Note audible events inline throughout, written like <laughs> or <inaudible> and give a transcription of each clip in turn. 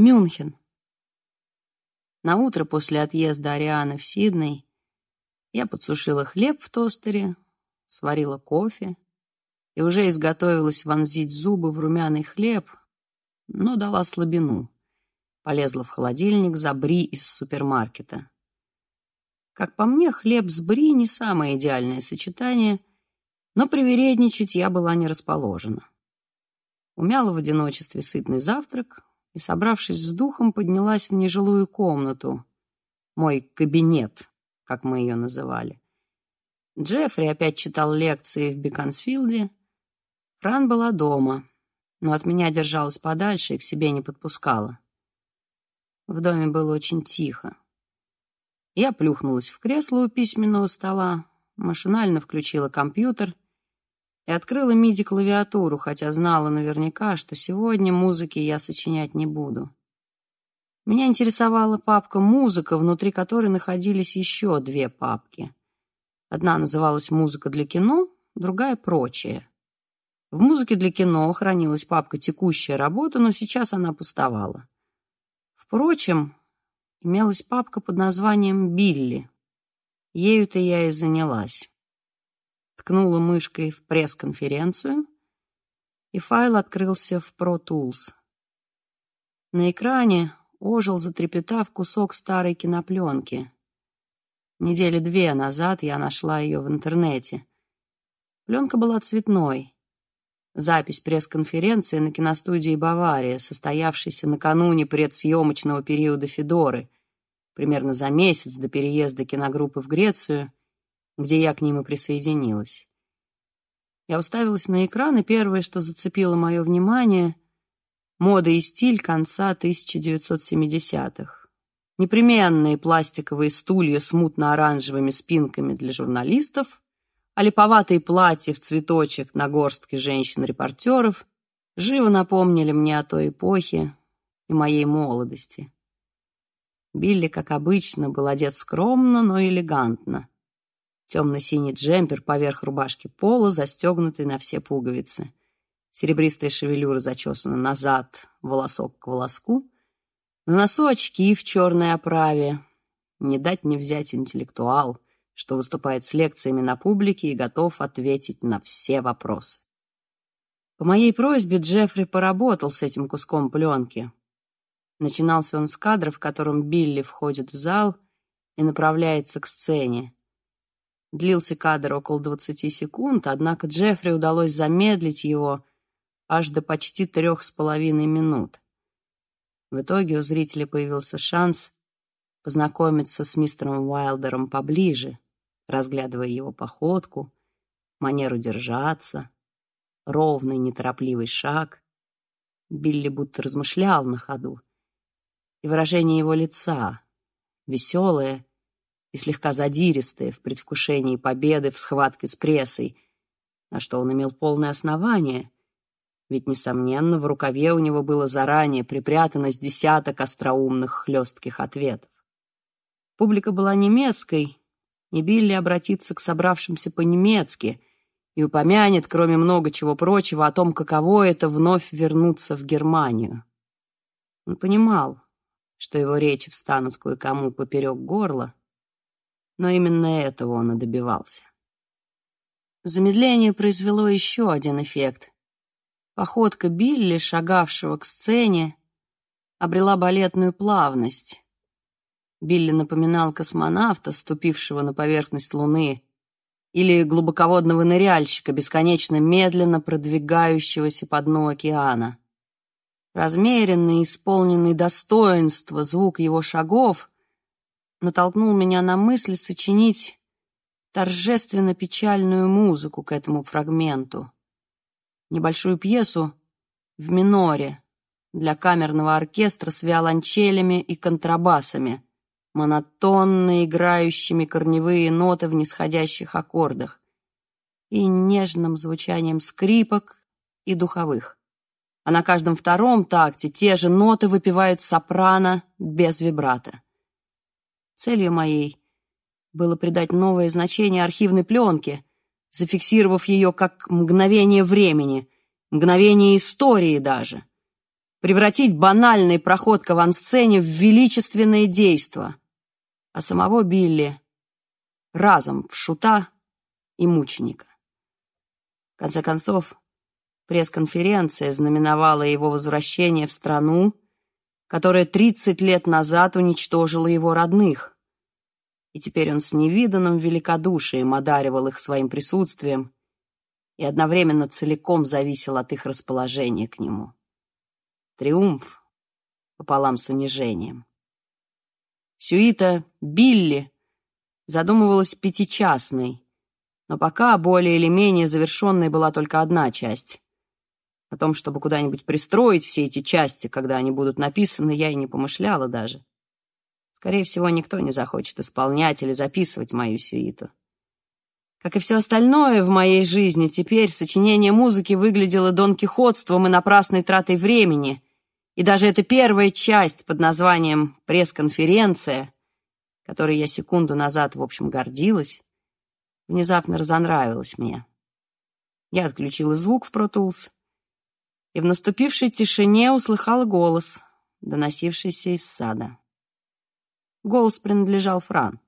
Мюнхен. На утро после отъезда Арианы в Сидней я подсушила хлеб в тостере, сварила кофе и уже изготовилась вонзить зубы в румяный хлеб, но дала слабину. Полезла в холодильник за бри из супермаркета. Как по мне, хлеб с бри не самое идеальное сочетание, но привередничать я была не расположена. Умяла в одиночестве сытный завтрак и, собравшись с духом, поднялась в нежилую комнату, мой кабинет, как мы ее называли. Джеффри опять читал лекции в Биконсфилде. Фран была дома, но от меня держалась подальше и к себе не подпускала. В доме было очень тихо. Я плюхнулась в кресло у письменного стола, машинально включила компьютер и открыла MIDI-клавиатуру, хотя знала наверняка, что сегодня музыки я сочинять не буду. Меня интересовала папка «Музыка», внутри которой находились еще две папки. Одна называлась «Музыка для кино», другая «Прочее». В музыке для кино хранилась папка «Текущая работа», но сейчас она пустовала. Впрочем, имелась папка под названием «Билли». Ею-то я и занялась ткнула мышкой в пресс-конференцию, и файл открылся в Pro Tools. На экране ожил, затрепетав кусок старой кинопленки. Недели две назад я нашла ее в интернете. Пленка была цветной. Запись пресс-конференции на киностудии «Бавария», состоявшейся накануне предсъемочного периода «Федоры», примерно за месяц до переезда киногруппы в Грецию где я к ним и присоединилась. Я уставилась на экран, и первое, что зацепило мое внимание — мода и стиль конца 1970-х. Непременные пластиковые стулья с мутно-оранжевыми спинками для журналистов, а липоватые платья в цветочек на горстке женщин-репортеров живо напомнили мне о той эпохе и моей молодости. Билли, как обычно, был одет скромно, но элегантно темно-синий джемпер поверх рубашки пола, застегнутый на все пуговицы. Серебристая шевелюра зачесана назад, волосок к волоску. На носу очки в черной оправе. Не дать не взять интеллектуал, что выступает с лекциями на публике и готов ответить на все вопросы. По моей просьбе Джеффри поработал с этим куском пленки. Начинался он с кадра, в котором Билли входит в зал и направляется к сцене. Длился кадр около 20 секунд, однако Джеффри удалось замедлить его аж до почти трех с половиной минут. В итоге у зрителя появился шанс познакомиться с мистером Уайлдером поближе, разглядывая его походку, манеру держаться, ровный неторопливый шаг. Билли будто размышлял на ходу. И выражение его лица, веселое и слегка задиристое в предвкушении победы в схватке с прессой, на что он имел полное основание, ведь, несомненно, в рукаве у него было заранее припрятано с десяток остроумных хлестких ответов. Публика была немецкой, и Билли обратится к собравшимся по-немецки и упомянет, кроме много чего прочего, о том, каково это вновь вернуться в Германию. Он понимал, что его речи встанут кое-кому поперек горла, но именно этого он и добивался. Замедление произвело еще один эффект. Походка Билли, шагавшего к сцене, обрела балетную плавность. Билли напоминал космонавта, ступившего на поверхность Луны, или глубоководного ныряльщика, бесконечно медленно продвигающегося по дну океана. Размеренный, исполненный достоинства звук его шагов натолкнул меня на мысль сочинить торжественно-печальную музыку к этому фрагменту. Небольшую пьесу в миноре для камерного оркестра с виолончелями и контрабасами, монотонно играющими корневые ноты в нисходящих аккордах и нежным звучанием скрипок и духовых. А на каждом втором такте те же ноты выпивает сопрано без вибрато. Целью моей было придать новое значение архивной пленке, зафиксировав ее как мгновение времени, мгновение истории даже. превратить банальный проход к авансцене в величественное действо, а самого Билли разом в шута и мученика. В конце концов, пресс-конференция знаменовала его возвращение в страну, которая 30 лет назад уничтожила его родных. И теперь он с невиданным великодушием одаривал их своим присутствием и одновременно целиком зависел от их расположения к нему. Триумф пополам с унижением. Сюита «Билли» задумывалась пятичастной, но пока более или менее завершенной была только одна часть. О том, чтобы куда-нибудь пристроить все эти части, когда они будут написаны, я и не помышляла даже. Скорее всего, никто не захочет исполнять или записывать мою сюиту. Как и все остальное в моей жизни, теперь сочинение музыки выглядело донкихотством и напрасной тратой времени, и даже эта первая часть под названием «Пресс-конференция», которой я секунду назад, в общем, гордилась, внезапно разонравилась мне. Я отключила звук в Tools и в наступившей тишине услыхала голос, доносившийся из сада. Голос принадлежал Фран.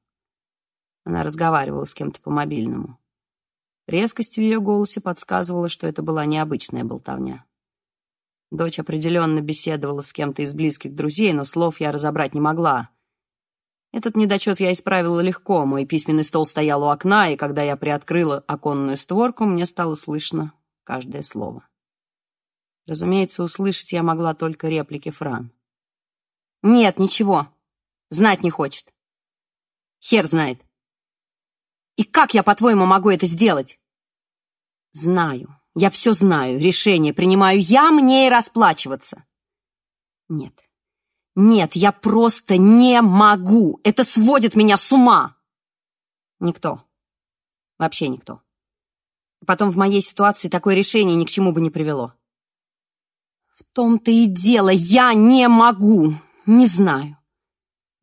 Она разговаривала с кем-то по мобильному. Резкость в ее голосе подсказывала, что это была необычная болтовня. Дочь определенно беседовала с кем-то из близких друзей, но слов я разобрать не могла. Этот недочет я исправила легко. Мой письменный стол стоял у окна, и когда я приоткрыла оконную створку, мне стало слышно каждое слово. Разумеется, услышать я могла только реплики Фран. «Нет, ничего. Знать не хочет. Хер знает. И как я, по-твоему, могу это сделать?» «Знаю. Я все знаю. Решение принимаю я, мне и расплачиваться». «Нет. Нет, я просто не могу. Это сводит меня с ума». «Никто. Вообще никто. Потом в моей ситуации такое решение ни к чему бы не привело. В том-то и дело, я не могу. Не знаю.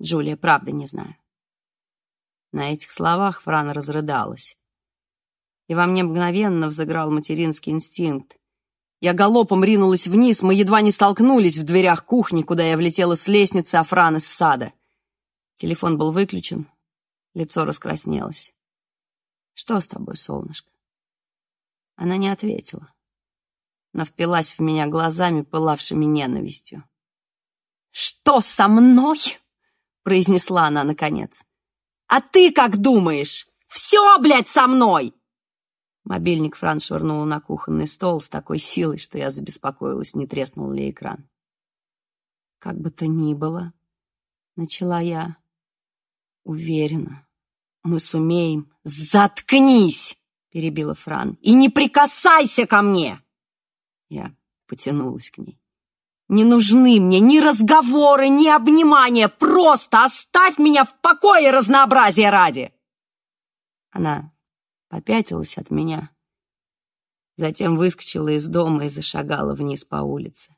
Джулия, правда, не знаю. На этих словах Фран разрыдалась. И во мне мгновенно взыграл материнский инстинкт. Я галопом ринулась вниз, мы едва не столкнулись в дверях кухни, куда я влетела с лестницы, а Фран из сада. Телефон был выключен, лицо раскраснелось. «Что с тобой, солнышко?» Она не ответила но впилась в меня глазами, пылавшими ненавистью. «Что со мной?» — произнесла она наконец. «А ты как думаешь? Все, блядь, со мной!» Мобильник Фран швырнула на кухонный стол с такой силой, что я забеспокоилась, не треснул ли экран. «Как бы то ни было», — начала я, — «уверена, мы сумеем...» «Заткнись!» — перебила Фран. «И не прикасайся ко мне!» Я потянулась к ней. «Не нужны мне ни разговоры, ни обнимания! Просто оставь меня в покое разнообразия ради!» Она попятилась от меня, затем выскочила из дома и зашагала вниз по улице.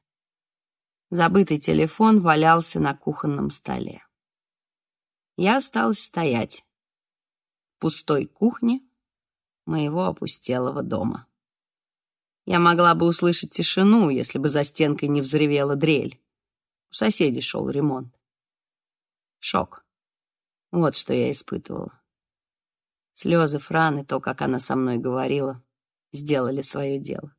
Забытый телефон валялся на кухонном столе. Я осталась стоять в пустой кухне моего опустелого дома. Я могла бы услышать тишину, если бы за стенкой не взревела дрель. У соседей шел ремонт. Шок. Вот что я испытывала. Слезы Франы, то, как она со мной говорила, сделали свое дело.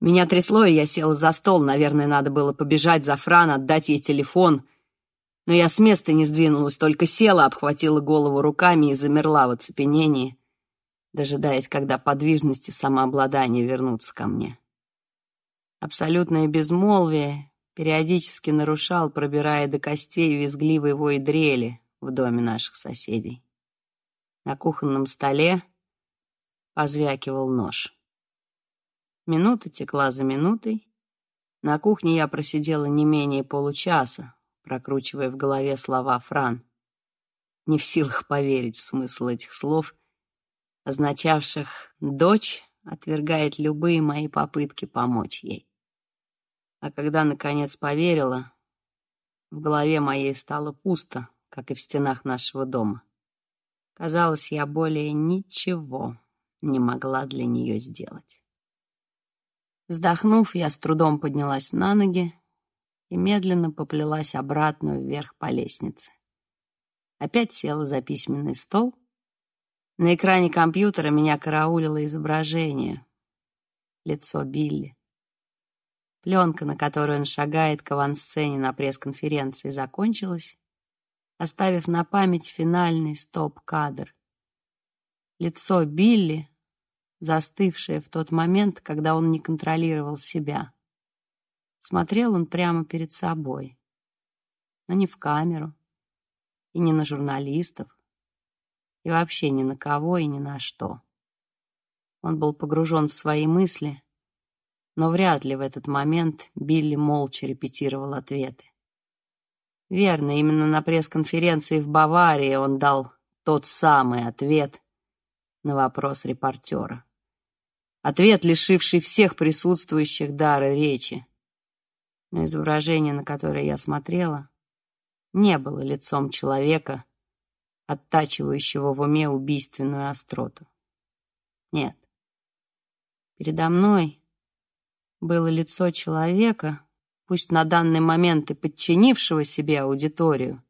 Меня трясло, и я села за стол. Наверное, надо было побежать за Фран, отдать ей телефон. Но я с места не сдвинулась, только села, обхватила голову руками и замерла в оцепенении, дожидаясь, когда подвижность и самообладание вернутся ко мне. Абсолютное безмолвие периодически нарушал, пробирая до костей визгливый вой дрели в доме наших соседей. На кухонном столе позвякивал нож. Минута текла за минутой. На кухне я просидела не менее получаса, прокручивая в голове слова Фран. Не в силах поверить в смысл этих слов означавших «дочь отвергает любые мои попытки помочь ей». А когда, наконец, поверила, в голове моей стало пусто, как и в стенах нашего дома. Казалось, я более ничего не могла для нее сделать. Вздохнув, я с трудом поднялась на ноги и медленно поплелась обратно вверх по лестнице. Опять села за письменный стол. На экране компьютера меня караулило изображение. Лицо Билли. Пленка, на которую он шагает к авансцене на пресс-конференции, закончилась, оставив на память финальный стоп-кадр. Лицо Билли, застывшее в тот момент, когда он не контролировал себя. Смотрел он прямо перед собой, но не в камеру и не на журналистов, вообще ни на кого и ни на что. Он был погружен в свои мысли, но вряд ли в этот момент Билли молча репетировал ответы. Верно, именно на пресс-конференции в Баварии он дал тот самый ответ на вопрос репортера. Ответ, лишивший всех присутствующих дара речи. Но изображение, на которое я смотрела, не было лицом человека, оттачивающего в уме убийственную остроту. Нет. Передо мной было лицо человека, пусть на данный момент и подчинившего себе аудиторию,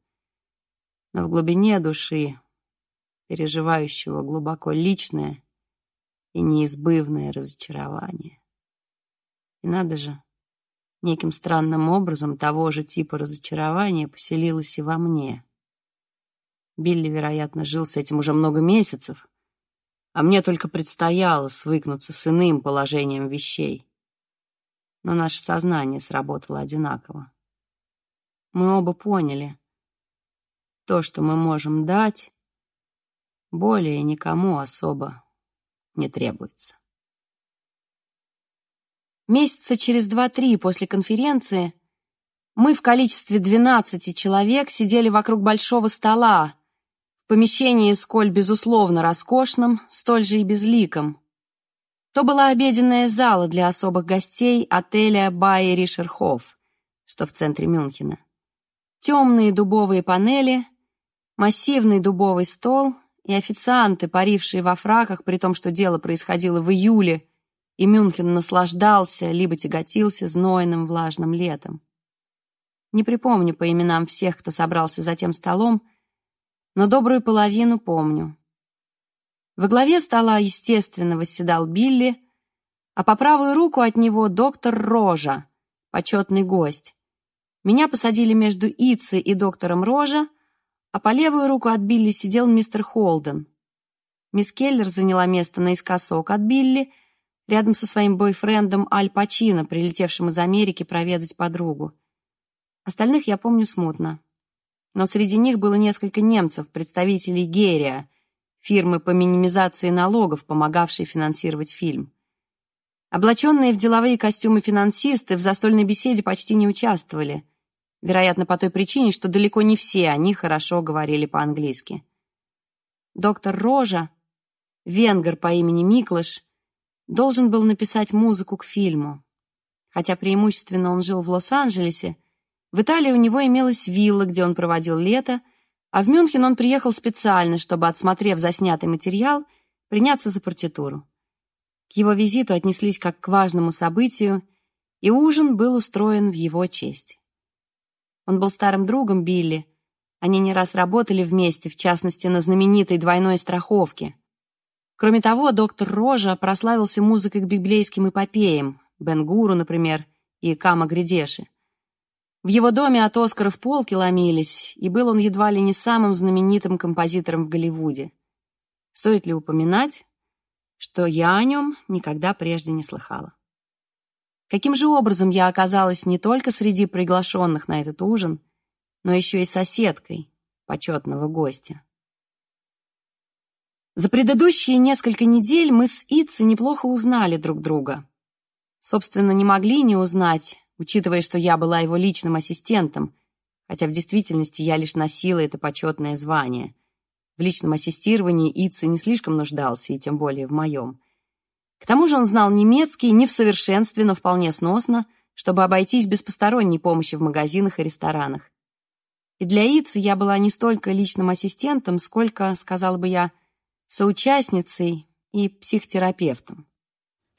но в глубине души, переживающего глубоко личное и неизбывное разочарование. И надо же, Неким странным образом того же типа разочарования поселилось и во мне. Билли, вероятно, жил с этим уже много месяцев, а мне только предстояло свыкнуться с иным положением вещей. Но наше сознание сработало одинаково. Мы оба поняли, то, что мы можем дать, более никому особо не требуется. Месяца через два-три после конференции мы в количестве 12 человек сидели вокруг большого стола помещении сколь безусловно роскошном, столь же и безликом. То была обеденная зала для особых гостей отеля Байери Шерхоф, что в центре Мюнхена. Темные дубовые панели, массивный дубовый стол и официанты, парившие во фраках, при том, что дело происходило в июле и Мюнхен наслаждался, либо тяготился знойным влажным летом. Не припомню по именам всех, кто собрался за тем столом, но добрую половину помню. Во главе стола, естественно, восседал Билли, а по правую руку от него доктор Рожа, почетный гость. Меня посадили между Ици и доктором Рожа, а по левую руку от Билли сидел мистер Холден. Мисс Келлер заняла место наискосок от Билли — рядом со своим бойфрендом Аль Пачино, прилетевшим из Америки проведать подругу. Остальных я помню смутно. Но среди них было несколько немцев, представителей Герия, фирмы по минимизации налогов, помогавшей финансировать фильм. Облаченные в деловые костюмы финансисты в застольной беседе почти не участвовали, вероятно, по той причине, что далеко не все они хорошо говорили по-английски. Доктор Рожа, венгер по имени Миклыш, должен был написать музыку к фильму. Хотя преимущественно он жил в Лос-Анджелесе, в Италии у него имелась вилла, где он проводил лето, а в Мюнхен он приехал специально, чтобы, отсмотрев заснятый материал, приняться за партитуру. К его визиту отнеслись как к важному событию, и ужин был устроен в его честь. Он был старым другом Билли, они не раз работали вместе, в частности, на знаменитой двойной страховке. Кроме того, доктор Рожа прославился музыкой к библейским эпопеям, Бен-Гуру, например, и Кама Гридеши. В его доме от Оскаров полки ломились, и был он едва ли не самым знаменитым композитором в Голливуде. Стоит ли упоминать, что я о нем никогда прежде не слыхала. Каким же образом я оказалась не только среди приглашенных на этот ужин, но еще и соседкой почетного гостя? За предыдущие несколько недель мы с Итси неплохо узнали друг друга. Собственно, не могли не узнать, учитывая, что я была его личным ассистентом, хотя в действительности я лишь носила это почетное звание. В личном ассистировании Итси не слишком нуждался, и тем более в моем. К тому же он знал немецкий не в совершенстве, но вполне сносно, чтобы обойтись без посторонней помощи в магазинах и ресторанах. И для Ицы я была не столько личным ассистентом, сколько, сказала бы я, соучастницей и психотерапевтом.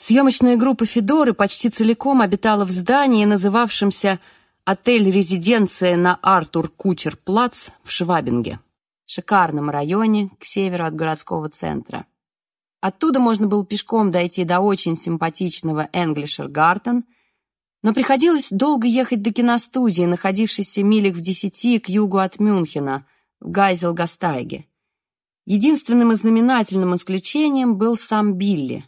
Съемочная группа Федоры почти целиком обитала в здании, называвшемся отель-резиденция на Артур-Кучер-Плац в Швабинге, шикарном районе к северу от городского центра. Оттуда можно было пешком дойти до очень симпатичного Энглишер-Гартен, но приходилось долго ехать до киностудии, находившейся милях в десяти к югу от Мюнхена, в Гайзелгастайге. Единственным и знаменательным исключением был сам Билли.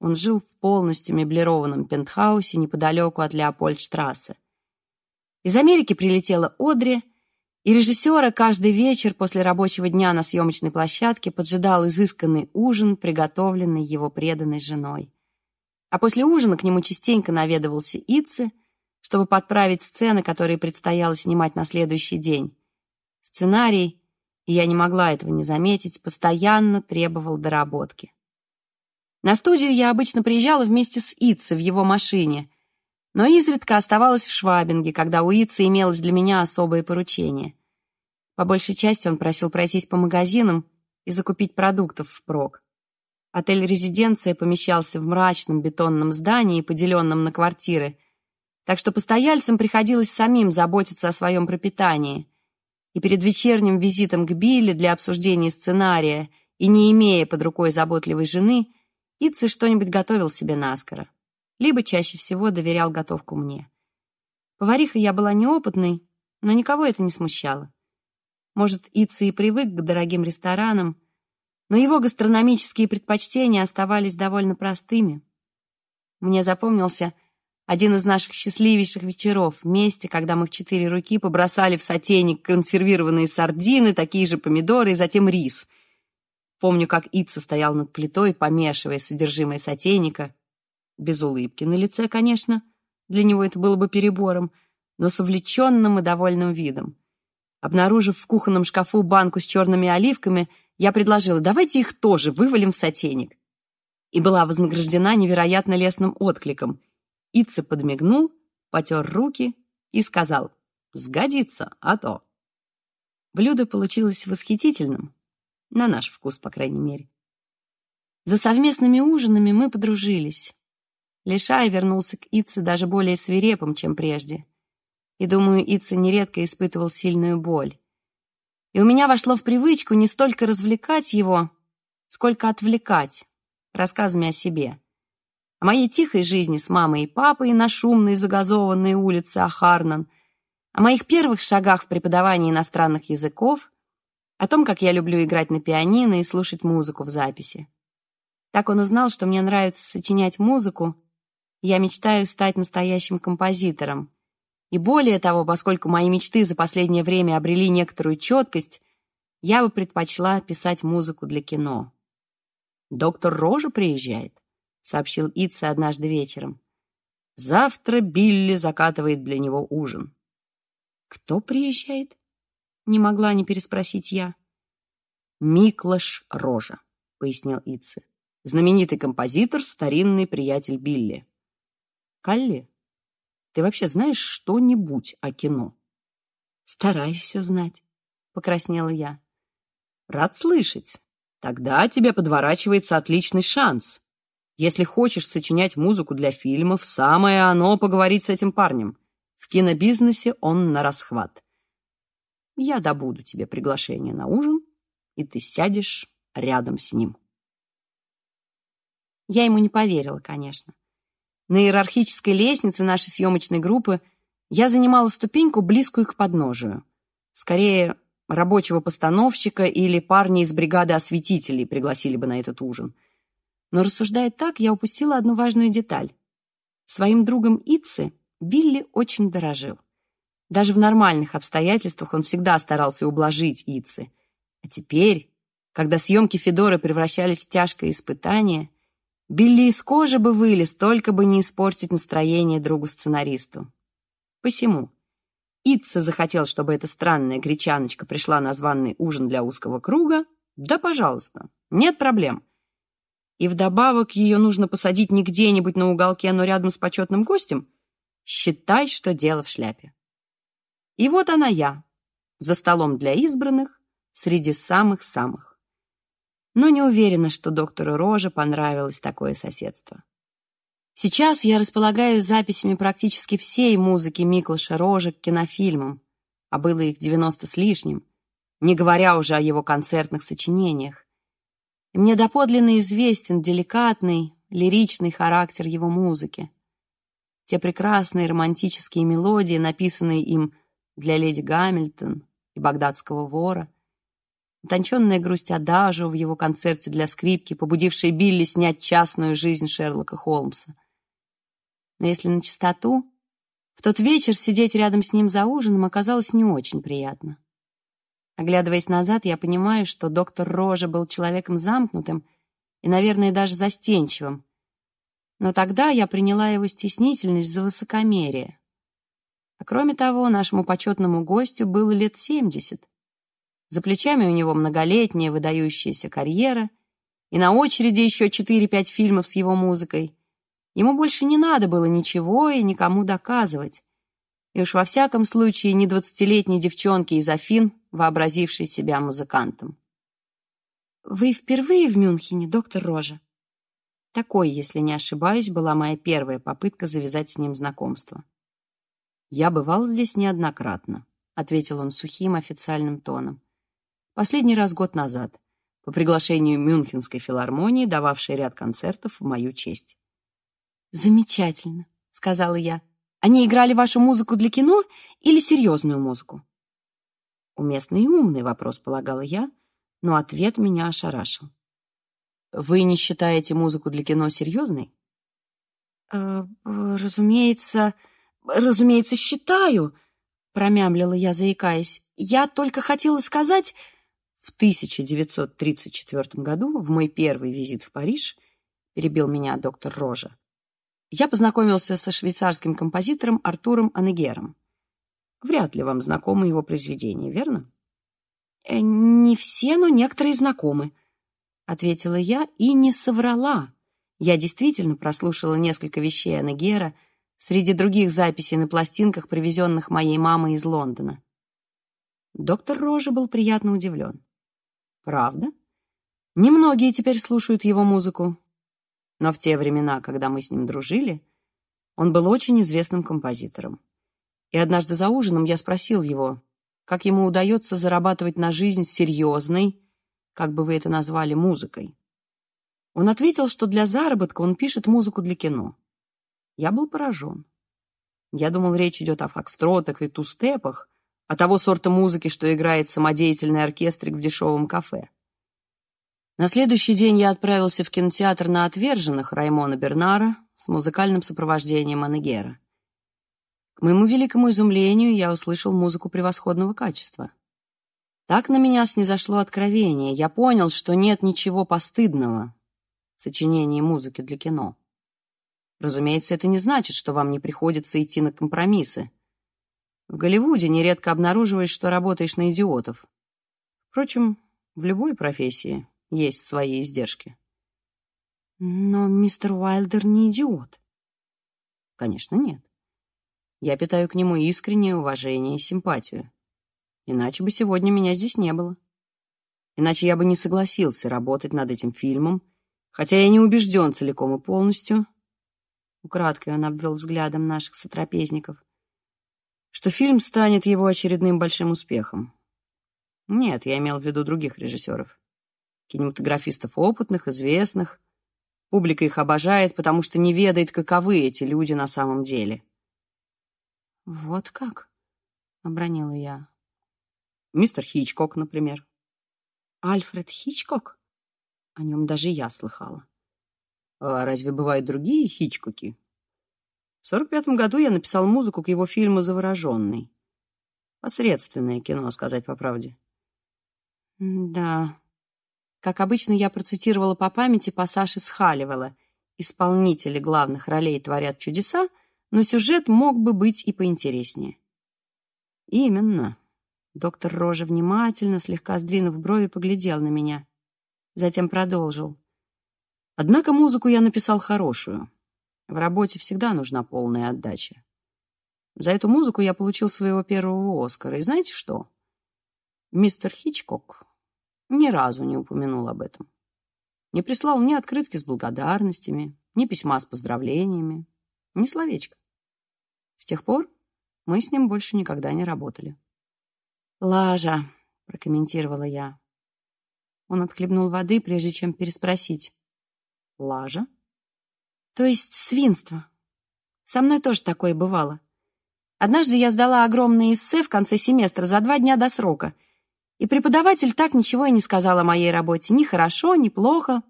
Он жил в полностью меблированном пентхаусе неподалеку от Леопольдштрассе. Из Америки прилетела Одри, и режиссера каждый вечер после рабочего дня на съемочной площадке поджидал изысканный ужин, приготовленный его преданной женой. А после ужина к нему частенько наведывался Итси, чтобы подправить сцены, которые предстояло снимать на следующий день. Сценарий, и я не могла этого не заметить, постоянно требовал доработки. На студию я обычно приезжала вместе с Итси в его машине, но изредка оставалась в Швабинге, когда у Итси имелось для меня особое поручение. По большей части он просил пройтись по магазинам и закупить продуктов впрок. Отель-резиденция помещался в мрачном бетонном здании, поделенном на квартиры, так что постояльцам приходилось самим заботиться о своем пропитании. И перед вечерним визитом к Билли для обсуждения сценария и не имея под рукой заботливой жены, Итси что-нибудь готовил себе наскоро, либо чаще всего доверял готовку мне. Поварихой я была неопытной, но никого это не смущало. Может, Итси и привык к дорогим ресторанам, но его гастрономические предпочтения оставались довольно простыми. Мне запомнился один из наших счастливейших вечеров вместе, когда мы в четыре руки побросали в сотейник консервированные сардины, такие же помидоры и затем рис. Помню, как Итса стоял над плитой, помешивая содержимое сотейника. Без улыбки на лице, конечно. Для него это было бы перебором, но с увлеченным и довольным видом. Обнаружив в кухонном шкафу банку с черными оливками, я предложила, давайте их тоже вывалим в сотейник. И была вознаграждена невероятно лестным откликом. Итце подмигнул, потер руки и сказал, сгодится, а то. Блюдо получилось восхитительным, на наш вкус, по крайней мере. За совместными ужинами мы подружились. Лишай вернулся к Итце даже более свирепым, чем прежде. И, думаю, Итце нередко испытывал сильную боль и у меня вошло в привычку не столько развлекать его, сколько отвлекать рассказами о себе. О моей тихой жизни с мамой и папой на шумной загазованной улице Ахарнан, о моих первых шагах в преподавании иностранных языков, о том, как я люблю играть на пианино и слушать музыку в записи. Так он узнал, что мне нравится сочинять музыку, я мечтаю стать настоящим композитором, и более того, поскольку мои мечты за последнее время обрели некоторую четкость, я бы предпочла писать музыку для кино. «Доктор Рожа приезжает», — сообщил Итса однажды вечером. «Завтра Билли закатывает для него ужин». «Кто приезжает?» — не могла не переспросить я. «Миклаш Рожа», — пояснил Итсе. «Знаменитый композитор, старинный приятель Билли». «Калли?» Ты вообще знаешь что-нибудь о кино?» «Стараюсь все знать», — покраснела я. «Рад слышать. Тогда тебе подворачивается отличный шанс. Если хочешь сочинять музыку для фильмов, самое оно поговорить с этим парнем. В кинобизнесе он на расхват. Я добуду тебе приглашение на ужин, и ты сядешь рядом с ним». Я ему не поверила, конечно. На иерархической лестнице нашей съемочной группы я занимала ступеньку, близкую к подножию. Скорее, рабочего постановщика или парня из бригады осветителей пригласили бы на этот ужин. Но рассуждая так, я упустила одну важную деталь. Своим другом Итце Билли очень дорожил. Даже в нормальных обстоятельствах он всегда старался ублажить Итце. А теперь, когда съемки Федоры превращались в тяжкое испытание, Билли из кожи бы вылез, только бы не испортить настроение другу-сценаристу. Посему Итса захотел, чтобы эта странная гречаночка пришла на званный ужин для узкого круга. Да, пожалуйста, нет проблем. И вдобавок ее нужно посадить не где-нибудь на уголке, но рядом с почетным гостем. Считай, что дело в шляпе. И вот она я, за столом для избранных, среди самых-самых но не уверена, что доктору Роже понравилось такое соседство. Сейчас я располагаю записями практически всей музыки Миклаша Рожа к кинофильмам, а было их 90 с лишним, не говоря уже о его концертных сочинениях. И мне доподлинно известен деликатный, лиричный характер его музыки. Те прекрасные романтические мелодии, написанные им для леди Гамильтон и багдадского вора, утонченная грусть Адажу в его концерте для скрипки, побудившая Билли снять частную жизнь Шерлока Холмса. Но если на чистоту, в тот вечер сидеть рядом с ним за ужином оказалось не очень приятно. Оглядываясь назад, я понимаю, что доктор Рожа был человеком замкнутым и, наверное, даже застенчивым. Но тогда я приняла его стеснительность за высокомерие. А кроме того, нашему почетному гостю было лет семьдесят. За плечами у него многолетняя выдающаяся карьера, и на очереди еще 4-5 фильмов с его музыкой. Ему больше не надо было ничего и никому доказывать. И уж во всяком случае не двадцатилетней девчонке из Афин, вообразившей себя музыкантом. «Вы впервые в Мюнхене, доктор Рожа?» Такой, если не ошибаюсь, была моя первая попытка завязать с ним знакомство. «Я бывал здесь неоднократно», — ответил он сухим официальным тоном. «Последний раз год назад, по приглашению Мюнхенской филармонии, дававшей ряд концертов в мою честь». «Замечательно», — сказала я. «Они играли вашу музыку для кино или серьезную музыку?» Уместный и умный вопрос, полагала я, но ответ меня ошарашил. «Вы не считаете музыку для кино серьезной?» «Э, «Разумеется, разумеется, считаю», — промямлила я, заикаясь. «Я только хотела сказать...» В 1934 году, в мой первый визит в Париж, перебил меня доктор Рожа, я познакомился со швейцарским композитором Артуром Анегером. Вряд ли вам знакомы его произведения, верно? «Э, «Не все, но некоторые знакомы», — ответила я и не соврала. Я действительно прослушала несколько вещей Анегера среди других записей на пластинках, привезенных моей мамой из Лондона. Доктор Рожа был приятно удивлен. «Правда? Немногие теперь слушают его музыку, но в те времена, когда мы с ним дружили, он был очень известным композитором. И однажды за ужином я спросил его, как ему удается зарабатывать на жизнь серьезной, как бы вы это назвали, музыкой. Он ответил, что для заработка он пишет музыку для кино. Я был поражен. Я думал, речь идет о фокстротах и тустепах, о того сорта музыки, что играет самодеятельный оркестрик в дешевом кафе. На следующий день я отправился в кинотеатр на «Отверженных» Раймона Бернара с музыкальным сопровождением Анегера. К моему великому изумлению я услышал музыку превосходного качества. Так на меня снизошло откровение. Я понял, что нет ничего постыдного в сочинении музыки для кино. Разумеется, это не значит, что вам не приходится идти на компромиссы. В Голливуде нередко обнаруживаешь, что работаешь на идиотов. Впрочем, в любой профессии есть свои издержки. Но мистер Уайлдер не идиот. Конечно, нет. Я питаю к нему искреннее уважение и симпатию. Иначе бы сегодня меня здесь не было. Иначе я бы не согласился работать над этим фильмом, хотя я не убежден целиком и полностью. Украдкой он обвел взглядом наших сотрапезников, что фильм станет его очередным большим успехом. Нет, я имел в виду других режиссеров. Кинематографистов опытных, известных. Публика их обожает, потому что не ведает, каковы эти люди на самом деле. «Вот как?» — обронила я. «Мистер Хичкок, например». «Альфред Хичкок?» О нем даже я слыхала. «А разве бывают другие Хичкоки?» В сорок пятом году я написал музыку к его фильму «Завороженный». Посредственное кино, сказать по правде. Да. Как обычно, я процитировала по памяти пассаж из Халливелла. Исполнители главных ролей творят чудеса, но сюжет мог бы быть и поинтереснее. Именно. Доктор Рожа внимательно, слегка сдвинув брови, поглядел на меня. Затем продолжил. Однако музыку я написал хорошую. В работе всегда нужна полная отдача. За эту музыку я получил своего первого Оскара. И знаете что? Мистер Хичкок ни разу не упомянул об этом. Не прислал мне открытки с благодарностями, ни письма с поздравлениями, ни словечко. С тех пор мы с ним больше никогда не работали. «Лажа», — прокомментировала я. Он отхлебнул воды, прежде чем переспросить. «Лажа?» «То есть свинство. Со мной тоже такое бывало. Однажды я сдала огромное эссе в конце семестра за два дня до срока, и преподаватель так ничего и не сказал о моей работе. Ни хорошо, ни плохо.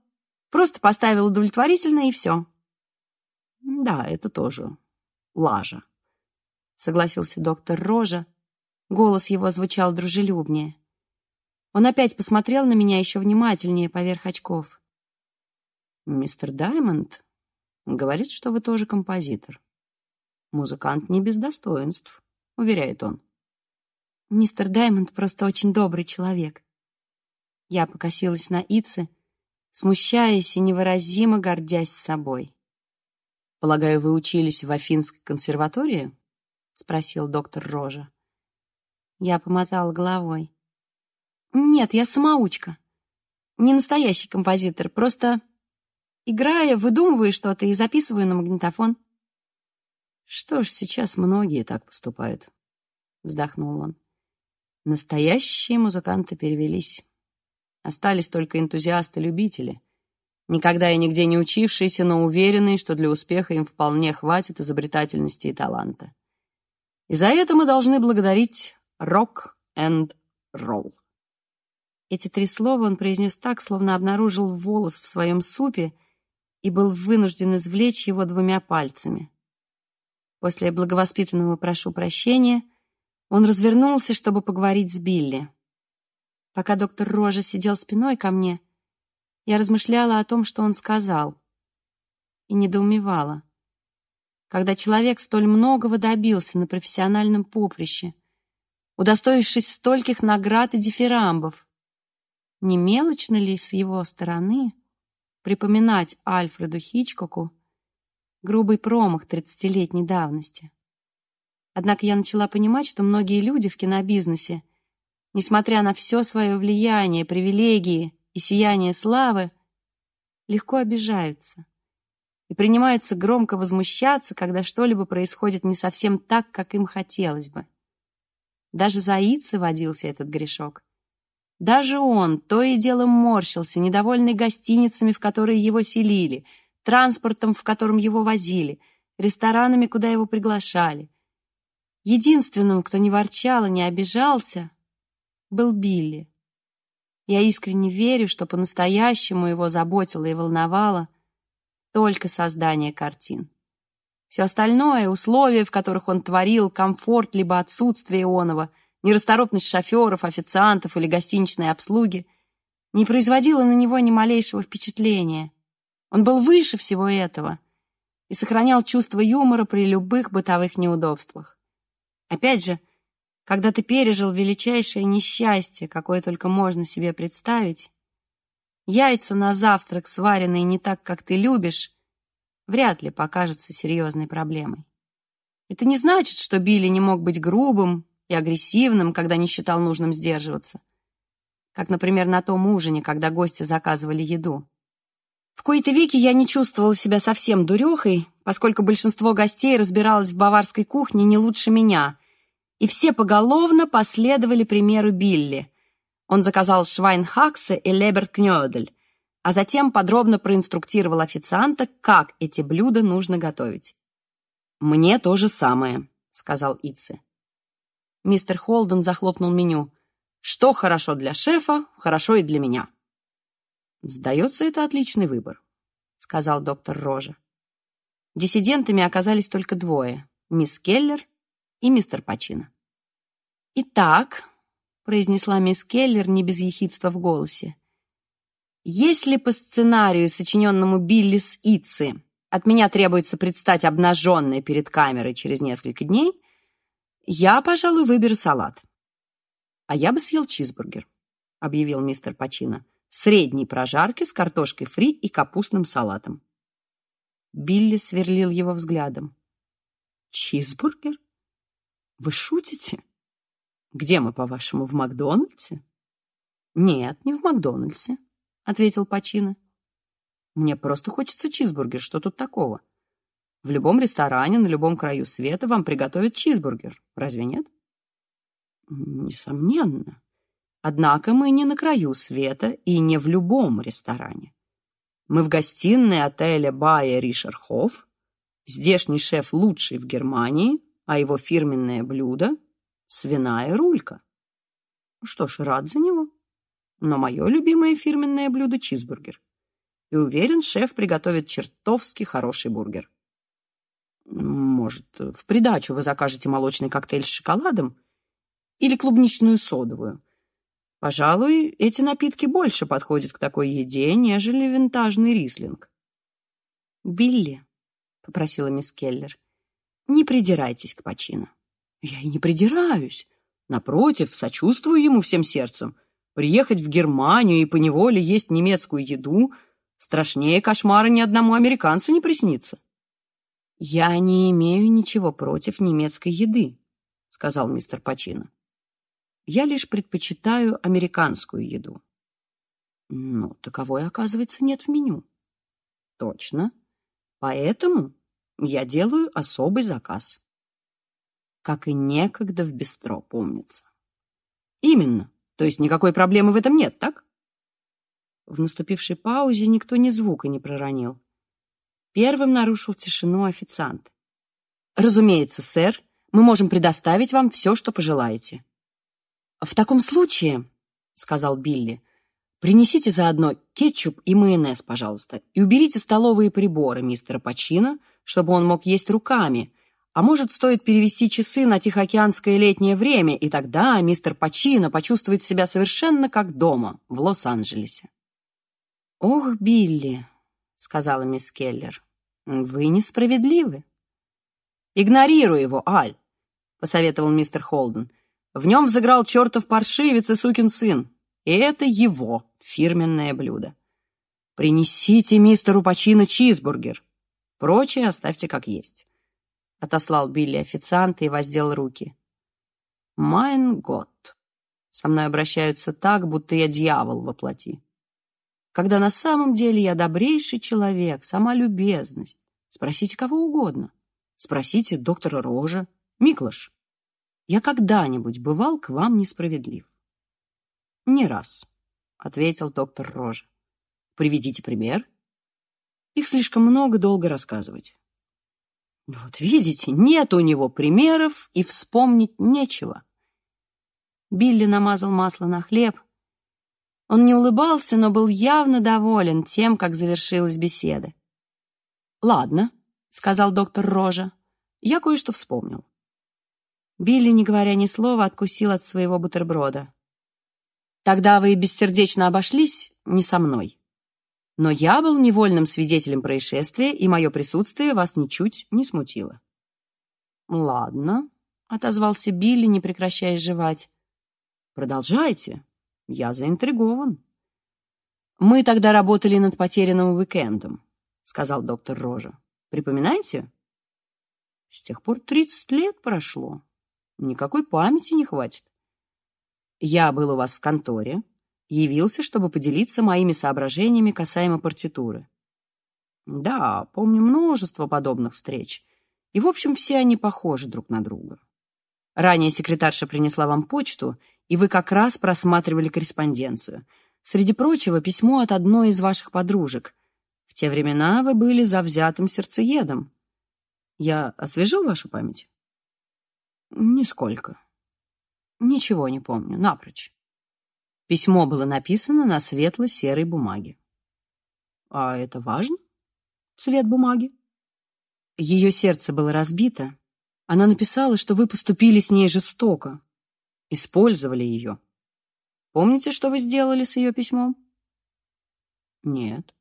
Просто поставил удовлетворительно, и все». «Да, это тоже лажа», — согласился доктор Рожа, Голос его звучал дружелюбнее. Он опять посмотрел на меня еще внимательнее поверх очков. «Мистер Даймонд говорит, что вы тоже композитор. Музыкант не без достоинств», — уверяет он. «Мистер Даймонд просто очень добрый человек». Я покосилась на Ице, смущаясь и невыразимо гордясь собой. «Полагаю, вы учились в Афинской консерватории?» — спросил доктор Рожа. Я помотала головой. Нет, я самоучка. Не настоящий композитор, просто играя, выдумываю что-то и записываю на магнитофон. Что ж, сейчас многие так поступают, вздохнул он. Настоящие музыканты перевелись. Остались только энтузиасты-любители, никогда и нигде не учившиеся, но уверенные, что для успеха им вполне хватит изобретательности и таланта. И за это мы должны благодарить рок энд ролл. Эти три слова он произнес так, словно обнаружил волос в своем супе и был вынужден извлечь его двумя пальцами. После благовоспитанного «прошу прощения» он развернулся, чтобы поговорить с Билли. Пока доктор Рожа сидел спиной ко мне, я размышляла о том, что он сказал, и недоумевала. Когда человек столь многого добился на профессиональном поприще, удостоившись стольких наград и дифирамбов. Не мелочно ли с его стороны припоминать Альфреду Хичкоку грубый промах тридцатилетней давности? Однако я начала понимать, что многие люди в кинобизнесе, несмотря на все свое влияние, привилегии и сияние славы, легко обижаются и принимаются громко возмущаться, когда что-либо происходит не совсем так, как им хотелось бы. Даже за Ицы водился этот грешок. Даже он то и дело морщился, недовольный гостиницами, в которые его селили, транспортом, в котором его возили, ресторанами, куда его приглашали. Единственным, кто не ворчал и не обижался, был Билли. Я искренне верю, что по-настоящему его заботило и волновало только создание картин. Все остальное, условия, в которых он творил, комфорт либо отсутствие оного, нерасторопность шоферов, официантов или гостиничной обслуги, не производило на него ни малейшего впечатления. Он был выше всего этого и сохранял чувство юмора при любых бытовых неудобствах. Опять же, когда ты пережил величайшее несчастье, какое только можно себе представить, яйца на завтрак, сваренные не так, как ты любишь, вряд ли покажется серьезной проблемой. Это не значит, что Билли не мог быть грубым и агрессивным, когда не считал нужным сдерживаться. Как, например, на том ужине, когда гости заказывали еду. В кои-то веки я не чувствовала себя совсем дурехой, поскольку большинство гостей разбиралось в баварской кухне не лучше меня, и все поголовно последовали примеру Билли. Он заказал швайнхаксе и леберткнёдель, а затем подробно проинструктировал официанта, как эти блюда нужно готовить. «Мне то же самое», — сказал Итси. Мистер Холден захлопнул меню. «Что хорошо для шефа, хорошо и для меня». «Сдается, это отличный выбор», — сказал доктор Рожа. Диссидентами оказались только двое — мисс Келлер и мистер Пачино. «Итак», — произнесла мисс Келлер не без ехидства в голосе, если по сценарию, сочиненному Билли с Итси, от меня требуется предстать обнаженной перед камерой через несколько дней, я, пожалуй, выберу салат. А я бы съел чизбургер, объявил мистер Пачино, средней прожарки с картошкой фри и капустным салатом. Билли сверлил его взглядом. «Чизбургер? Вы шутите? Где мы, по-вашему, в Макдональдсе?» «Нет, не в Макдональдсе», — ответил Пачино. Мне просто хочется чизбургер, что тут такого? В любом ресторане на любом краю света вам приготовят чизбургер, разве нет? Несомненно. Однако мы не на краю света и не в любом ресторане. Мы в гостиной отеля Бая Ришерхоф. Здешний шеф лучший в Германии, а его фирменное блюдо — свиная рулька. Что ж, рад за него. Но мое любимое фирменное блюдо — чизбургер. И уверен, шеф приготовит чертовски хороший бургер. Может, в придачу вы закажете молочный коктейль с шоколадом или клубничную содовую. Пожалуй, эти напитки больше подходят к такой еде, нежели винтажный рислинг. «Билли», — попросила мисс Келлер, — «не придирайтесь к Пачино». «Я и не придираюсь. Напротив, сочувствую ему всем сердцем. Приехать в Германию и поневоле есть немецкую еду страшнее кошмара ни одному американцу не приснится». «Я не имею ничего против немецкой еды», — сказал мистер Пачино. Я лишь предпочитаю американскую еду. Но таковой, оказывается, нет в меню. Точно. Поэтому я делаю особый заказ. Как и некогда в бистро, помнится. Именно. То есть никакой проблемы в этом нет, так? В наступившей паузе никто ни звука не проронил. Первым нарушил тишину официант. «Разумеется, сэр, мы можем предоставить вам все, что пожелаете. «В таком случае, — сказал Билли, — принесите заодно кетчуп и майонез, пожалуйста, и уберите столовые приборы мистера Пачино, чтобы он мог есть руками, а может, стоит перевести часы на Тихоокеанское летнее время, и тогда мистер Пачино почувствует себя совершенно как дома в Лос-Анджелесе». «Ох, Билли», — сказала мисс Келлер, — «вы несправедливы». «Игнорируй его, Аль», — посоветовал мистер Холден. В нем взыграл чертов паршивец и сукин сын. И это его фирменное блюдо. Принесите мистеру Пачино чизбургер. Прочее оставьте как есть. Отослал Билли официанта и воздел руки. Майн год. Со мной обращаются так, будто я дьявол во плоти. Когда на самом деле я добрейший человек, сама любезность. Спросите кого угодно. Спросите доктора Рожа, Миклаш я когда-нибудь бывал к вам несправедлив? Не раз, ответил доктор Рожа. Приведите пример. Их слишком много, долго рассказывать. Вот видите, нет у него примеров и вспомнить нечего. Билли намазал масло на хлеб. Он не улыбался, но был явно доволен тем, как завершилась беседа. «Ладно», — сказал доктор Рожа, — «я кое-что вспомнил. Билли, не говоря ни слова, откусил от своего бутерброда. «Тогда вы бессердечно обошлись не со мной. Но я был невольным свидетелем происшествия, и мое присутствие вас ничуть не смутило». «Ладно», — отозвался Билли, не прекращая жевать. «Продолжайте. Я заинтригован». «Мы тогда работали над потерянным уикендом», — сказал доктор Рожа. «Припоминаете?» «С тех пор тридцать лет прошло», Никакой памяти не хватит. Я был у вас в конторе, явился, чтобы поделиться моими соображениями касаемо партитуры. Да, помню множество подобных встреч. И, в общем, все они похожи друг на друга. Ранее секретарша принесла вам почту, и вы как раз просматривали корреспонденцию. Среди прочего, письмо от одной из ваших подружек. В те времена вы были завзятым сердцеедом. Я освежил вашу память? Нисколько. Ничего не помню, напрочь. Письмо было написано на светло-серой бумаге. А это важно? Цвет бумаги? Ее сердце было разбито. Она написала, что вы поступили с ней жестоко. Использовали ее. Помните, что вы сделали с ее письмом? Нет.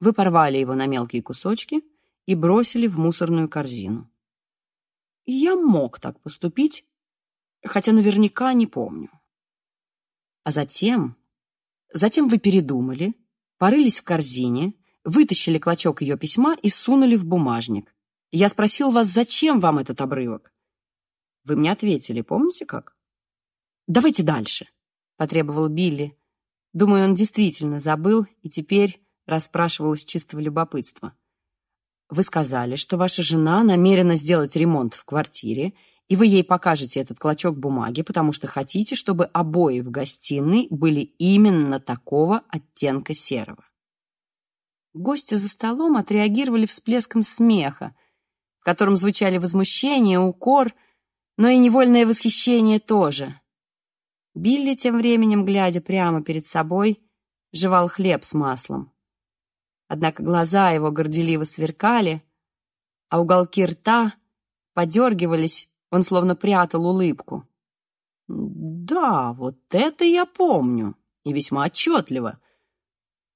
Вы порвали его на мелкие кусочки и бросили в мусорную корзину. Я мог так поступить, хотя наверняка не помню. А затем... Затем вы передумали, порылись в корзине, вытащили клочок ее письма и сунули в бумажник. Я спросил вас, зачем вам этот обрывок? Вы мне ответили, помните как? «Давайте дальше», — потребовал Билли. Думаю, он действительно забыл и теперь расспрашивал из чистого любопытства. Вы сказали, что ваша жена намерена сделать ремонт в квартире, и вы ей покажете этот клочок бумаги, потому что хотите, чтобы обои в гостиной были именно такого оттенка серого. Гости за столом отреагировали всплеском смеха, в котором звучали возмущение, укор, но и невольное восхищение тоже. Билли, тем временем, глядя прямо перед собой, жевал хлеб с маслом. Однако глаза его горделиво сверкали, а уголки рта подергивались, он словно прятал улыбку. «Да, вот это я помню, и весьма отчетливо».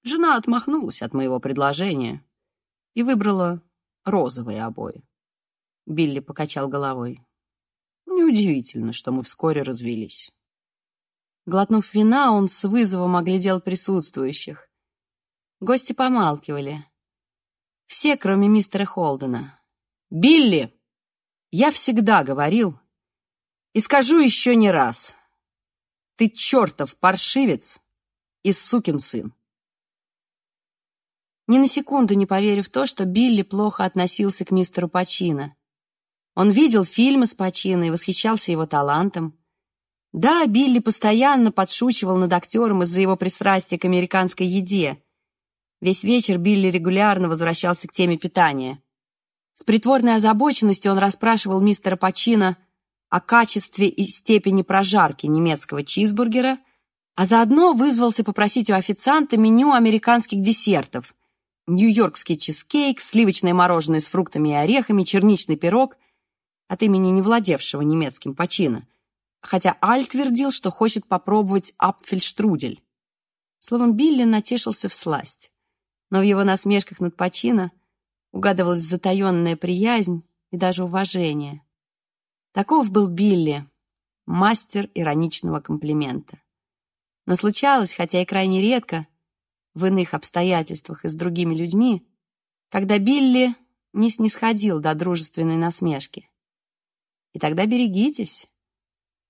Жена отмахнулась от моего предложения и выбрала розовые обои. Билли покачал головой. Неудивительно, что мы вскоре развелись. Глотнув вина, он с вызовом оглядел присутствующих. Гости помалкивали. Все, кроме мистера Холдена. «Билли, я всегда говорил, и скажу еще не раз, ты чертов паршивец и сукин сын». Ни на секунду не поверив в то, что Билли плохо относился к мистеру Пачино. Он видел фильмы с Пачино и восхищался его талантом. Да, Билли постоянно подшучивал над актером из-за его пристрастия к американской еде, Весь вечер Билли регулярно возвращался к теме питания. С притворной озабоченностью он расспрашивал мистера Пачино о качестве и степени прожарки немецкого чизбургера, а заодно вызвался попросить у официанта меню американских десертов. Нью-Йоркский чизкейк, сливочное мороженое с фруктами и орехами, черничный пирог от имени не владевшего немецким Пачино, хотя Аль твердил, что хочет попробовать апфельштрудель. Словом, Билли натешился в сласть но в его насмешках над Пачино угадывалась затаенная приязнь и даже уважение. Таков был Билли, мастер ироничного комплимента. Но случалось, хотя и крайне редко, в иных обстоятельствах и с другими людьми, когда Билли не снисходил до дружественной насмешки. И тогда берегитесь.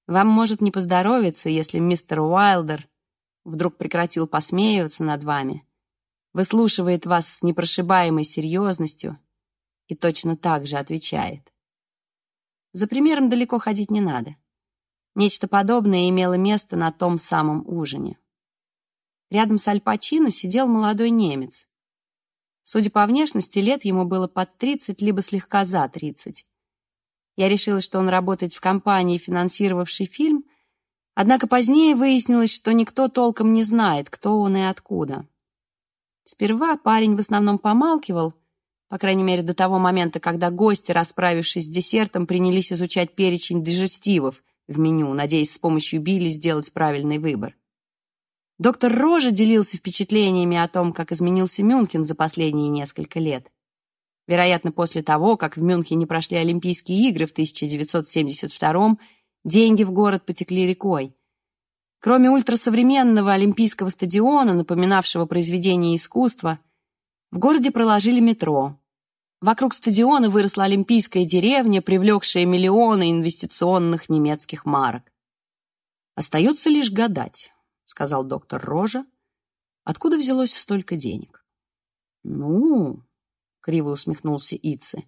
Вам может не поздоровиться, если мистер Уайлдер вдруг прекратил посмеиваться над вами выслушивает вас с непрошибаемой серьезностью и точно так же отвечает. За примером далеко ходить не надо. Нечто подобное имело место на том самом ужине. Рядом с Аль Пачино сидел молодой немец. Судя по внешности, лет ему было под 30, либо слегка за 30. Я решила, что он работает в компании, финансировавшей фильм, однако позднее выяснилось, что никто толком не знает, кто он и откуда. Сперва парень в основном помалкивал, по крайней мере, до того момента, когда гости, расправившись с десертом, принялись изучать перечень дежестивов в меню, надеясь с помощью Билли сделать правильный выбор. Доктор Рожа делился впечатлениями о том, как изменился Мюнхен за последние несколько лет. Вероятно, после того, как в Мюнхене прошли Олимпийские игры в 1972 деньги в город потекли рекой. Кроме ультрасовременного Олимпийского стадиона, напоминавшего произведение искусства, в городе проложили метро. Вокруг стадиона выросла Олимпийская деревня, привлекшая миллионы инвестиционных немецких марок. «Остается лишь гадать», — сказал доктор Рожа, «откуда взялось столько денег?» «Ну», — криво усмехнулся Ице,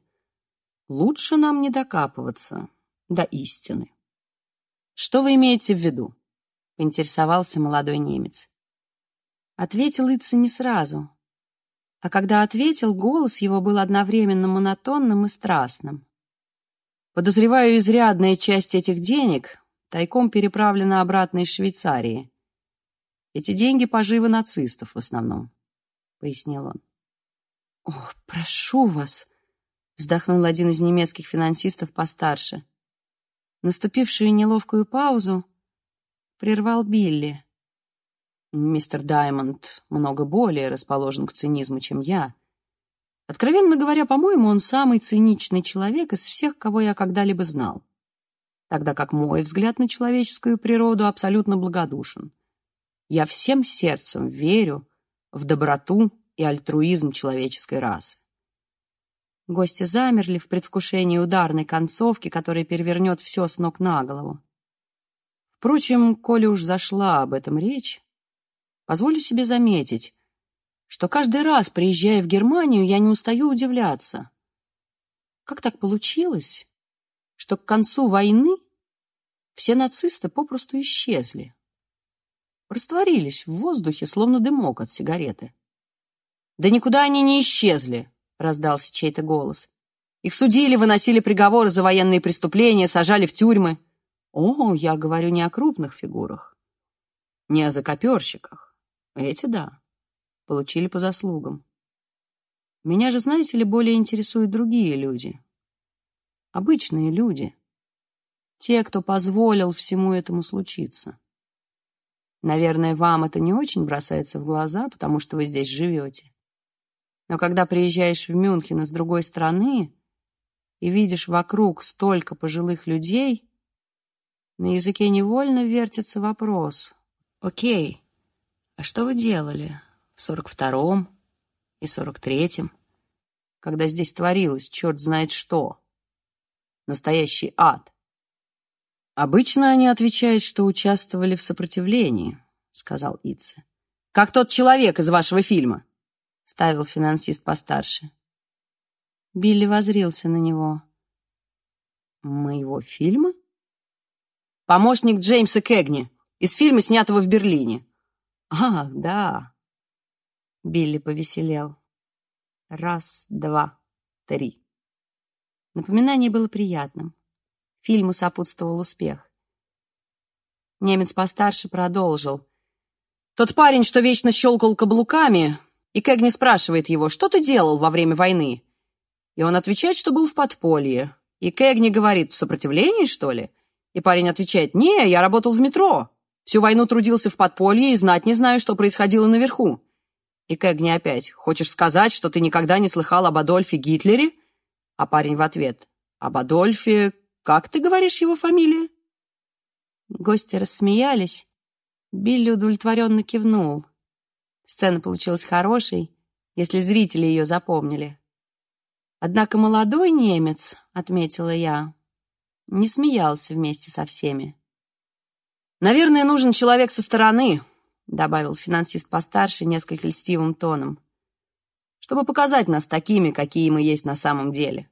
«лучше нам не докапываться до истины». «Что вы имеете в виду?» — поинтересовался молодой немец. Ответил Итса не сразу. А когда ответил, голос его был одновременно монотонным и страстным. Подозреваю, изрядная часть этих денег тайком переправлена обратно из Швейцарии. Эти деньги поживы нацистов в основном, — пояснил он. «О, прошу вас!» — вздохнул один из немецких финансистов постарше. Наступившую неловкую паузу прервал Билли. Мистер Даймонд много более расположен к цинизму, чем я. Откровенно говоря, по-моему, он самый циничный человек из всех, кого я когда-либо знал. Тогда как мой взгляд на человеческую природу абсолютно благодушен. Я всем сердцем верю в доброту и альтруизм человеческой расы. Гости замерли в предвкушении ударной концовки, которая перевернет все с ног на голову. Впрочем, коли уж зашла об этом речь, позволю себе заметить, что каждый раз, приезжая в Германию, я не устаю удивляться. Как так получилось, что к концу войны все нацисты попросту исчезли? Растворились в воздухе, словно дымок от сигареты. «Да никуда они не исчезли!» — раздался чей-то голос. «Их судили, выносили приговоры за военные преступления, сажали в тюрьмы. О, я говорю не о крупных фигурах, не о закоперщиках. Эти, да, получили по заслугам. Меня же, знаете ли, более интересуют другие люди. Обычные люди. Те, кто позволил всему этому случиться. Наверное, вам это не очень бросается в глаза, потому что вы здесь живете. Но когда приезжаешь в Мюнхен из другой страны и видишь вокруг столько пожилых людей, на языке невольно вертится вопрос. Окей, а что вы делали в сорок втором и сорок третьем, когда здесь творилось черт знает что? Настоящий ад. Обычно они отвечают, что участвовали в сопротивлении, сказал Итце. Как тот человек из вашего фильма, ставил финансист постарше. Билли возрился на него. Моего фильма? Помощник Джеймса Кэгни из фильма, снятого в Берлине. Ах, да. Билли повеселел. Раз, два, три. Напоминание было приятным. Фильму сопутствовал успех. Немец постарше продолжил. «Тот парень, что вечно щелкал каблуками, и Кэгни спрашивает его, что ты делал во время войны?» И он отвечает, что был в подполье. И Кэгни говорит, в сопротивлении, что ли? И парень отвечает, «Не, я работал в метро. Всю войну трудился в подполье и знать не знаю, что происходило наверху». И Кэгни опять, «Хочешь сказать, что ты никогда не слыхал об Адольфе Гитлере?» А парень в ответ, «Об Адольфе как ты говоришь его фамилия?» Гости рассмеялись. Билли удовлетворенно кивнул. Сцена получилась хорошей, если зрители ее запомнили. Однако молодой немец, отметила я, не смеялся вместе со всеми. «Наверное, нужен человек со стороны», добавил финансист постарше несколько льстивым тоном, чтобы показать нас такими, какие мы есть на самом деле.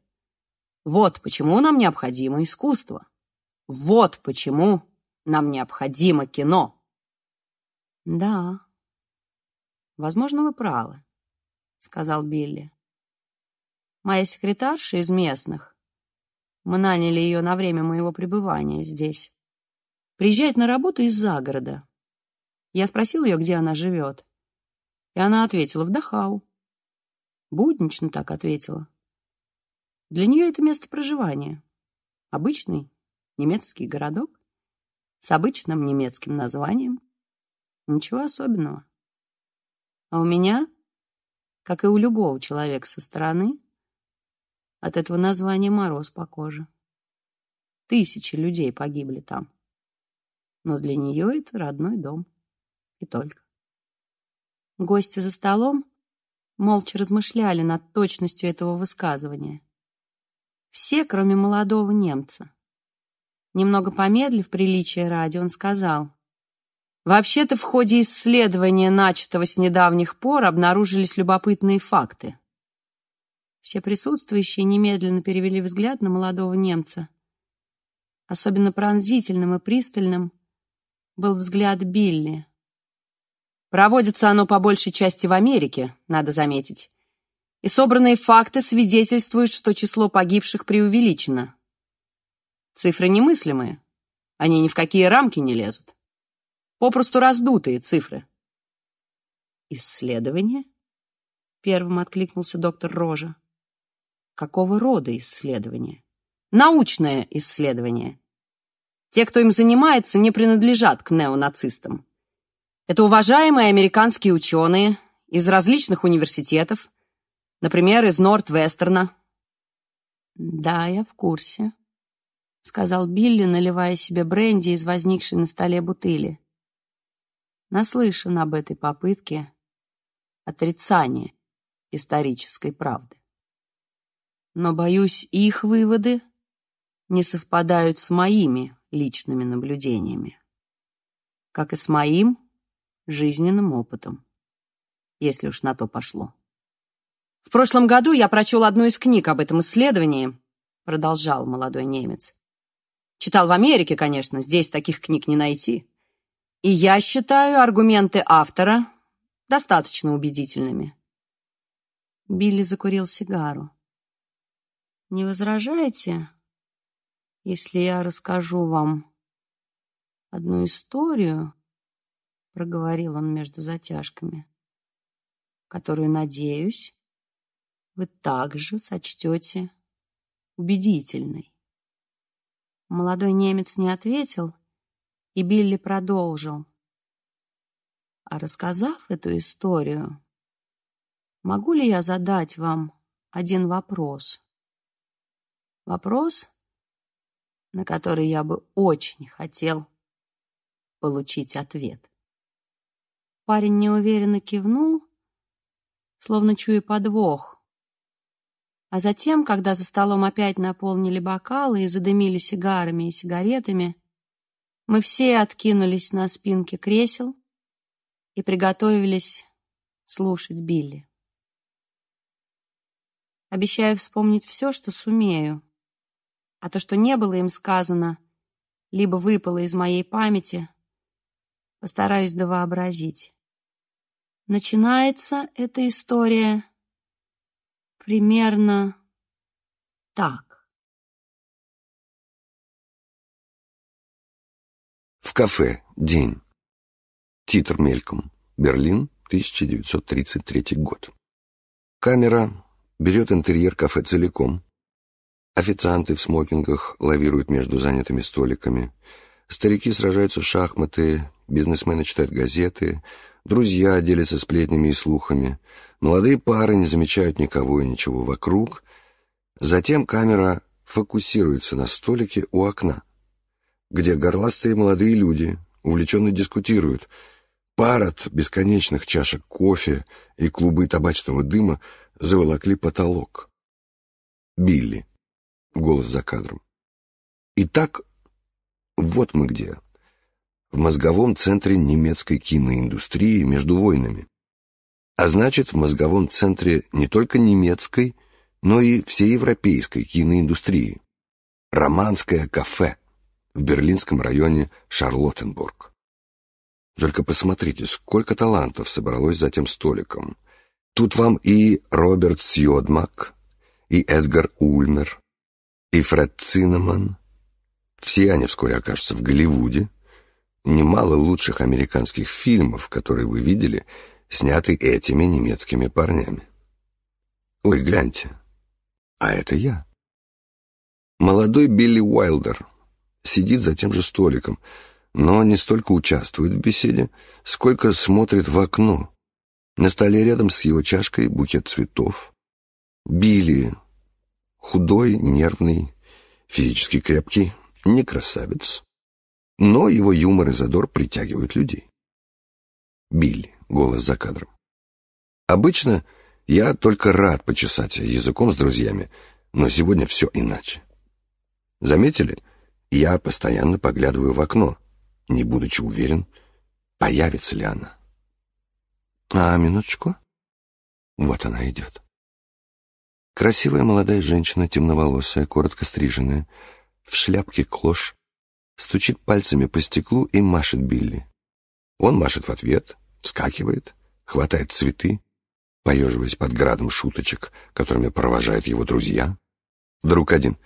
Вот почему нам необходимо искусство. Вот почему нам необходимо кино. Да, возможно, вы правы, сказал Билли. Моя секретарша из местных, мы наняли ее на время моего пребывания здесь, приезжает на работу из загорода. Я спросил ее, где она живет, и она ответила, в Дахау. Буднично так ответила. Для нее это место проживания. Обычный немецкий городок с обычным немецким названием. Ничего особенного. А у меня, как и у любого человека со стороны, от этого названия мороз по коже. Тысячи людей погибли там. Но для нее это родной дом. И только. Гости за столом молча размышляли над точностью этого высказывания. Все, кроме молодого немца. Немного помедлив приличие ради, он сказал, «Вообще-то в ходе исследования, начатого с недавних пор, обнаружились любопытные факты». Все присутствующие немедленно перевели взгляд на молодого немца. Особенно пронзительным и пристальным был взгляд Билли. Проводится оно по большей части в Америке, надо заметить и собранные факты свидетельствуют, что число погибших преувеличено. Цифры немыслимые, они ни в какие рамки не лезут. Попросту раздутые цифры. «Исследование?» — первым откликнулся доктор Рожа. «Какого рода исследование?» «Научное исследование. Те, кто им занимается, не принадлежат к неонацистам. Это уважаемые американские ученые из различных университетов, Например, из Норт-Вестерна». «Да, я в курсе», — сказал Билли, наливая себе бренди из возникшей на столе бутыли. Наслышан об этой попытке отрицания исторической правды. Но, боюсь, их выводы не совпадают с моими личными наблюдениями, как и с моим жизненным опытом. если уж на то пошло. В прошлом году я прочел одну из книг об этом исследовании, продолжал молодой немец. Читал в Америке, конечно, здесь таких книг не найти. И я считаю аргументы автора достаточно убедительными. Билли закурил сигару. «Не возражаете, если я расскажу вам одну историю?» — проговорил он между затяжками, «которую, надеюсь, вы также сочтете убедительной». Молодой немец не ответил, и Билли продолжил. А рассказав эту историю, могу ли я задать вам один вопрос? Вопрос, на который я бы очень хотел получить ответ. Парень неуверенно кивнул, словно чуя подвох. А затем, когда за столом опять наполнили бокалы и задымили сигарами и сигаретами, мы все откинулись на спинки кресел и приготовились слушать Билли. Обещаю вспомнить все, что сумею, а то, что не было им сказано, либо выпало из моей памяти, постараюсь довообразить. Начинается эта история примерно так. В кафе. День. Титр мельком. Берлин, 1933 год. Камера берет интерьер кафе целиком. Официанты в смокингах лавируют между занятыми столиками. Старики сражаются в шахматы, бизнесмены читают газеты, друзья делятся сплетнями и слухами. Молодые пары не замечают никого и ничего вокруг. Затем камера фокусируется на столике у окна, где горластые молодые люди увлеченно дискутируют — Пар от бесконечных чашек кофе и клубы табачного дыма заволокли потолок. Билли. Голос за кадром. Итак, вот мы где. В мозговом центре немецкой киноиндустрии между войнами. А значит, в мозговом центре не только немецкой, но и всеевропейской киноиндустрии. Романское кафе в берлинском районе Шарлоттенбург. Только посмотрите, сколько талантов собралось за тем столиком. Тут вам и Роберт Сьодмак, и Эдгар Ульмер, и Фред Циннаман. Все они вскоре окажутся в Голливуде. Немало лучших американских фильмов, которые вы видели, сняты этими немецкими парнями. Ой, гляньте, а это я. Молодой Билли Уайлдер сидит за тем же столиком — но не столько участвует в беседе, сколько смотрит в окно. На столе рядом с его чашкой букет цветов. Билли, худой, нервный, физически крепкий, не красавец, но его юмор и задор притягивают людей. Билли, голос за кадром. Обычно я только рад почесать языком с друзьями, но сегодня все иначе. Заметили? Я постоянно поглядываю в окно, не будучи уверен, появится ли она. А, минуточку. Вот она идет. Красивая молодая женщина, темноволосая, коротко стриженная, в шляпке клош, стучит пальцами по стеклу и машет Билли. Он машет в ответ, вскакивает, хватает цветы, поеживаясь под градом шуточек, которыми провожают его друзья. Друг один.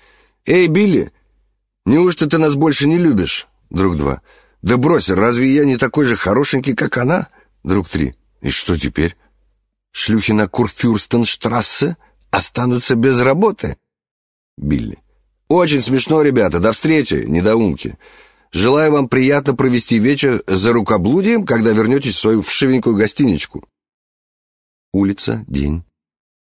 «Эй, Билли, неужто ты нас больше не любишь?» Друг два. «Да брось, разве я не такой же хорошенький, как она?» Друг три. «И что теперь? Шлюхи на Курфюрстенштрассе останутся без работы?» Билли. «Очень смешно, ребята. До встречи, недоумки. Желаю вам приятно провести вечер за рукоблудием, когда вернетесь в свою вшивенькую гостиничку». Улица, день.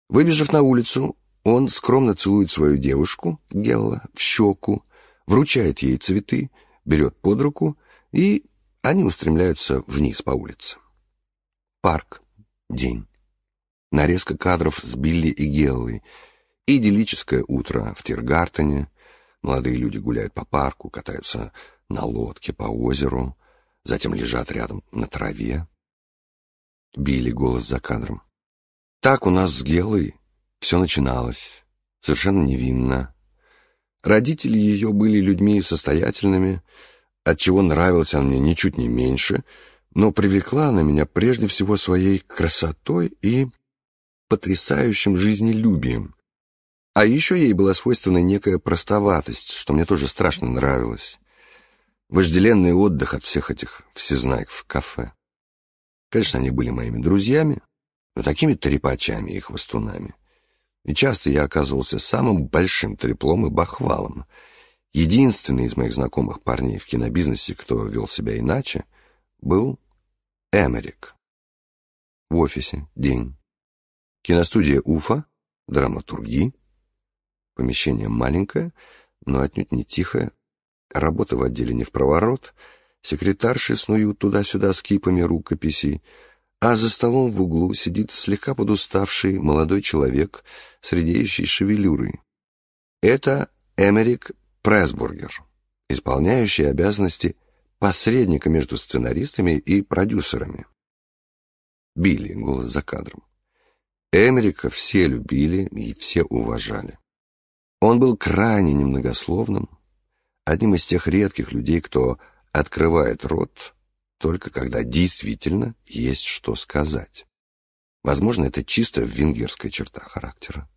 Выбежав на улицу, он скромно целует свою девушку, Гелла, в щеку, вручает ей цветы, берет под руку и они устремляются вниз по улице. Парк. День. Нарезка кадров с Билли и Геллой. Идиллическое утро в Тиргартене. Молодые люди гуляют по парку, катаются на лодке по озеру, затем лежат рядом на траве. Билли голос за кадром. Так у нас с Гелой все начиналось. Совершенно невинно. Родители ее были людьми состоятельными, отчего нравилась она мне ничуть не меньше, но привлекла она меня прежде всего своей красотой и потрясающим жизнелюбием. А еще ей была свойственна некая простоватость, что мне тоже страшно нравилось. Вожделенный отдых от всех этих всезнаек в кафе. Конечно, они были моими друзьями, но такими трепачами и хвостунами. И часто я оказывался самым большим треплом и бахвалом. Единственный из моих знакомых парней в кинобизнесе, кто вел себя иначе, был Эмерик. В офисе день. Киностудия Уфа, драматурги. Помещение маленькое, но отнюдь не тихое. Работа в отделе не в проворот. Секретарши снуют туда-сюда с кипами рукописей, а за столом в углу сидит слегка подуставший молодой человек с редеющей шевелюрой. Это Эмерик Пресбургер, исполняющий обязанности посредника между сценаристами и продюсерами. Билли, голос за кадром. Эмерика все любили и все уважали. Он был крайне немногословным, одним из тех редких людей, кто открывает рот только когда действительно есть что сказать. Возможно, это чисто венгерская черта характера.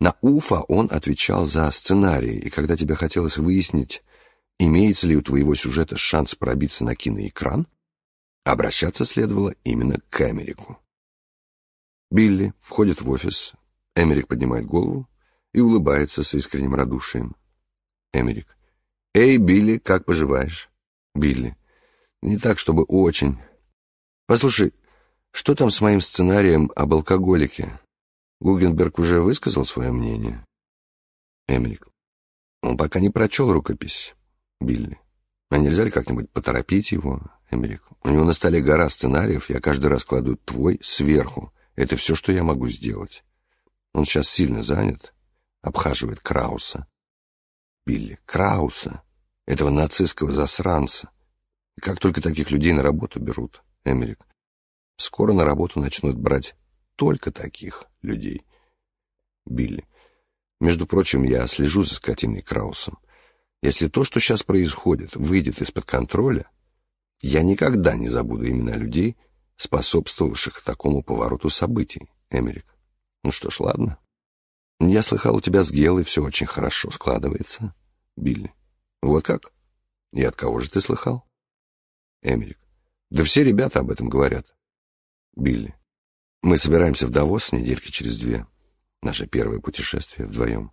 На Уфа он отвечал за сценарий, и когда тебе хотелось выяснить, имеется ли у твоего сюжета шанс пробиться на киноэкран, обращаться следовало именно к Эмерику. Билли входит в офис, Эмерик поднимает голову и улыбается с искренним радушием. Эмерик. «Эй, Билли, как поживаешь?» Билли. «Не так, чтобы очень. Послушай, что там с моим сценарием об алкоголике? Гугенберг уже высказал свое мнение?» Эмерик. «Он пока не прочел рукопись, Билли. А нельзя ли как-нибудь поторопить его, Эмерик? У него на столе гора сценариев, я каждый раз кладу твой сверху. Это все, что я могу сделать. Он сейчас сильно занят, обхаживает Крауса. Билли, Крауса, этого нацистского засранца. Как только таких людей на работу берут, Эмерик, скоро на работу начнут брать только таких людей. Билли, между прочим, я слежу за скотиной Краусом. Если то, что сейчас происходит, выйдет из-под контроля, я никогда не забуду имена людей, способствовавших такому повороту событий, Эмерик. Ну что ж, ладно. Я слыхал, у тебя с Гелой все очень хорошо складывается, Билли. Вот как? И от кого же ты слыхал? Эмерик. Да все ребята об этом говорят. Билли. Мы собираемся в Давос недельки через две. Наше первое путешествие вдвоем.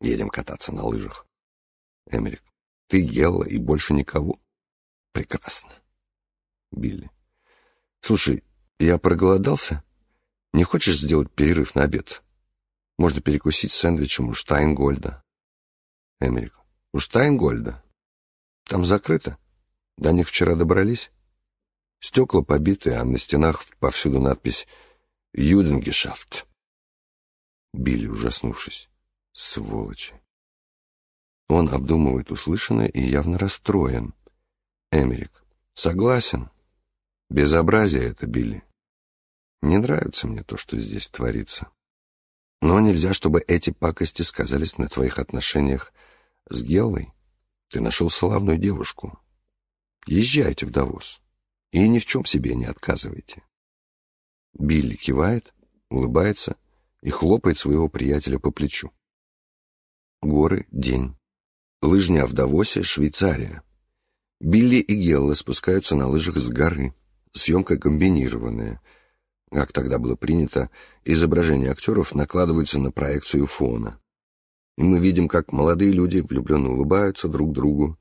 Едем кататься на лыжах. Эмерик. Ты Гелла и больше никого? Прекрасно. Билли. Слушай, я проголодался. Не хочешь сделать перерыв на обед? Можно перекусить сэндвичем у Штайнгольда. Эмерик. У Штайнгольда? Там закрыто. До них вчера добрались. Стекла побиты, а на стенах повсюду надпись «Юденгешафт». Билли, ужаснувшись. Сволочи. Он обдумывает услышанное и явно расстроен. Эмерик. Согласен. Безобразие это, Билли. Не нравится мне то, что здесь творится. Но нельзя, чтобы эти пакости сказались на твоих отношениях с Геллой. Ты нашел славную девушку. Езжайте в Давос. И ни в чем себе не отказывайте. Билли кивает, улыбается и хлопает своего приятеля по плечу. Горы, день. Лыжня в Давосе, Швейцария. Билли и Гелла спускаются на лыжах с горы. Съемка комбинированная. Как тогда было принято, изображения актеров накладываются на проекцию фона. И мы видим, как молодые люди влюбленно улыбаются друг другу,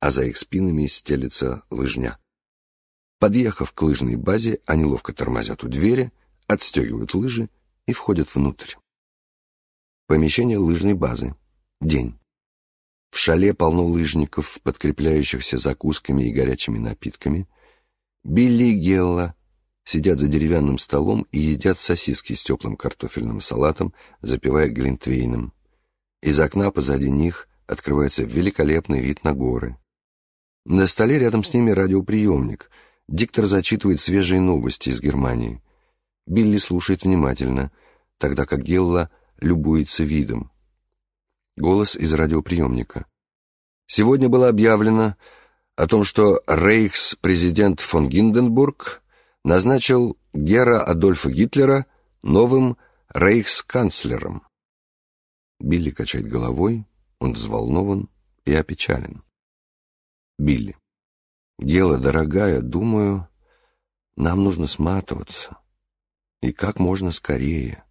а за их спинами стелится лыжня. Подъехав к лыжной базе, они ловко тормозят у двери, отстегивают лыжи и входят внутрь. Помещение лыжной базы. День. В шале полно лыжников, подкрепляющихся закусками и горячими напитками — Билли и Гелла сидят за деревянным столом и едят сосиски с теплым картофельным салатом, запивая глинтвейном. Из окна позади них открывается великолепный вид на горы. На столе рядом с ними радиоприемник. Диктор зачитывает свежие новости из Германии. Билли слушает внимательно, тогда как Гелла любуется видом. Голос из радиоприемника. Сегодня было объявлено о том, что рейхс-президент фон Гинденбург назначил Гера Адольфа Гитлера новым рейхсканцлером. Билли качает головой, он взволнован и опечален. Билли. Дело дорогая, думаю, нам нужно сматываться. И как можно скорее.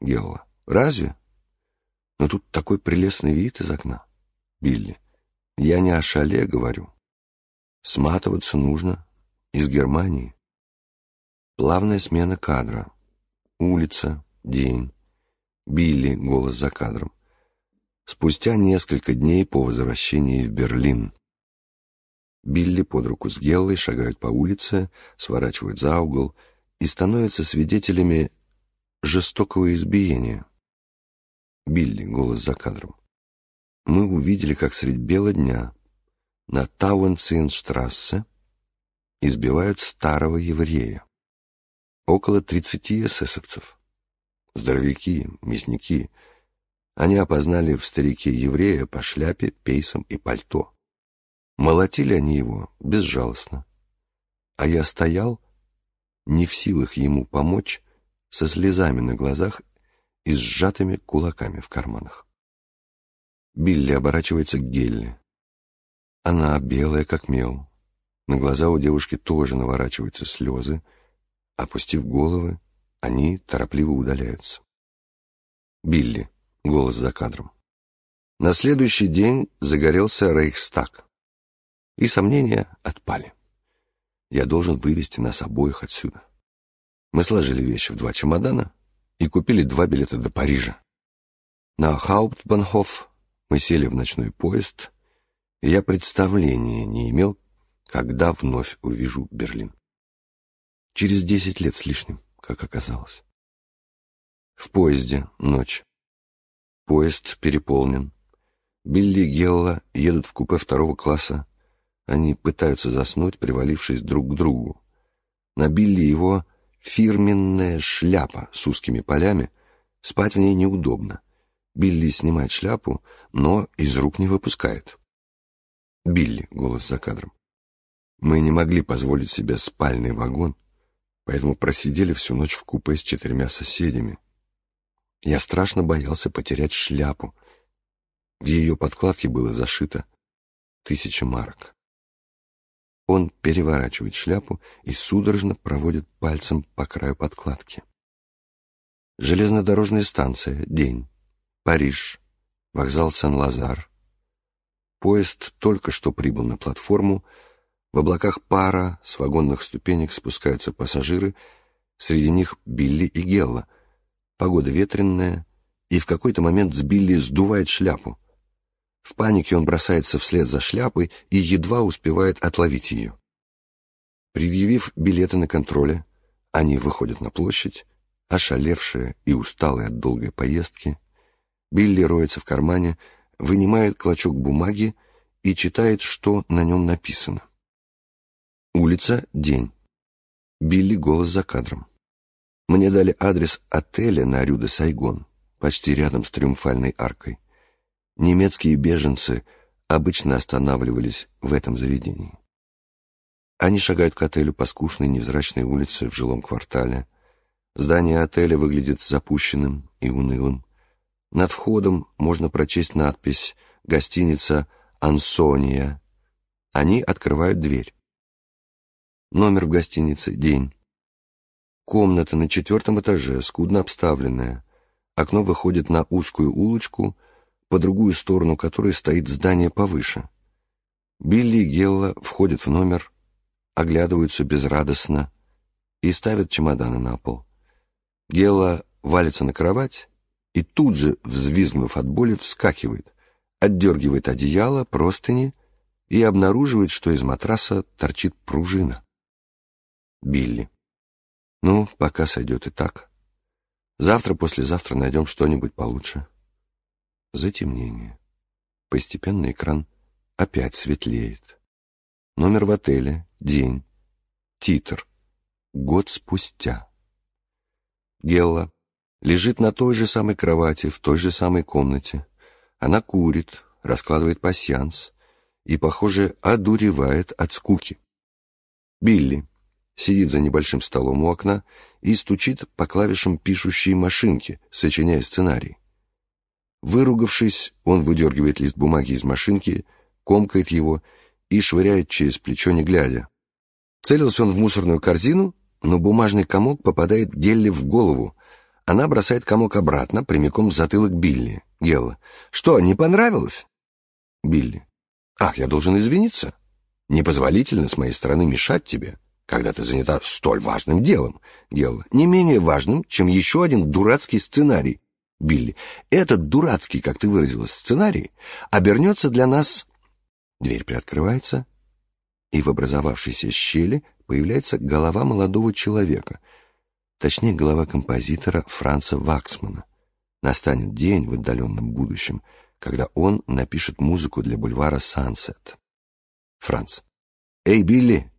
Гелла. Разве? Но тут такой прелестный вид из окна. Билли. Я не о шале говорю. Сматываться нужно из Германии. Плавная смена кадра. Улица, день. Билли, голос за кадром. Спустя несколько дней по возвращении в Берлин. Билли под руку с Геллой шагают по улице, сворачивают за угол и становятся свидетелями жестокого избиения. Билли, голос за кадром. Мы увидели, как средь бела дня на Тауэнцинштрассе избивают старого еврея. Около тридцати эсэсовцев. Здоровяки, мясники. Они опознали в старике еврея по шляпе, пейсам и пальто. Молотили они его безжалостно. А я стоял, не в силах ему помочь, со слезами на глазах и сжатыми кулаками в карманах. Билли оборачивается к Гелли. Она белая, как мел. На глаза у девушки тоже наворачиваются слезы. Опустив головы, они торопливо удаляются. Билли. Голос за кадром. На следующий день загорелся Рейхстаг и сомнения отпали. Я должен вывести нас обоих отсюда. Мы сложили вещи в два чемодана и купили два билета до Парижа. На Хауптбанхоф мы сели в ночной поезд, и я представления не имел, когда вновь увижу Берлин. Через десять лет с лишним, как оказалось. В поезде ночь. Поезд переполнен. Билли и Гелла едут в купе второго класса они пытаются заснуть, привалившись друг к другу. На Билли его фирменная шляпа с узкими полями. Спать в ней неудобно. Билли снимает шляпу, но из рук не выпускает. Билли, голос за кадром. Мы не могли позволить себе спальный вагон, поэтому просидели всю ночь в купе с четырьмя соседями. Я страшно боялся потерять шляпу. В ее подкладке было зашито тысяча марок. Он переворачивает шляпу и судорожно проводит пальцем по краю подкладки. Железнодорожная станция, день. Париж, вокзал Сан-Лазар. Поезд только что прибыл на платформу. В облаках пара с вагонных ступенек спускаются пассажиры. Среди них Билли и Гелла. Погода ветренная, и в какой-то момент с Билли сдувает шляпу. В панике он бросается вслед за шляпой и едва успевает отловить ее. Предъявив билеты на контроле, они выходят на площадь, ошалевшие и усталые от долгой поездки. Билли роется в кармане, вынимает клочок бумаги и читает, что на нем написано. Улица, день. Билли голос за кадром. Мне дали адрес отеля на Рю Сайгон, почти рядом с Триумфальной аркой. Немецкие беженцы обычно останавливались в этом заведении. Они шагают к отелю по скучной невзрачной улице в жилом квартале. Здание отеля выглядит запущенным и унылым. Над входом можно прочесть надпись «Гостиница Ансония». Они открывают дверь. Номер в гостинице «День». Комната на четвертом этаже, скудно обставленная. Окно выходит на узкую улочку — по другую сторону которой стоит здание повыше. Билли и Гелла входят в номер, оглядываются безрадостно и ставят чемоданы на пол. Гелла валится на кровать и тут же, взвизгнув от боли, вскакивает, отдергивает одеяло, простыни и обнаруживает, что из матраса торчит пружина. Билли. Ну, пока сойдет и так. Завтра-послезавтра найдем что-нибудь получше. Затемнение. Постепенно экран опять светлеет. Номер в отеле, день. Титр. Год спустя. Гелла лежит на той же самой кровати, в той же самой комнате. Она курит, раскладывает пасьянс и, похоже, одуревает от скуки. Билли сидит за небольшим столом у окна и стучит по клавишам пишущей машинки, сочиняя сценарий. Выругавшись, он выдергивает лист бумаги из машинки, комкает его и швыряет через плечо, не глядя. Целился он в мусорную корзину, но бумажный комок попадает Гелли в голову. Она бросает комок обратно, прямиком в затылок Билли. Гелла. «Что, не понравилось?» Билли. «Ах, я должен извиниться. Непозволительно с моей стороны мешать тебе, когда ты занята столь важным делом. Гелла. Не менее важным, чем еще один дурацкий сценарий. Билли. Этот дурацкий, как ты выразилась, сценарий обернется для нас... Дверь приоткрывается, и в образовавшейся щели появляется голова молодого человека, точнее, голова композитора Франца Ваксмана. Настанет день в отдаленном будущем, когда он напишет музыку для бульвара «Сансет». Франц. «Эй, Билли,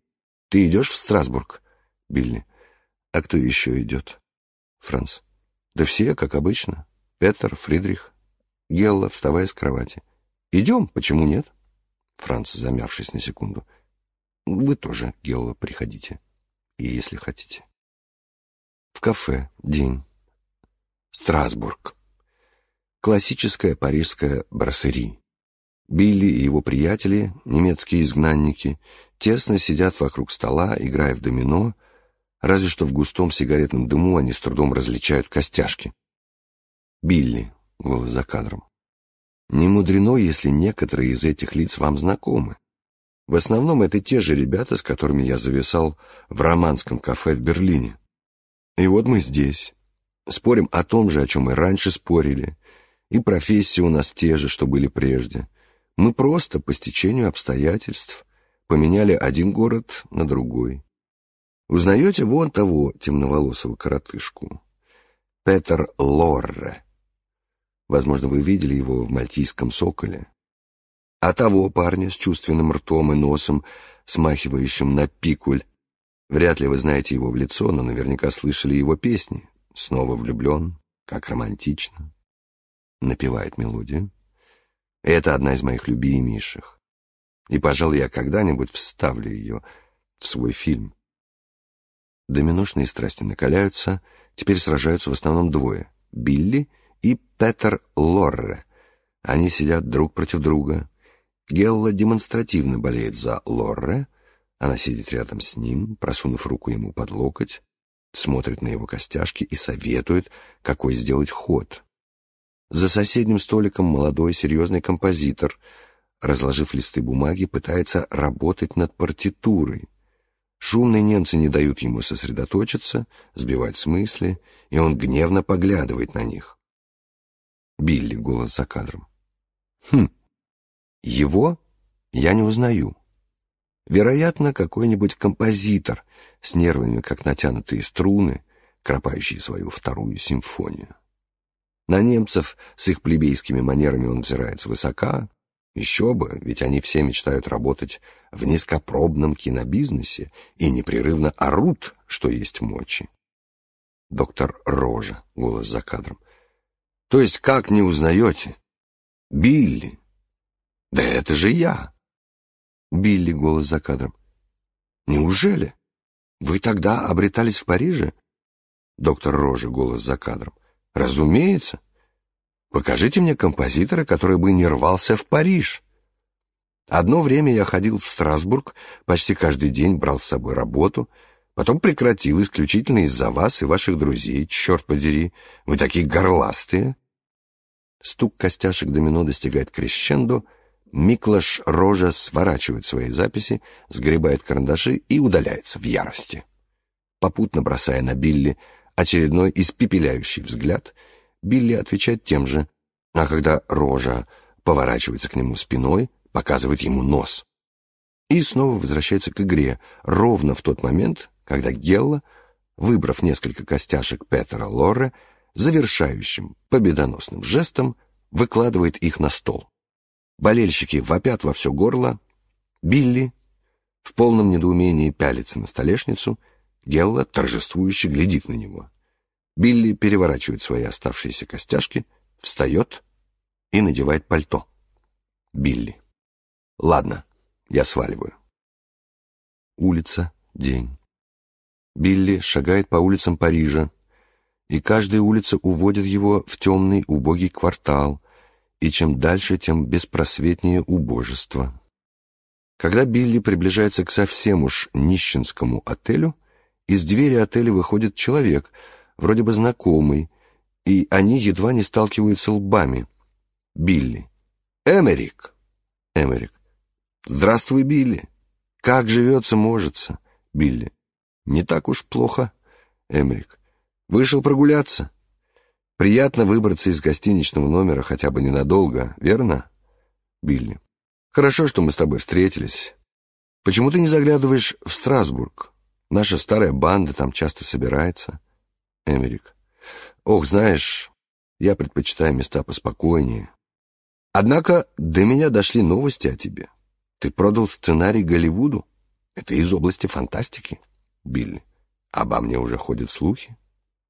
ты идешь в Страсбург?» Билли. «А кто еще идет?» Франц. «Да все, как обычно. Петер, Фридрих, Гелла, вставая с кровати. «Идем, почему нет?» Франц, замявшись на секунду. Вы тоже, Гелла, приходите, и если хотите. В кафе. День. Страсбург. Классическая парижская брасserie. Билли и его приятели, немецкие изгнанники, тесно сидят вокруг стола, играя в домино, разве что в густом сигаретном дыму они с трудом различают костяшки. Билли, голос за кадром. Не мудрено, если некоторые из этих лиц вам знакомы. В основном это те же ребята, с которыми я зависал в романском кафе в Берлине. И вот мы здесь. Спорим о том же, о чем и раньше спорили. И профессии у нас те же, что были прежде. Мы просто, по стечению обстоятельств, поменяли один город на другой. Узнаете вон того темноволосого коротышку? Петер Лорре. Возможно, вы видели его в мальтийском соколе а того парня с чувственным ртом и носом, смахивающим на пикуль. Вряд ли вы знаете его в лицо, но наверняка слышали его песни. «Снова влюблен», «Как романтично», напевает мелодию. Это одна из моих любимейших. И, пожалуй, я когда-нибудь вставлю ее в свой фильм. Доминошные страсти накаляются, теперь сражаются в основном двое — Билли и Петер Лорре. Они сидят друг против друга, Гелла демонстративно болеет за Лорре. Она сидит рядом с ним, просунув руку ему под локоть, смотрит на его костяшки и советует, какой сделать ход. За соседним столиком молодой серьезный композитор, разложив листы бумаги, пытается работать над партитурой. Шумные немцы не дают ему сосредоточиться, сбивать с мысли, и он гневно поглядывает на них. Билли, голос за кадром. «Хм, его я не узнаю. Вероятно, какой-нибудь композитор с нервами, как натянутые струны, кропающий свою вторую симфонию. На немцев с их плебейскими манерами он взирает свысока. Еще бы, ведь они все мечтают работать в низкопробном кинобизнесе и непрерывно орут, что есть мочи. Доктор Рожа, голос за кадром. То есть как не узнаете? Билли, «Да это же я!» Билли голос за кадром. «Неужели? Вы тогда обретались в Париже?» Доктор Рожи голос за кадром. «Разумеется. Покажите мне композитора, который бы не рвался в Париж». Одно время я ходил в Страсбург, почти каждый день брал с собой работу, потом прекратил исключительно из-за вас и ваших друзей, черт подери, вы такие горластые. Стук костяшек домино достигает крещендо, Миклаш Рожа сворачивает свои записи, сгребает карандаши и удаляется в ярости. Попутно бросая на Билли очередной испепеляющий взгляд, Билли отвечает тем же, а когда Рожа поворачивается к нему спиной, показывает ему нос. И снова возвращается к игре, ровно в тот момент, когда Гелла, выбрав несколько костяшек Петера Лорре, завершающим победоносным жестом выкладывает их на стол. Болельщики вопят во все горло. Билли, В полном недоумении пялится на столешницу, Гелла торжествующе глядит на него. Билли переворачивает свои оставшиеся костяшки, встает и надевает пальто. Билли. Ладно, я сваливаю. Улица, день. Билли шагает по улицам Парижа, и каждая улица уводит его в темный убогий квартал, и чем дальше, тем беспросветнее убожество. Когда Билли приближается к совсем уж нищенскому отелю, из двери отеля выходит человек, вроде бы знакомый, и они едва не сталкиваются лбами. Билли. «Эмерик!» Эмерик. «Здравствуй, Билли! Как живется, можется?» Билли. «Не так уж плохо». Эмерик. «Вышел прогуляться?» «Приятно выбраться из гостиничного номера хотя бы ненадолго, верно?» Билли. Хорошо, что мы с тобой встретились. Почему ты не заглядываешь в Страсбург? Наша старая банда там часто собирается. Эмерик. Ох, знаешь, я предпочитаю места поспокойнее. Однако до меня дошли новости о тебе. Ты продал сценарий Голливуду? Это из области фантастики. Билли. Обо мне уже ходят слухи.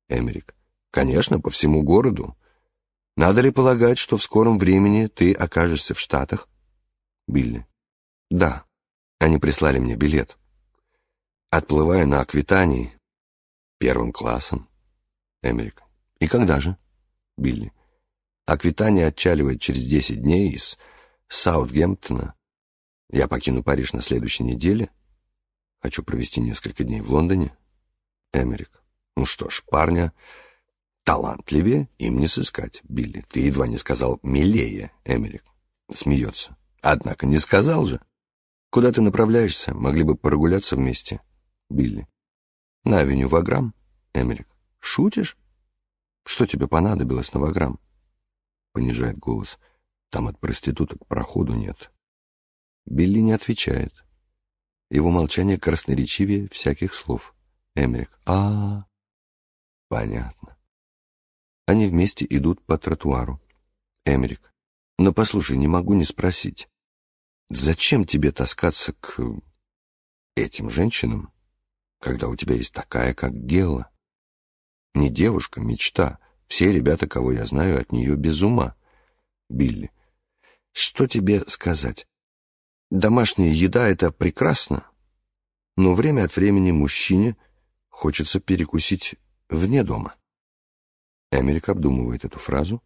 Эмерик. Конечно, по всему городу. Надо ли полагать, что в скором времени ты окажешься в Штатах? Билли. Да, они прислали мне билет. Отплывая на Аквитании, первым классом. Эмерик. И когда же? Билли. Аквитания отчаливает через десять дней из Саутгемптона. Я покину Париж на следующей неделе. Хочу провести несколько дней в Лондоне. Эмерик. Ну что ж, парня талантливее им не сыскать, Билли. Ты едва не сказал «милее», Эмерик. Смеется. Однако не сказал же. Куда ты направляешься? Могли бы прогуляться вместе. Билли. На авеню Ваграм. Эмерик. Шутишь? Что тебе понадобилось на Ваграм? Понижает голос. Там от проституток проходу нет. Билли не отвечает. Его молчание красноречивее всяких слов. Эмерик. А, -а. Понятно. Они вместе идут по тротуару. Эмерик. Но послушай, не могу не спросить. Зачем тебе таскаться к этим женщинам, когда у тебя есть такая, как Гела? Не девушка, мечта. Все ребята, кого я знаю, от нее без ума. Билли. Что тебе сказать? Домашняя еда — это прекрасно, но время от времени мужчине хочется перекусить вне дома. Эмерик обдумывает эту фразу,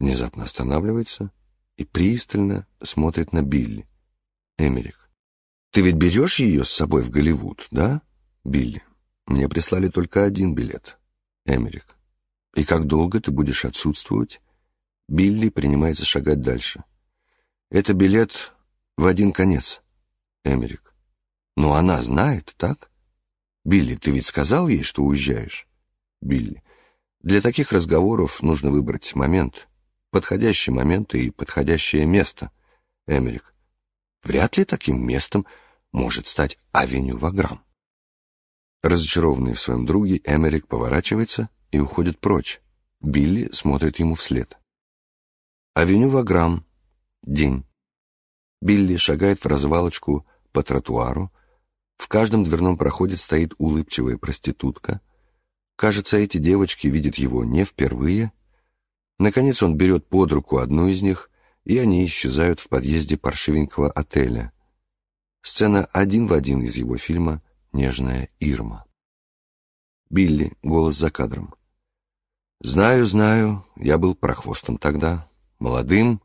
внезапно останавливается — и пристально смотрит на Билли. Эмерик. «Ты ведь берешь ее с собой в Голливуд, да?» Билли. «Мне прислали только один билет». Эмерик. «И как долго ты будешь отсутствовать?» Билли принимается шагать дальше. «Это билет в один конец». Эмерик. «Но она знает, так?» «Билли, ты ведь сказал ей, что уезжаешь?» Билли. «Для таких разговоров нужно выбрать момент» подходящий момент и подходящее место. Эмерик. Вряд ли таким местом может стать авеню Ваграм. Разочарованный в своем друге, Эмерик поворачивается и уходит прочь. Билли смотрит ему вслед. Авеню Ваграм. День. Билли шагает в развалочку по тротуару. В каждом дверном проходе стоит улыбчивая проститутка. Кажется, эти девочки видят его не впервые — Наконец он берет под руку одну из них, и они исчезают в подъезде паршивенького отеля. Сцена один в один из его фильма «Нежная Ирма». Билли, голос за кадром. «Знаю, знаю, я был прохвостом тогда, молодым,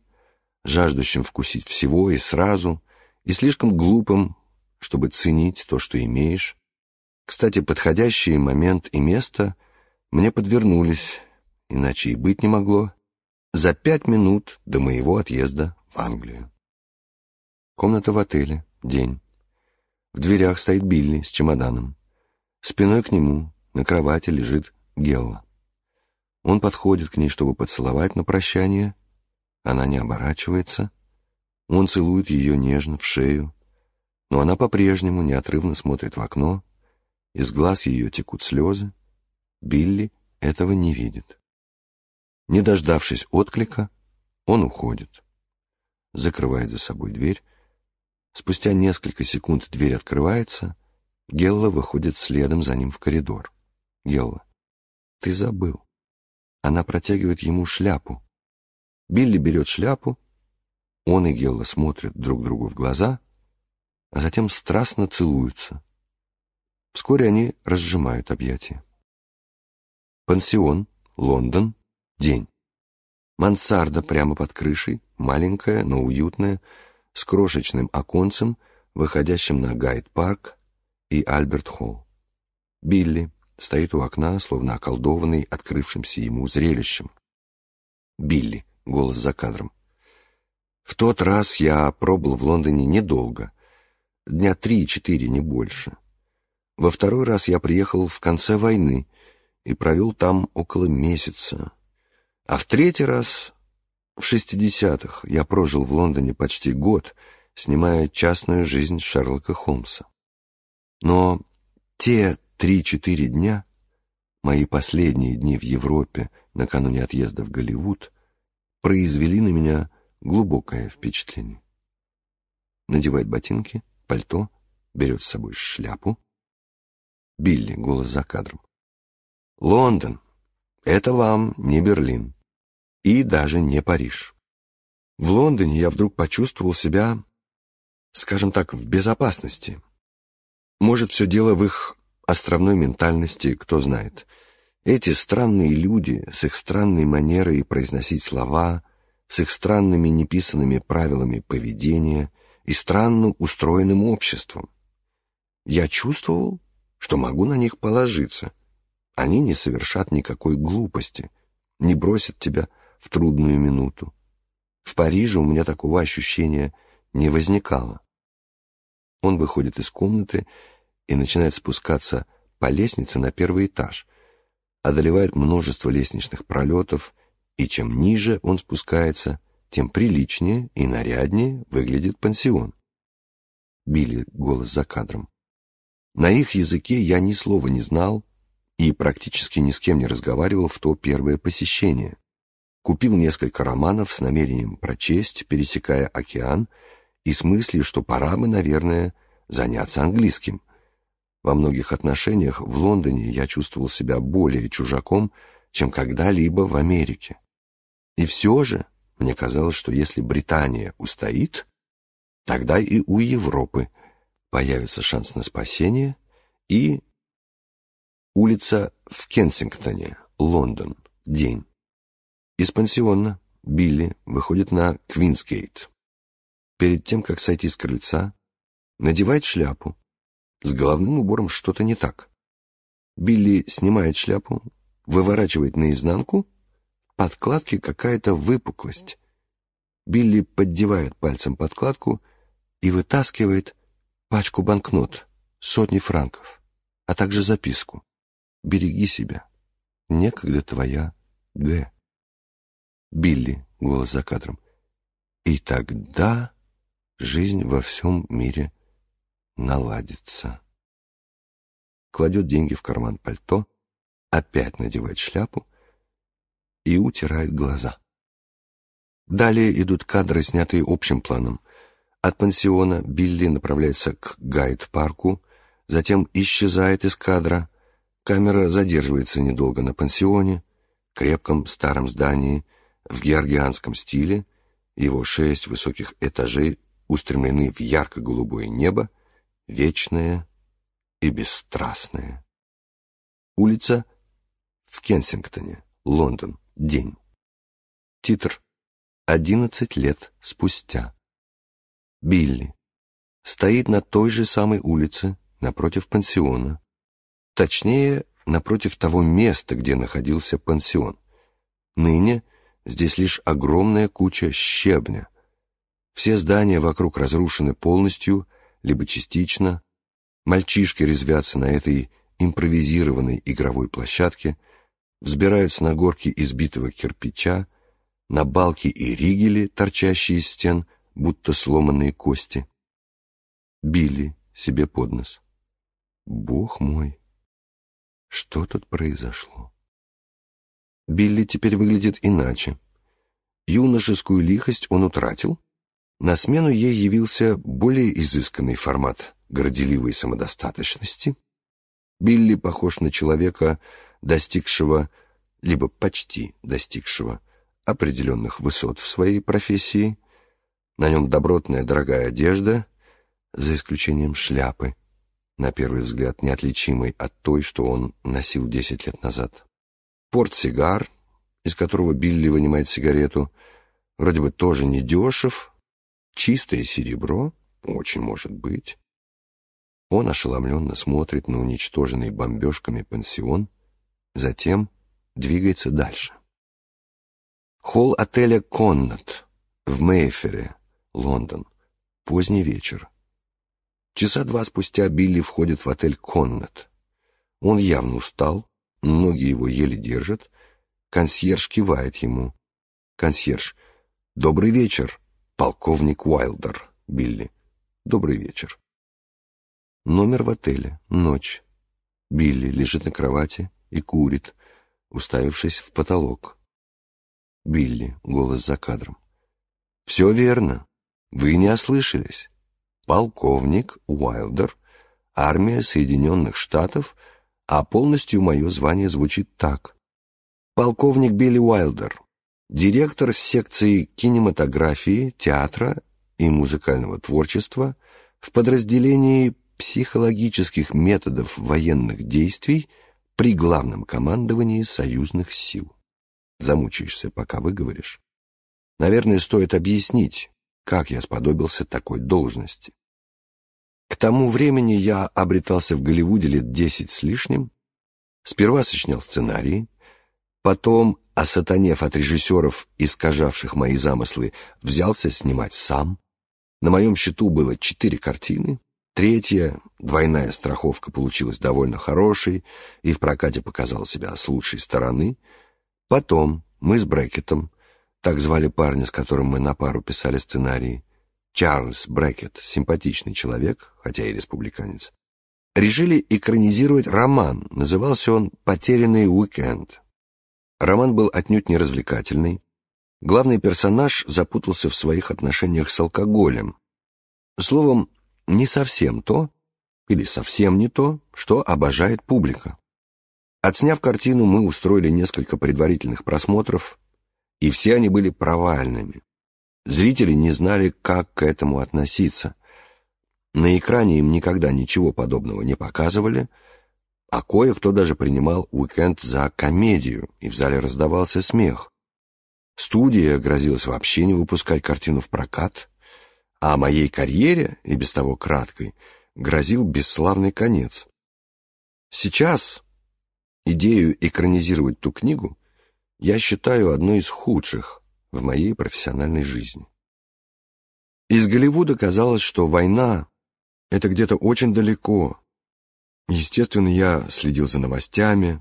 жаждущим вкусить всего и сразу, и слишком глупым, чтобы ценить то, что имеешь. Кстати, подходящий момент и место мне подвернулись, иначе и быть не могло, за пять минут до моего отъезда в Англию. Комната в отеле, день. В дверях стоит Билли с чемоданом. Спиной к нему на кровати лежит Гелла. Он подходит к ней, чтобы поцеловать на прощание. Она не оборачивается. Он целует ее нежно в шею, но она по-прежнему неотрывно смотрит в окно. Из глаз ее текут слезы. Билли этого не видит. Не дождавшись отклика, он уходит, закрывает за собой дверь Спустя несколько секунд дверь открывается, Гелла выходит следом за ним в коридор. Гелла, ты забыл. Она протягивает ему шляпу. Билли берет шляпу, он и Гелла смотрят друг другу в глаза, а затем страстно целуются. Вскоре они разжимают объятия. Пансион, Лондон, день. Мансарда прямо под крышей, маленькая, но уютная, с крошечным оконцем, выходящим на Гайд-парк и Альберт-холл. Билли стоит у окна, словно околдованный открывшимся ему зрелищем. Билли, голос за кадром. В тот раз я пробыл в Лондоне недолго, дня три-четыре, не больше. Во второй раз я приехал в конце войны и провел там около месяца. А в третий раз, в шестидесятых, я прожил в Лондоне почти год, снимая частную жизнь Шерлока Холмса. Но те три-четыре дня, мои последние дни в Европе накануне отъезда в Голливуд, произвели на меня глубокое впечатление. Надевает ботинки, пальто, берет с собой шляпу. Билли, голос за кадром. Лондон — это вам не Берлин и даже не Париж. В Лондоне я вдруг почувствовал себя, скажем так, в безопасности. Может, все дело в их островной ментальности, кто знает. Эти странные люди с их странной манерой произносить слова, с их странными неписанными правилами поведения и странно устроенным обществом. Я чувствовал, что могу на них положиться. Они не совершат никакой глупости, не бросят тебя в трудную минуту. В Париже у меня такого ощущения не возникало. Он выходит из комнаты и начинает спускаться по лестнице на первый этаж, одолевает множество лестничных пролетов, и чем ниже он спускается, тем приличнее и наряднее выглядит пансион. Билли голос за кадром. На их языке я ни слова не знал и практически ни с кем не разговаривал в то первое посещение. Купил несколько романов с намерением прочесть, пересекая океан, и с мыслью, что пора бы, наверное, заняться английским. Во многих отношениях в Лондоне я чувствовал себя более чужаком, чем когда-либо в Америке. И все же мне казалось, что если Британия устоит, тогда и у Европы появится шанс на спасение, и улица в Кенсингтоне, Лондон, день. Из пансиона Билли выходит на Квинсгейт. Перед тем, как сойти с крыльца, надевает шляпу. С головным убором что-то не так. Билли снимает шляпу, выворачивает наизнанку подкладке какая-то выпуклость. Билли поддевает пальцем подкладку и вытаскивает пачку банкнот, сотни франков, а также записку. «Береги себя. Некогда твоя Г». Билли, голос за кадром. И тогда жизнь во всем мире наладится. Кладет деньги в карман пальто, опять надевает шляпу и утирает глаза. Далее идут кадры, снятые общим планом. От пансиона Билли направляется к гайд-парку, затем исчезает из кадра. Камера задерживается недолго на пансионе, крепком старом здании, в георгианском стиле. Его шесть высоких этажей устремлены в ярко-голубое небо, вечное и бесстрастное. Улица в Кенсингтоне, Лондон. День. Титр. Одиннадцать лет спустя. Билли. Стоит на той же самой улице, напротив пансиона. Точнее, напротив того места, где находился пансион. Ныне здесь лишь огромная куча щебня. Все здания вокруг разрушены полностью, либо частично. Мальчишки резвятся на этой импровизированной игровой площадке – взбираются на горки избитого кирпича, на балки и ригели, торчащие из стен, будто сломанные кости. Били себе под нос. Бог мой, что тут произошло? Билли теперь выглядит иначе. Юношескую лихость он утратил, На смену ей явился более изысканный формат горделивой самодостаточности. Билли похож на человека, достигшего, либо почти достигшего, определенных высот в своей профессии. На нем добротная дорогая одежда, за исключением шляпы, на первый взгляд неотличимой от той, что он носил десять лет назад. Портсигар, из которого Билли вынимает сигарету, вроде бы тоже не дешев, чистое серебро, очень может быть. Он ошеломленно смотрит на уничтоженный бомбежками пансион, затем двигается дальше. Холл отеля «Коннат» в Мейфере, Лондон. Поздний вечер. Часа два спустя Билли входит в отель «Коннат». Он явно устал, ноги его еле держат. Консьерж кивает ему. Консьерж. «Добрый вечер, полковник Уайлдер, Билли. Добрый вечер». Номер в отеле. Ночь. Билли лежит на кровати и курит, уставившись в потолок. Билли, голос за кадром. «Все верно. Вы не ослышались. Полковник Уайлдер, армия Соединенных Штатов, а полностью мое звание звучит так. Полковник Билли Уайлдер, директор секции кинематографии, театра и музыкального творчества в подразделении психологических методов военных действий при главном командовании союзных сил. Замучаешься, пока выговоришь. Наверное, стоит объяснить, как я сподобился такой должности. К тому времени я обретался в Голливуде лет десять с лишним. Сперва сочинял сценарии, потом, осатанев от режиссеров, искажавших мои замыслы, взялся снимать сам. На моем счету было четыре картины, Третья, двойная страховка получилась довольно хорошей и в прокате показала себя с лучшей стороны. Потом мы с Брекетом, так звали парня, с которым мы на пару писали сценарии, Чарльз Брекет, симпатичный человек, хотя и республиканец, решили экранизировать роман. Назывался он «Потерянный уикенд». Роман был отнюдь не развлекательный. Главный персонаж запутался в своих отношениях с алкоголем. Словом, не совсем то, или совсем не то, что обожает публика. Отсняв картину, мы устроили несколько предварительных просмотров, и все они были провальными. Зрители не знали, как к этому относиться. На экране им никогда ничего подобного не показывали, а кое-кто даже принимал уикенд за комедию, и в зале раздавался смех. Студия грозилась вообще не выпускать картину в прокат, а моей карьере, и без того краткой, грозил бесславный конец. Сейчас идею экранизировать ту книгу я считаю одной из худших в моей профессиональной жизни. Из Голливуда казалось, что война — это где-то очень далеко. Естественно, я следил за новостями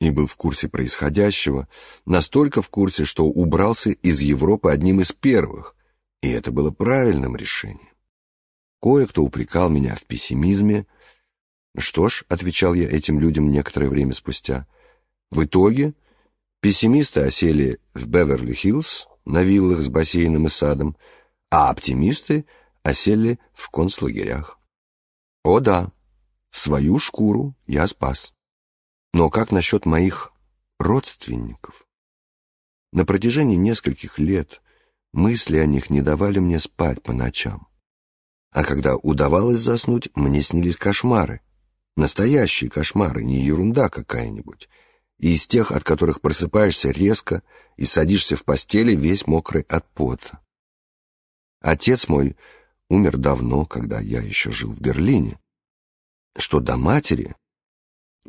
и был в курсе происходящего, настолько в курсе, что убрался из Европы одним из первых, и это было правильным решением. Кое-кто упрекал меня в пессимизме. Что ж, отвечал я этим людям некоторое время спустя, в итоге пессимисты осели в Беверли-Хиллз на виллах с бассейном и садом, а оптимисты осели в концлагерях. О да, свою шкуру я спас. Но как насчет моих родственников? На протяжении нескольких лет Мысли о них не давали мне спать по ночам. А когда удавалось заснуть, мне снились кошмары. Настоящие кошмары, не ерунда какая-нибудь. Из тех, от которых просыпаешься резко и садишься в постели весь мокрый от пота. Отец мой умер давно, когда я еще жил в Берлине. Что до матери,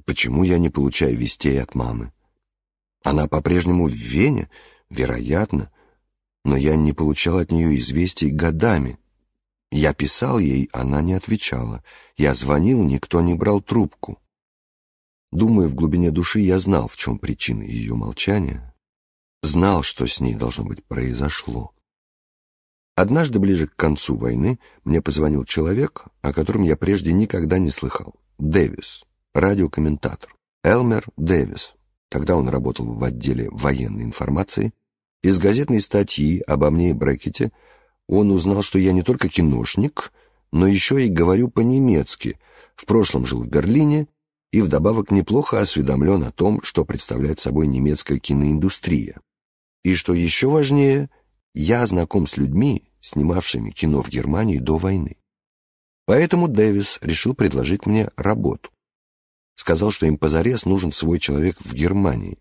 почему я не получаю вестей от мамы? Она по-прежнему в Вене, вероятно, но я не получал от нее известий годами. Я писал ей, она не отвечала. Я звонил, никто не брал трубку. Думаю, в глубине души я знал, в чем причина ее молчания. Знал, что с ней, должно быть, произошло. Однажды, ближе к концу войны, мне позвонил человек, о котором я прежде никогда не слыхал. Дэвис, радиокомментатор. Элмер Дэвис. Тогда он работал в отделе военной информации из газетной статьи обо мне и Брекете Он узнал, что я не только киношник, но еще и говорю по-немецки. В прошлом жил в Берлине и вдобавок неплохо осведомлен о том, что представляет собой немецкая киноиндустрия. И что еще важнее, я знаком с людьми, снимавшими кино в Германии до войны. Поэтому Дэвис решил предложить мне работу. Сказал, что им позарез нужен свой человек в Германии.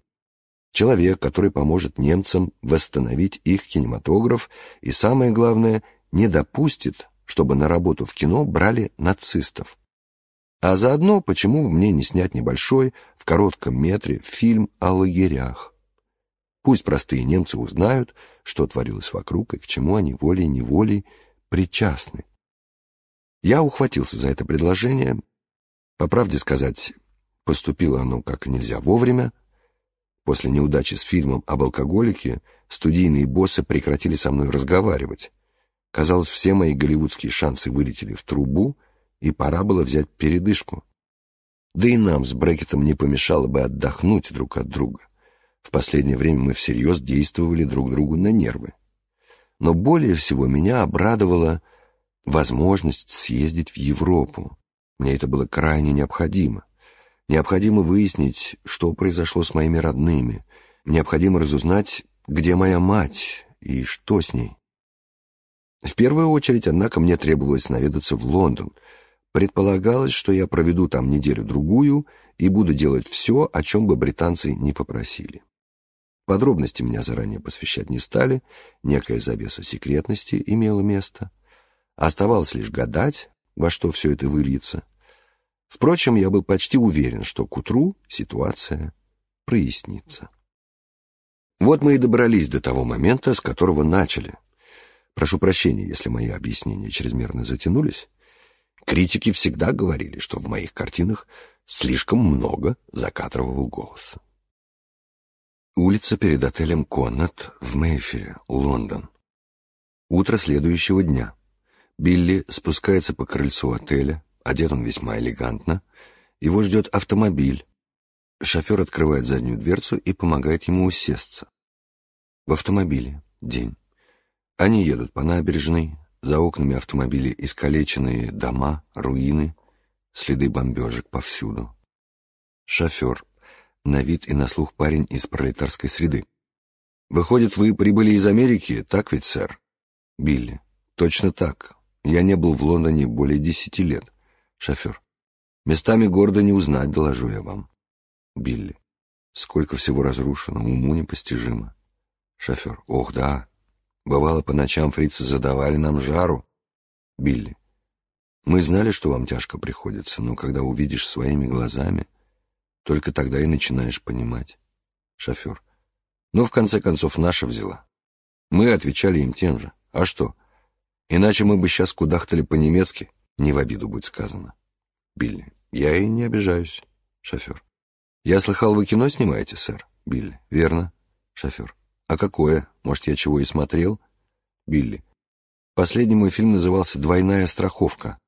Человек, который поможет немцам восстановить их кинематограф и, самое главное, не допустит, чтобы на работу в кино брали нацистов. А заодно, почему бы мне не снять небольшой, в коротком метре, фильм о лагерях? Пусть простые немцы узнают, что творилось вокруг и к чему они волей-неволей причастны. Я ухватился за это предложение. По правде сказать, поступило оно как нельзя вовремя. После неудачи с фильмом об алкоголике студийные боссы прекратили со мной разговаривать. Казалось, все мои голливудские шансы вылетели в трубу, и пора было взять передышку. Да и нам с Брекетом не помешало бы отдохнуть друг от друга. В последнее время мы всерьез действовали друг другу на нервы. Но более всего меня обрадовало возможность съездить в Европу. Мне это было крайне необходимо. Необходимо выяснить, что произошло с моими родными. Необходимо разузнать, где моя мать и что с ней. В первую очередь, однако, мне требовалось наведаться в Лондон. Предполагалось, что я проведу там неделю-другую и буду делать все, о чем бы британцы не попросили. Подробности меня заранее посвящать не стали, некая завеса секретности имела место — Оставалось лишь гадать, во что все это выльется. Впрочем, я был почти уверен, что к утру ситуация прояснится. Вот мы и добрались до того момента, с которого начали. Прошу прощения, если мои объяснения чрезмерно затянулись. Критики всегда говорили, что в моих картинах слишком много закадрового голоса. Улица перед отелем «Коннет» в Мейфере, Лондон. Утро следующего дня. Билли спускается по крыльцу отеля, одет он весьма элегантно. Его ждет автомобиль. Шофер открывает заднюю дверцу и помогает ему усесться. В автомобиле день. Они едут по набережной, за окнами автомобиля искалеченные дома, руины, следы бомбежек повсюду. Шофер. На вид и на слух парень из пролетарской среды. «Выходит, вы прибыли из Америки, так ведь, сэр?» «Билли. Точно так. Я не был в Лондоне более десяти лет. Шофер. Местами города не узнать, доложу я вам. Билли. Сколько всего разрушено, уму непостижимо. Шофер. Ох, да. Бывало, по ночам фрицы задавали нам жару. Билли. Мы знали, что вам тяжко приходится, но когда увидишь своими глазами, только тогда и начинаешь понимать. Шофер. Ну, в конце концов, наша взяла. Мы отвечали им тем же. А что? Иначе мы бы сейчас кудахтали по-немецки, не в обиду будет сказано. Билли. Я и не обижаюсь. Шофер. Я слыхал, вы кино снимаете, сэр? Билли. Верно. Шофер. А какое? Может, я чего и смотрел? Билли. Последний мой фильм назывался «Двойная страховка».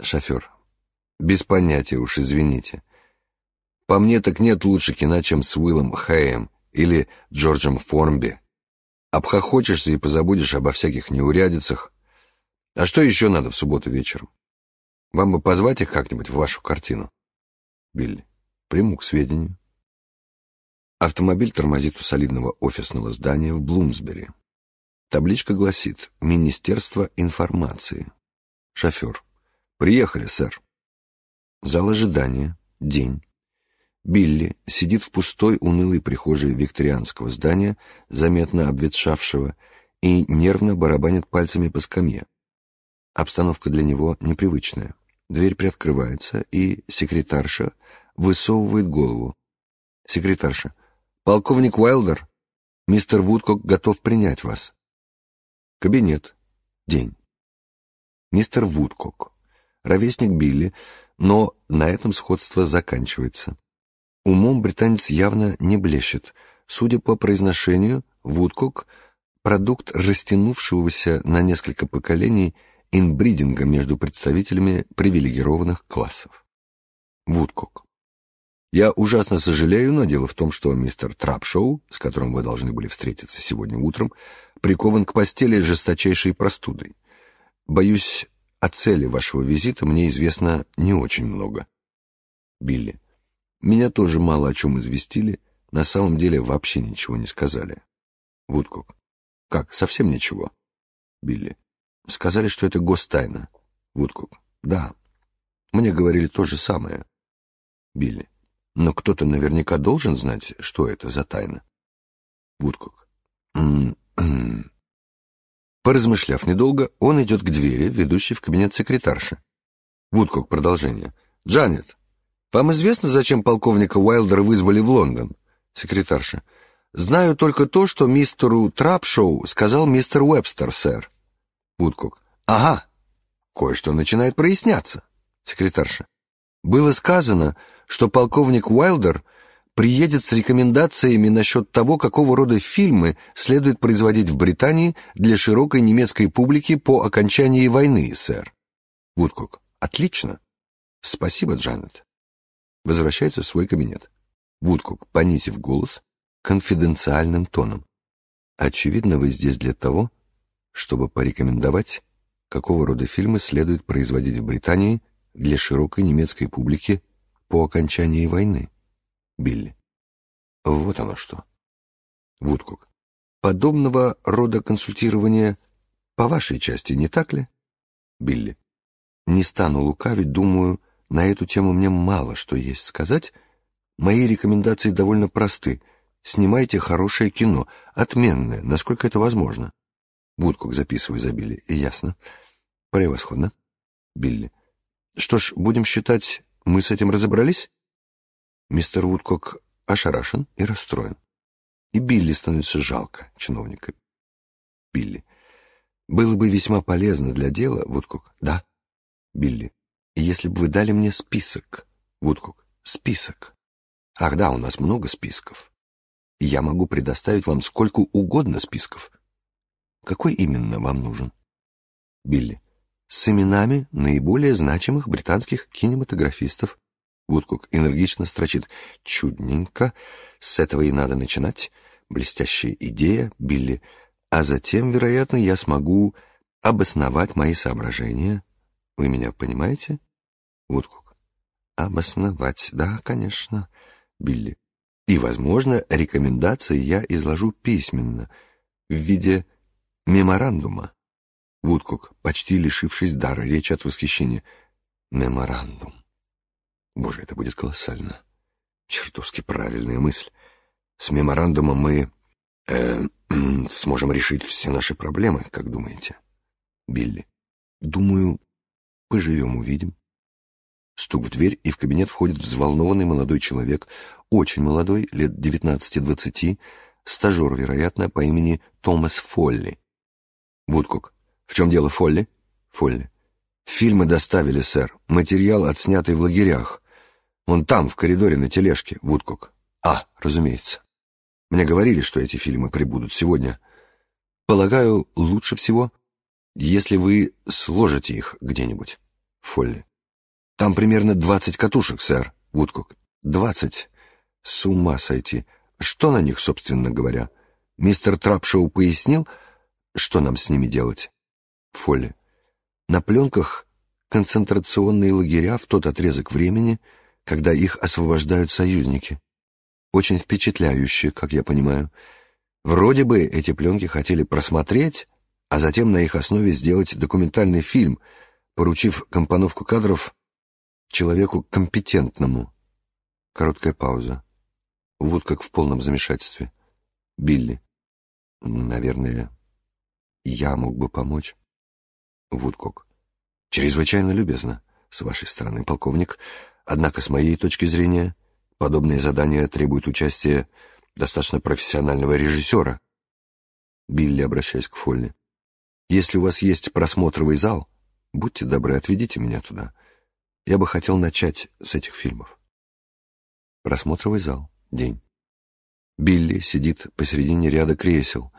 Шофер. Без понятия уж, извините. По мне так нет лучше кино, чем с Уиллом Хэем или Джорджем Формби. Обхохочешься и позабудешь обо всяких неурядицах, а что еще надо в субботу вечером? Вам бы позвать их как-нибудь в вашу картину? Билли. Приму к сведению. Автомобиль тормозит у солидного офисного здания в Блумсбери. Табличка гласит «Министерство информации». Шофер. «Приехали, сэр». Зал ожидания. День. Билли сидит в пустой, унылой прихожей викторианского здания, заметно обветшавшего, и нервно барабанит пальцами по скамье. Обстановка для него непривычная. Дверь приоткрывается, и секретарша высовывает голову. Секретарша. «Полковник Уайлдер, мистер Вудкок готов принять вас». Кабинет. День. Мистер Вудкок. Ровесник Билли, но на этом сходство заканчивается. Умом британец явно не блещет. Судя по произношению, Вудкок — продукт растянувшегося на несколько поколений – инбридинга между представителями привилегированных классов. Вудкок. Я ужасно сожалею, но дело в том, что мистер Трапшоу, с которым вы должны были встретиться сегодня утром, прикован к постели жесточайшей простудой. Боюсь, о цели вашего визита мне известно не очень много. Билли. Меня тоже мало о чем известили, на самом деле вообще ничего не сказали. Вудкок. Как, совсем ничего? Билли. Сказали, что это гостайна. Вудкок. Да. Мне говорили то же самое. Билли. Но кто-то наверняка должен знать, что это за тайна. Вудкок. Поразмышляв недолго, он идет к двери, ведущей в кабинет секретарши. Вудкок, продолжение. «Джанет, вам известно, зачем полковника Уайлдера вызвали в Лондон?» Секретарша. «Знаю только то, что мистеру Трапшоу сказал мистер Уэбстер, сэр». Вудкок. «Ага, кое-что начинает проясняться». Секретарша. «Было сказано, что полковник Уайлдер приедет с рекомендациями насчет того, какого рода фильмы следует производить в Британии для широкой немецкой публики по окончании войны, сэр. Вудкок. Отлично. Спасибо, Джанет. Возвращается в свой кабинет. Вудкок, понизив голос, конфиденциальным тоном. Очевидно, вы здесь для того, чтобы порекомендовать, какого рода фильмы следует производить в Британии для широкой немецкой публики по окончании войны. Билли. Вот оно что. Вудкок. Подобного рода консультирование по вашей части, не так ли? Билли. Не стану лукавить, думаю, на эту тему мне мало что есть сказать. Мои рекомендации довольно просты. Снимайте хорошее кино, отменное, насколько это возможно. Вудкок записывай за Билли. Ясно. Превосходно. Билли. Что ж, будем считать, мы с этим разобрались? Мистер Вудкок ошарашен и расстроен. И Билли становится жалко чиновника. Билли. Было бы весьма полезно для дела, Вудкок. Да. Билли. Если бы вы дали мне список. Вудкок. Список. Ах да, у нас много списков. Я могу предоставить вам сколько угодно списков. Какой именно вам нужен? Билли. С именами наиболее значимых британских кинематографистов. Вудкук энергично строчит. «Чудненько. С этого и надо начинать. Блестящая идея, Билли. А затем, вероятно, я смогу обосновать мои соображения. Вы меня понимаете?» Вудкук. «Обосновать, да, конечно, Билли. И, возможно, рекомендации я изложу письменно, в виде меморандума». Вудкук, почти лишившись дара речи от восхищения. «Меморандум». Боже, это будет колоссально. Чертовски правильная мысль. С меморандумом мы э, <clears throat> сможем решить все наши проблемы, как думаете? Билли. Думаю, поживем, увидим. Стук в дверь, и в кабинет входит взволнованный молодой человек, очень молодой, лет 19-20, стажер, вероятно, по имени Томас Фолли. Вудкок. В чем дело, Фолли? Фолли. Фильмы доставили, сэр. Материал, отснятый в лагерях. Он там, в коридоре на тележке, Вудкок. А, разумеется. Мне говорили, что эти фильмы прибудут сегодня. Полагаю, лучше всего, если вы сложите их где-нибудь. Фолли. Там примерно двадцать катушек, сэр, Вудкок. Двадцать. С ума сойти. Что на них, собственно говоря? Мистер Трапшоу пояснил, что нам с ними делать? Фолли. На пленках концентрационные лагеря в тот отрезок времени — когда их освобождают союзники. Очень впечатляюще, как я понимаю. Вроде бы эти пленки хотели просмотреть, а затем на их основе сделать документальный фильм, поручив компоновку кадров человеку компетентному. Короткая пауза. Вот как в полном замешательстве. Билли. Наверное, я мог бы помочь. Вудкок. Чрезвычайно любезно с вашей стороны, полковник. Однако, с моей точки зрения, подобные задания требуют участия достаточно профессионального режиссера. Билли, обращаясь к Фолли. Если у вас есть просмотровый зал, будьте добры, отведите меня туда. Я бы хотел начать с этих фильмов. Просмотровый зал. День. Билли сидит посередине ряда кресел.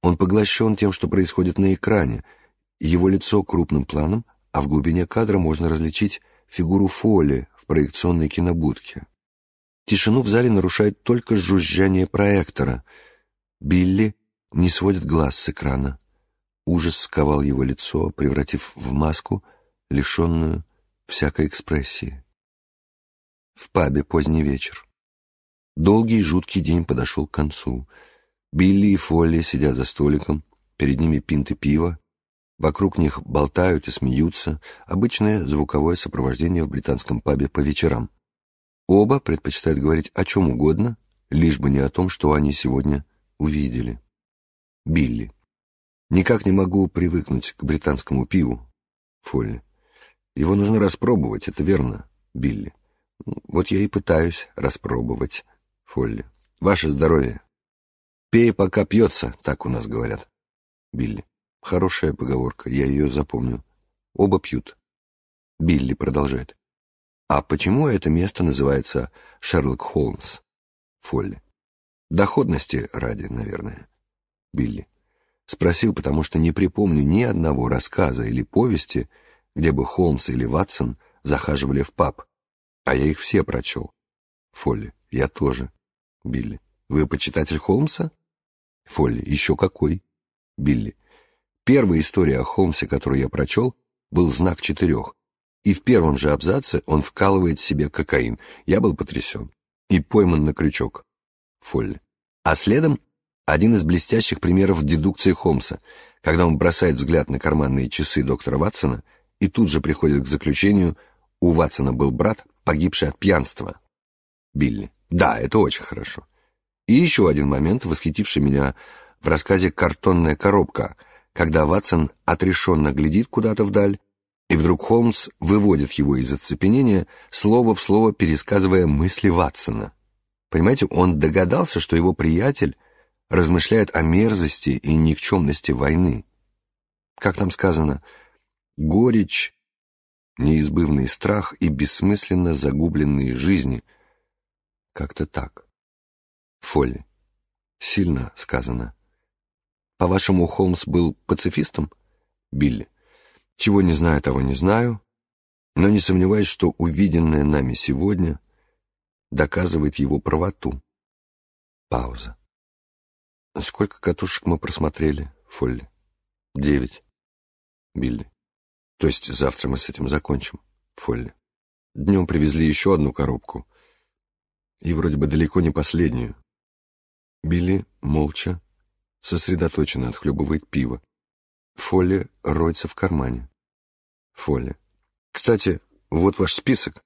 Он поглощен тем, что происходит на экране. Его лицо крупным планом, а в глубине кадра можно различить фигуру Фоли в проекционной кинобудке. Тишину в зале нарушает только жужжание проектора. Билли не сводит глаз с экрана. Ужас сковал его лицо, превратив в маску, лишенную всякой экспрессии. В пабе поздний вечер. Долгий и жуткий день подошел к концу. Билли и Фолли сидят за столиком, перед ними пинты пива, вокруг них болтают и смеются, обычное звуковое сопровождение в британском пабе по вечерам. Оба предпочитают говорить о чем угодно, лишь бы не о том, что они сегодня увидели. Билли. Никак не могу привыкнуть к британскому пиву. Фолли. Его нужно распробовать, это верно, Билли. Вот я и пытаюсь распробовать, Фолли. Ваше здоровье. Пей, пока пьется, так у нас говорят. Билли. Хорошая поговорка, я ее запомню. Оба пьют. Билли продолжает. А почему это место называется Шерлок Холмс? Фолли. Доходности ради, наверное. Билли. Спросил, потому что не припомню ни одного рассказа или повести, где бы Холмс или Ватсон захаживали в паб. А я их все прочел. Фолли. Я тоже. Билли. Вы почитатель Холмса? Фолли. Еще какой? Билли. Первая история о Холмсе, которую я прочел, был «Знак четырех». И в первом же абзаце он вкалывает себе кокаин. Я был потрясен. И пойман на крючок. Фолли. А следом один из блестящих примеров дедукции Холмса, когда он бросает взгляд на карманные часы доктора Ватсона и тут же приходит к заключению, у Ватсона был брат, погибший от пьянства. Билли. Да, это очень хорошо. И еще один момент, восхитивший меня в рассказе «Картонная коробка», когда Ватсон отрешенно глядит куда-то вдаль, и вдруг Холмс выводит его из оцепенения, слово в слово пересказывая мысли Ватсона. Понимаете, он догадался, что его приятель размышляет о мерзости и никчемности войны. Как нам сказано, горечь, неизбывный страх и бессмысленно загубленные жизни. Как-то так. Фолли. Сильно сказано. По-вашему, Холмс был пацифистом? Билли. Чего не знаю, того не знаю, но не сомневаюсь, что увиденное нами сегодня доказывает его правоту. Пауза. Сколько катушек мы просмотрели, Фолли? Девять. Билли. То есть завтра мы с этим закончим, Фолли. Днем привезли еще одну коробку. И вроде бы далеко не последнюю. Билли молча, сосредоточенно отхлебывает пиво. Фолли роется в кармане. Фолли. Кстати, вот ваш список.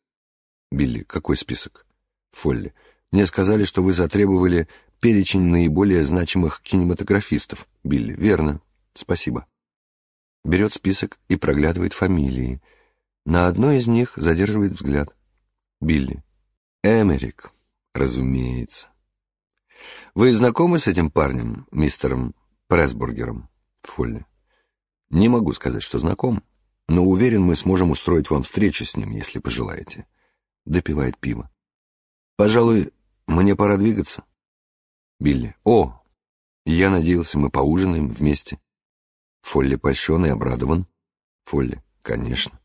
Билли. Какой список? Фолли. Мне сказали, что вы затребовали перечень наиболее значимых кинематографистов. Билли. Верно. Спасибо. Берет список и проглядывает фамилии. На одной из них задерживает взгляд. Билли. Эмерик. Разумеется. Вы знакомы с этим парнем, мистером Пресбургером? Фолли. Не могу сказать, что знаком, но уверен, мы сможем устроить вам встречу с ним, если пожелаете. Допивает пиво. Пожалуй, мне пора двигаться. Билли. О, я надеялся, мы поужинаем вместе. Фолли польщен и обрадован. Фолли. Конечно.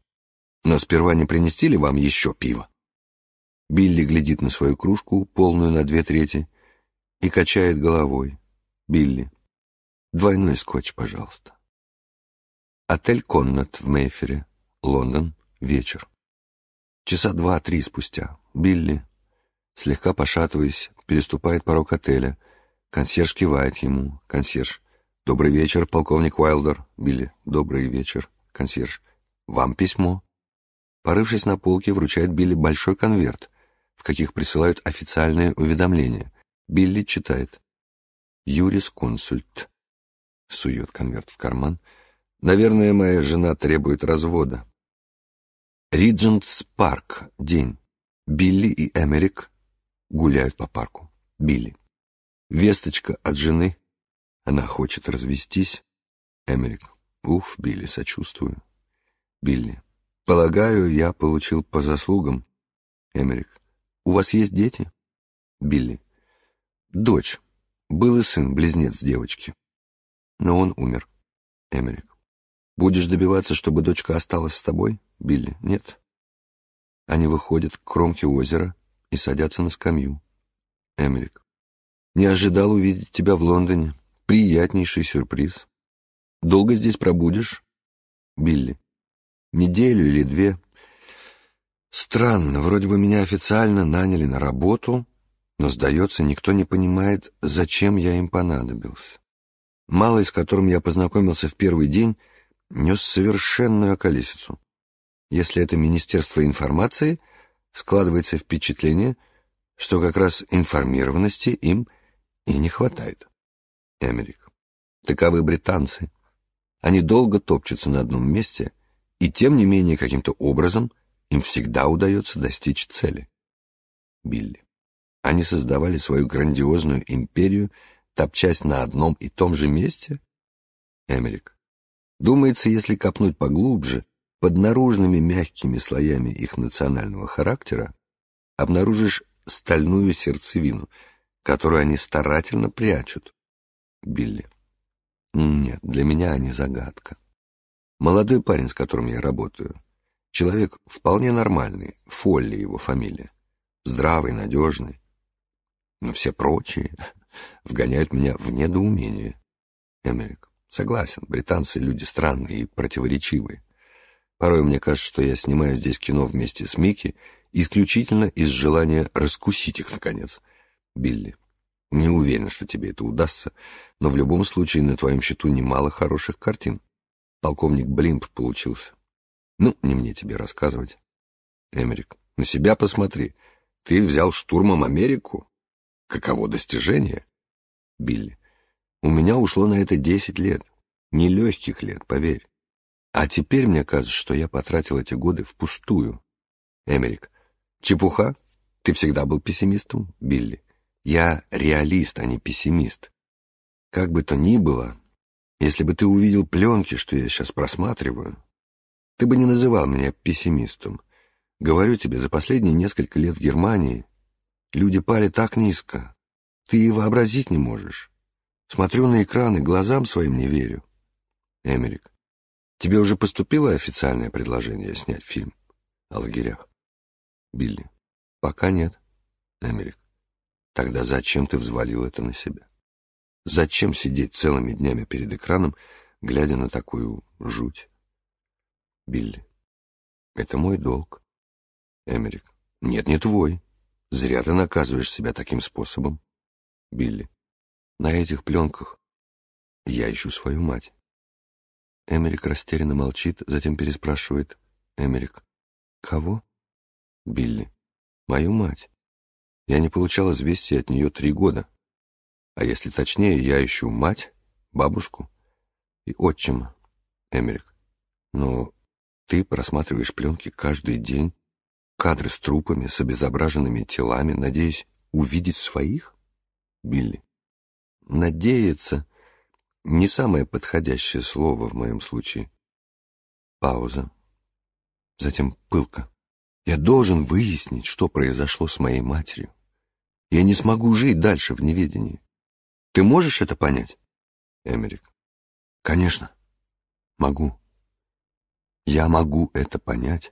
Но сперва не принести ли вам еще пиво? Билли глядит на свою кружку, полную на две трети, и качает головой. Билли. Двойной скотч, пожалуйста. Отель «Коннет» в Мейфере, Лондон, вечер. Часа два-три спустя. Билли, слегка пошатываясь, переступает порог отеля. Консьерж кивает ему. Консьерж. «Добрый вечер, полковник Уайлдер». Билли. «Добрый вечер, консьерж». «Вам письмо». Порывшись на полке, вручает Билли большой конверт, в каких присылают официальные уведомления. Билли читает. «Юрис консульт». Сует конверт в карман — Наверное, моя жена требует развода. Риджентс парк. День. Билли и Эмерик гуляют по парку. Билли. Весточка от жены. Она хочет развестись. Эмерик. Уф, Билли, сочувствую. Билли. Полагаю, я получил по заслугам. Эмерик. У вас есть дети? Билли. Дочь. Был и сын, близнец девочки. Но он умер. Эмерик. Будешь добиваться, чтобы дочка осталась с тобой, Билли? Нет. Они выходят к кромке озера и садятся на скамью. Эмерик. Не ожидал увидеть тебя в Лондоне. Приятнейший сюрприз. Долго здесь пробудешь? Билли. Неделю или две. Странно, вроде бы меня официально наняли на работу, но, сдается, никто не понимает, зачем я им понадобился. Малый, с которым я познакомился в первый день, нес совершенную околесицу. Если это Министерство информации, складывается впечатление, что как раз информированности им и не хватает. Эмерик. Таковы британцы. Они долго топчутся на одном месте, и тем не менее каким-то образом им всегда удается достичь цели. Билли. Они создавали свою грандиозную империю, топчась на одном и том же месте? Эмерик. Думается, если копнуть поглубже, под наружными мягкими слоями их национального характера, обнаружишь стальную сердцевину, которую они старательно прячут. Билли. Нет, для меня они загадка. Молодой парень, с которым я работаю, человек вполне нормальный, Фолли его фамилия, здравый, надежный, но все прочие <laughs> вгоняют меня в недоумение. Эмерик. Согласен, британцы люди странные и противоречивые. Порой мне кажется, что я снимаю здесь кино вместе с Микки исключительно из желания раскусить их, наконец. Билли. Не уверен, что тебе это удастся, но в любом случае на твоем счету немало хороших картин. Полковник Блимп получился. Ну, не мне тебе рассказывать. Эмерик. На себя посмотри. Ты взял штурмом Америку? Каково достижение? Билли. У меня ушло на это десять лет. Нелегких лет, поверь. А теперь мне кажется, что я потратил эти годы впустую. Эмерик. Чепуха? Ты всегда был пессимистом, Билли. Я реалист, а не пессимист. Как бы то ни было, если бы ты увидел пленки, что я сейчас просматриваю, ты бы не называл меня пессимистом. Говорю тебе, за последние несколько лет в Германии Люди пали так низко. Ты и вообразить не можешь. Смотрю на экраны, глазам своим не верю. Эмерик, тебе уже поступило официальное предложение снять фильм о лагерях? Билли, пока нет. Эмерик, тогда зачем ты взвалил это на себя? Зачем сидеть целыми днями перед экраном, глядя на такую жуть? Билли, это мой долг. Эмерик, нет, не твой. Зря ты наказываешь себя таким способом. Билли, на этих пленках я ищу свою мать. Эмерик растерянно молчит, затем переспрашивает. Эмерик, кого? Билли, мою мать. Я не получал известий от нее три года. А если точнее, я ищу мать, бабушку и отчима. Эмерик, но ты просматриваешь пленки каждый день кадры с трупами, с обезображенными телами, надеясь увидеть своих? Билли. Надеяться — не самое подходящее слово в моем случае. Пауза. Затем пылка. Я должен выяснить, что произошло с моей матерью. Я не смогу жить дальше в неведении. Ты можешь это понять? Эмерик. Конечно. Могу. Я могу это понять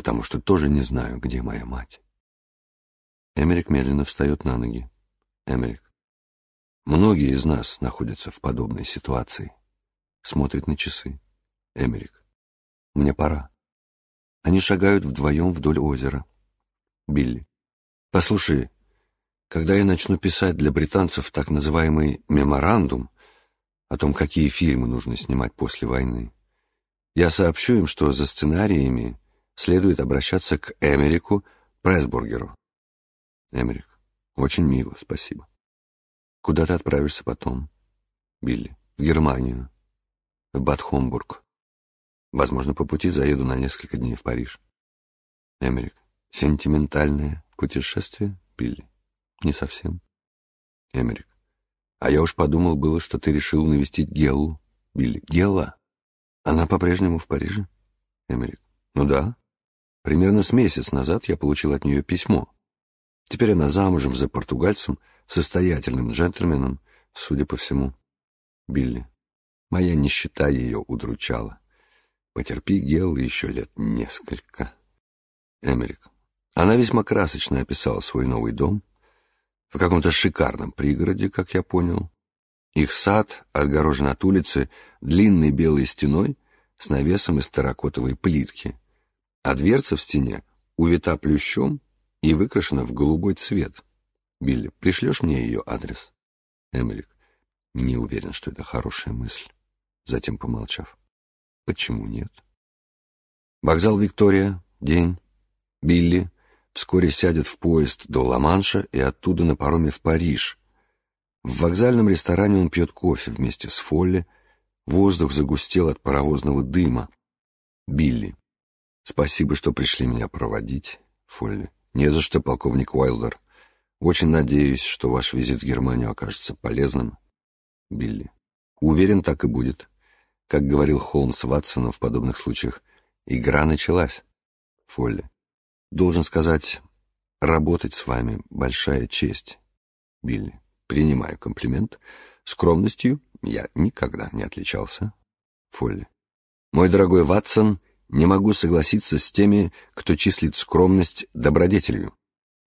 потому что тоже не знаю, где моя мать. Эмерик медленно встает на ноги. Эмерик. Многие из нас находятся в подобной ситуации. Смотрит на часы. Эмерик. Мне пора. Они шагают вдвоем вдоль озера. Билли. Послушай, когда я начну писать для британцев так называемый меморандум о том, какие фильмы нужно снимать после войны, я сообщу им, что за сценариями следует обращаться к Эмерику Пресбургеру. Эмерик, очень мило, спасибо. Куда ты отправишься потом? Билли, в Германию, в Бад Хомбург. Возможно, по пути заеду на несколько дней в Париж. Эмерик, сентиментальное путешествие? Билли, не совсем. Эмерик, а я уж подумал было, что ты решил навестить Геллу. Билли, Гелла? Она по-прежнему в Париже? Эмерик, ну да, Примерно с месяц назад я получил от нее письмо. Теперь она замужем за португальцем, состоятельным джентльменом, судя по всему. Билли. Моя нищета ее удручала. Потерпи, Гелл, еще лет несколько. Эмерик. Она весьма красочно описала свой новый дом в каком-то шикарном пригороде, как я понял. Их сад отгорожен от улицы длинной белой стеной с навесом из терракотовой плитки, а дверца в стене увита плющом и выкрашена в голубой цвет. Билли, пришлешь мне ее адрес? Эмерик, не уверен, что это хорошая мысль. Затем помолчав. Почему нет? Вокзал Виктория, день. Билли вскоре сядет в поезд до Ла-Манша и оттуда на пароме в Париж. В вокзальном ресторане он пьет кофе вместе с Фолли. Воздух загустел от паровозного дыма. Билли. Спасибо, что пришли меня проводить, Фолли. Не за что, полковник Уайлдер. Очень надеюсь, что ваш визит в Германию окажется полезным. Билли. Уверен, так и будет. Как говорил Холмс Ватсону в подобных случаях, игра началась. Фолли. Должен сказать, работать с вами — большая честь. Билли. Принимаю комплимент. Скромностью я никогда не отличался. Фолли. Мой дорогой Ватсон, не могу согласиться с теми, кто числит скромность добродетелью.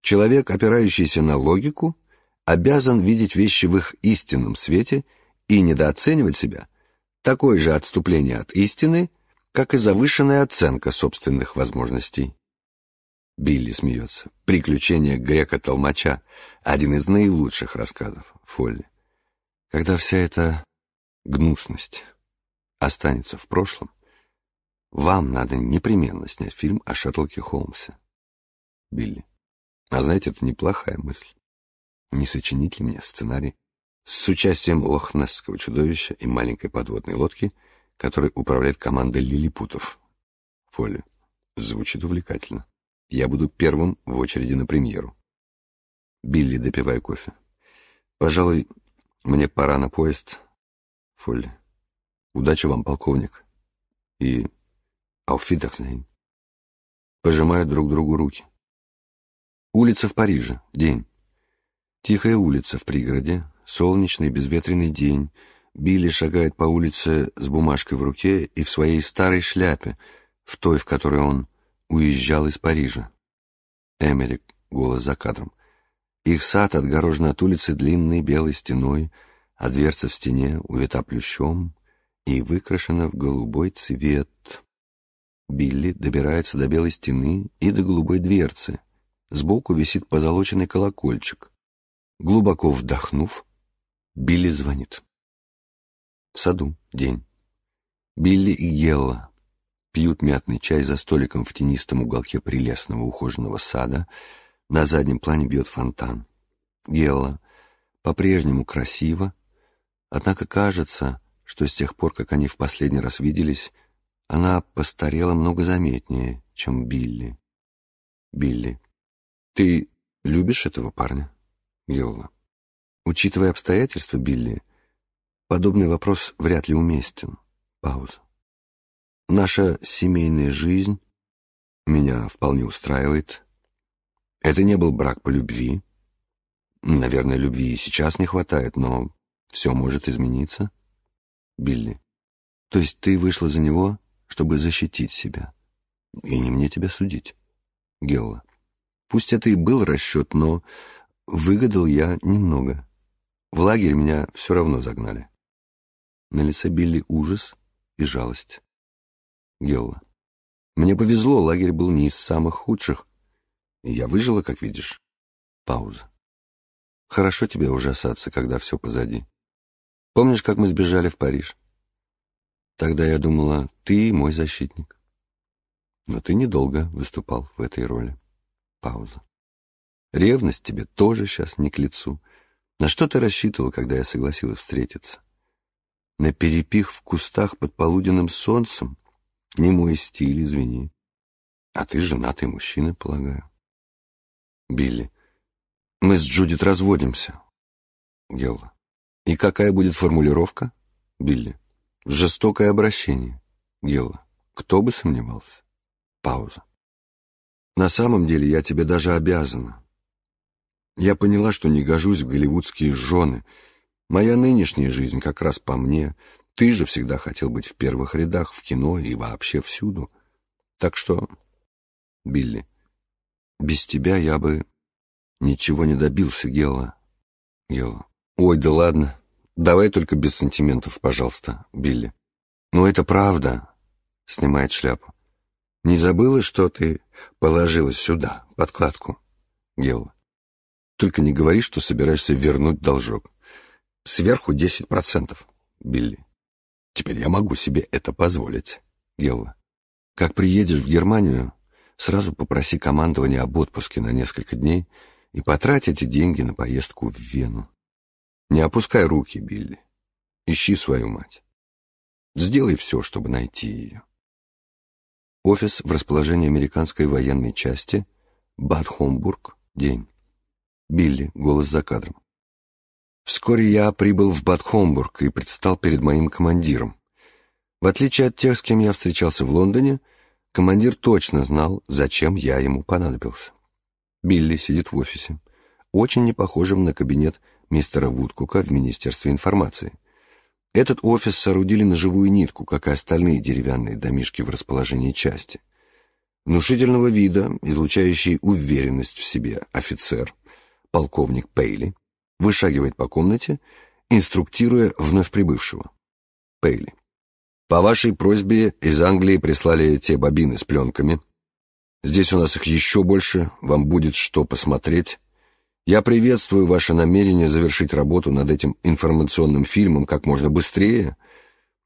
Человек, опирающийся на логику, обязан видеть вещи в их истинном свете и недооценивать себя. Такое же отступление от истины, как и завышенная оценка собственных возможностей. Билли смеется. «Приключения грека-толмача» — один из наилучших рассказов Фолли. Когда вся эта гнусность останется в прошлом, вам надо непременно снять фильм о Шерлоке Холмсе. Билли. А знаете, это неплохая мысль. Не сочинить ли мне сценарий с участием лохнесского чудовища и маленькой подводной лодки, которой управляет команда лилипутов? Фолли. Звучит увлекательно. Я буду первым в очереди на премьеру. Билли, допивай кофе. Пожалуй, мне пора на поезд. Фолли. Удачи вам, полковник. И ауфидахсейн. Пожимают друг другу руки. Улица в Париже. День. Тихая улица в пригороде. Солнечный безветренный день. Билли шагает по улице с бумажкой в руке и в своей старой шляпе, в той, в которой он уезжал из Парижа. Эмерик, голос за кадром. Их сад отгорожен от улицы длинной белой стеной, а дверца в стене увита плющом и выкрашена в голубой цвет. Билли добирается до белой стены и до голубой дверцы. Сбоку висит позолоченный колокольчик. Глубоко вдохнув, Билли звонит. В саду день. Билли и Гелла пьют мятный чай за столиком в тенистом уголке прелестного ухоженного сада. На заднем плане бьет фонтан. Гелла по-прежнему красиво, однако кажется, что с тех пор, как они в последний раз виделись, она постарела много заметнее, чем Билли. Билли. Ты любишь этого парня? Гелла. Учитывая обстоятельства, Билли, подобный вопрос вряд ли уместен. Пауза. Наша семейная жизнь меня вполне устраивает. Это не был брак по любви. Наверное, любви и сейчас не хватает, но все может измениться. Билли. То есть ты вышла за него, чтобы защитить себя. И не мне тебя судить. Гелла. Пусть это и был расчет, но выгадал я немного. В лагерь меня все равно загнали. На лице Билли ужас и жалость. Гелла. Мне повезло, лагерь был не из самых худших. Я выжила, как видишь. Пауза. Хорошо тебе ужасаться, когда все позади. Помнишь, как мы сбежали в Париж? Тогда я думала, ты мой защитник. Но ты недолго выступал в этой роли. Пауза. Ревность тебе тоже сейчас не к лицу. На что ты рассчитывал, когда я согласилась встретиться? На перепих в кустах под полуденным солнцем? Не мой стиль, извини. А ты женатый мужчина, полагаю. Билли. Мы с Джудит разводимся. Гелла. И какая будет формулировка? Билли. Жестокое обращение. Гелла. Кто бы сомневался? Пауза. На самом деле я тебе даже обязана. Я поняла, что не гожусь в голливудские жены. Моя нынешняя жизнь как раз по мне — ты же всегда хотел быть в первых рядах, в кино и вообще всюду. Так что, Билли, без тебя я бы ничего не добился, Гела. Гела. Ой, да ладно. Давай только без сантиментов, пожалуйста, Билли. Ну, это правда. Снимает шляпу. Не забыла, что ты положила сюда, подкладку? Гела. Только не говори, что собираешься вернуть должок. Сверху десять процентов, Билли. Теперь я могу себе это позволить, Гелла. Как приедешь в Германию, сразу попроси командование об отпуске на несколько дней и потрать эти деньги на поездку в Вену. Не опускай руки, Билли. Ищи свою мать. Сделай все, чтобы найти ее. Офис в расположении американской военной части, Бад Хомбург, день. Билли, голос за кадром. Вскоре я прибыл в Бад Хомбург и предстал перед моим командиром. В отличие от тех, с кем я встречался в Лондоне, командир точно знал, зачем я ему понадобился. Билли сидит в офисе, очень не похожим на кабинет мистера Вудкука в Министерстве информации. Этот офис соорудили на живую нитку, как и остальные деревянные домишки в расположении части. Внушительного вида, излучающий уверенность в себе офицер, полковник Пейли, вышагивает по комнате, инструктируя вновь прибывшего. Пейли. По вашей просьбе из Англии прислали те бобины с пленками. Здесь у нас их еще больше, вам будет что посмотреть. Я приветствую ваше намерение завершить работу над этим информационным фильмом как можно быстрее,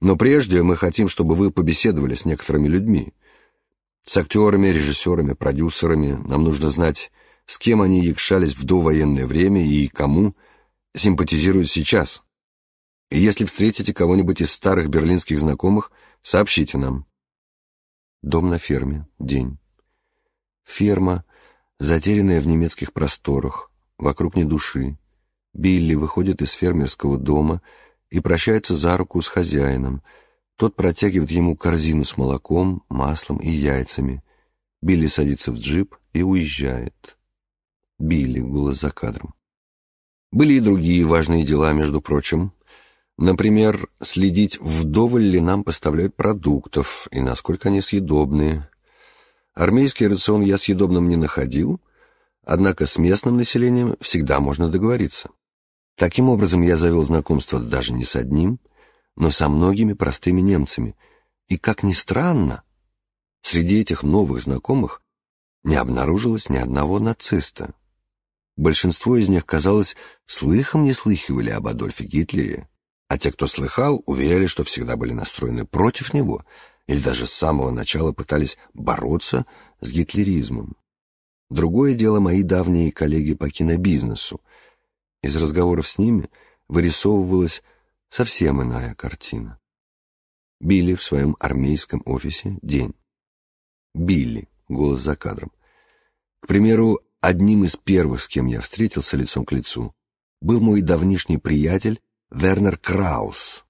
но прежде мы хотим, чтобы вы побеседовали с некоторыми людьми. С актерами, режиссерами, продюсерами. Нам нужно знать, с кем они якшались в довоенное время и кому симпатизируют сейчас. И если встретите кого-нибудь из старых берлинских знакомых, сообщите нам. Дом на ферме. День. Ферма, затерянная в немецких просторах, вокруг ни души. Билли выходит из фермерского дома и прощается за руку с хозяином. Тот протягивает ему корзину с молоком, маслом и яйцами. Билли садится в джип и уезжает. Билли, голос за кадром. Были и другие важные дела, между прочим. Например, следить, вдоволь ли нам поставляют продуктов и насколько они съедобные. Армейский рацион я съедобным не находил, однако с местным населением всегда можно договориться. Таким образом, я завел знакомство даже не с одним, но со многими простыми немцами. И, как ни странно, среди этих новых знакомых не обнаружилось ни одного нациста. Большинство из них, казалось, слыхом не слыхивали об Адольфе Гитлере, а те, кто слыхал, уверяли, что всегда были настроены против него или даже с самого начала пытались бороться с гитлеризмом. Другое дело мои давние коллеги по кинобизнесу. Из разговоров с ними вырисовывалась совсем иная картина. Билли в своем армейском офисе день. Билли, голос за кадром. К примеру, Одним из первых, с кем я встретился лицом к лицу, был мой давнишний приятель Вернер Краус.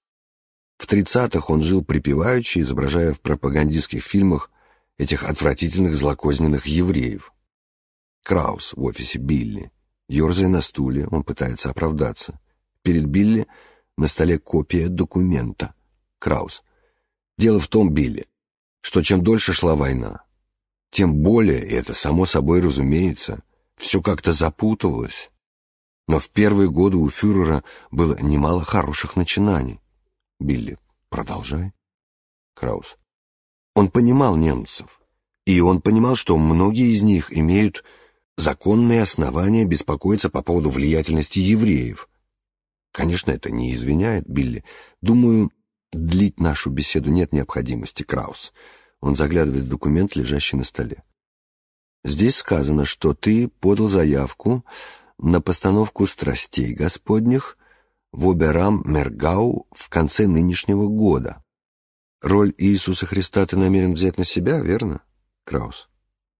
В тридцатых он жил припеваючи, изображая в пропагандистских фильмах этих отвратительных злокозненных евреев. Краус в офисе Билли. Ёрзая на стуле, он пытается оправдаться. Перед Билли на столе копия документа. Краус. Дело в том, Билли, что чем дольше шла война, тем более, и это само собой разумеется, все как-то запутывалось. Но в первые годы у фюрера было немало хороших начинаний. Билли, продолжай. Краус. Он понимал немцев, и он понимал, что многие из них имеют законные основания беспокоиться по поводу влиятельности евреев. Конечно, это не извиняет Билли. Думаю, длить нашу беседу нет необходимости, Краус. Он заглядывает в документ, лежащий на столе. Здесь сказано, что ты подал заявку на постановку «Страстей Господних» в Оберам Мергау в конце нынешнего года. Роль Иисуса Христа ты намерен взять на себя, верно, Краус?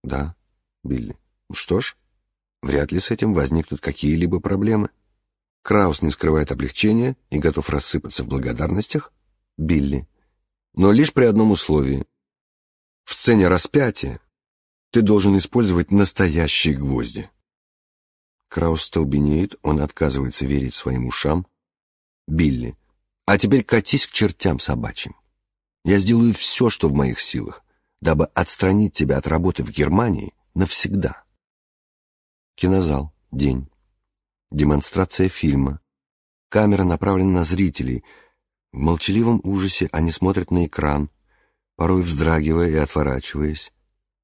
Да, Билли. Что ж, вряд ли с этим возникнут какие-либо проблемы. Краус не скрывает облегчения и готов рассыпаться в благодарностях. Билли. Но лишь при одном условии. В сцене распятия ты должен использовать настоящие гвозди. Краус столбенеет, он отказывается верить своим ушам. Билли, а теперь катись к чертям собачьим. Я сделаю все, что в моих силах, дабы отстранить тебя от работы в Германии навсегда. Кинозал. День. Демонстрация фильма. Камера направлена на зрителей. В молчаливом ужасе они смотрят на экран, порой вздрагивая и отворачиваясь.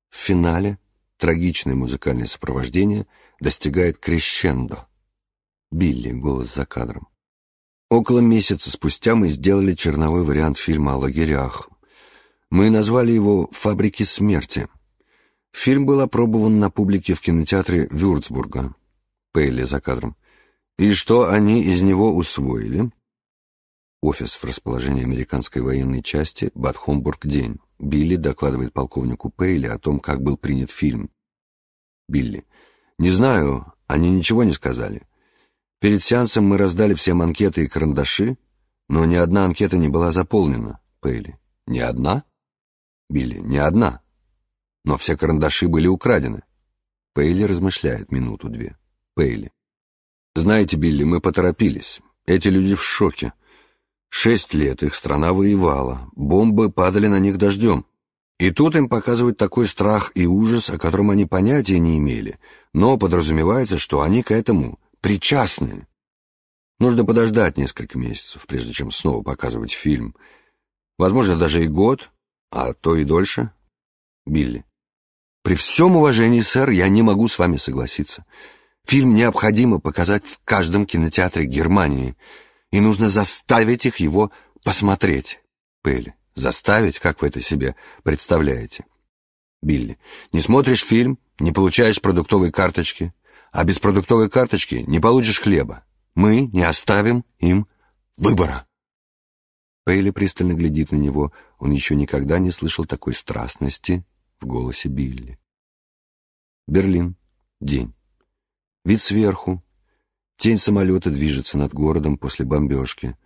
В финале трагичное музыкальное сопровождение достигает крещендо. Билли, голос за кадром. Около месяца спустя мы сделали черновой вариант фильма о лагерях. Мы назвали его «Фабрики смерти». Фильм был опробован на публике в кинотеатре Вюрцбурга. Пейли за кадром. И что они из него усвоили? Офис в расположении американской военной части, Бад Хомбург, день. Билли докладывает полковнику Пейли о том, как был принят фильм. Билли. Не знаю, они ничего не сказали. Перед сеансом мы раздали всем анкеты и карандаши, но ни одна анкета не была заполнена. Пейли. Ни одна? Билли. Ни одна. Но все карандаши были украдены. Пейли размышляет минуту-две. Пейли. Знаете, Билли, мы поторопились. Эти люди в шоке. Шесть лет их страна воевала, бомбы падали на них дождем. И тут им показывают такой страх и ужас, о котором они понятия не имели, но подразумевается, что они к этому причастны. Нужно подождать несколько месяцев, прежде чем снова показывать фильм. Возможно, даже и год, а то и дольше. Билли. При всем уважении, сэр, я не могу с вами согласиться. Фильм необходимо показать в каждом кинотеатре Германии, и нужно заставить их его посмотреть. Пелли. Заставить? Как вы это себе представляете? Билли. Не смотришь фильм, не получаешь продуктовой карточки, а без продуктовой карточки не получишь хлеба. Мы не оставим им выбора. Пейли пристально глядит на него. Он еще никогда не слышал такой страстности голосе Билли. Берлин. День. Вид сверху. Тень самолета движется над городом после бомбежки.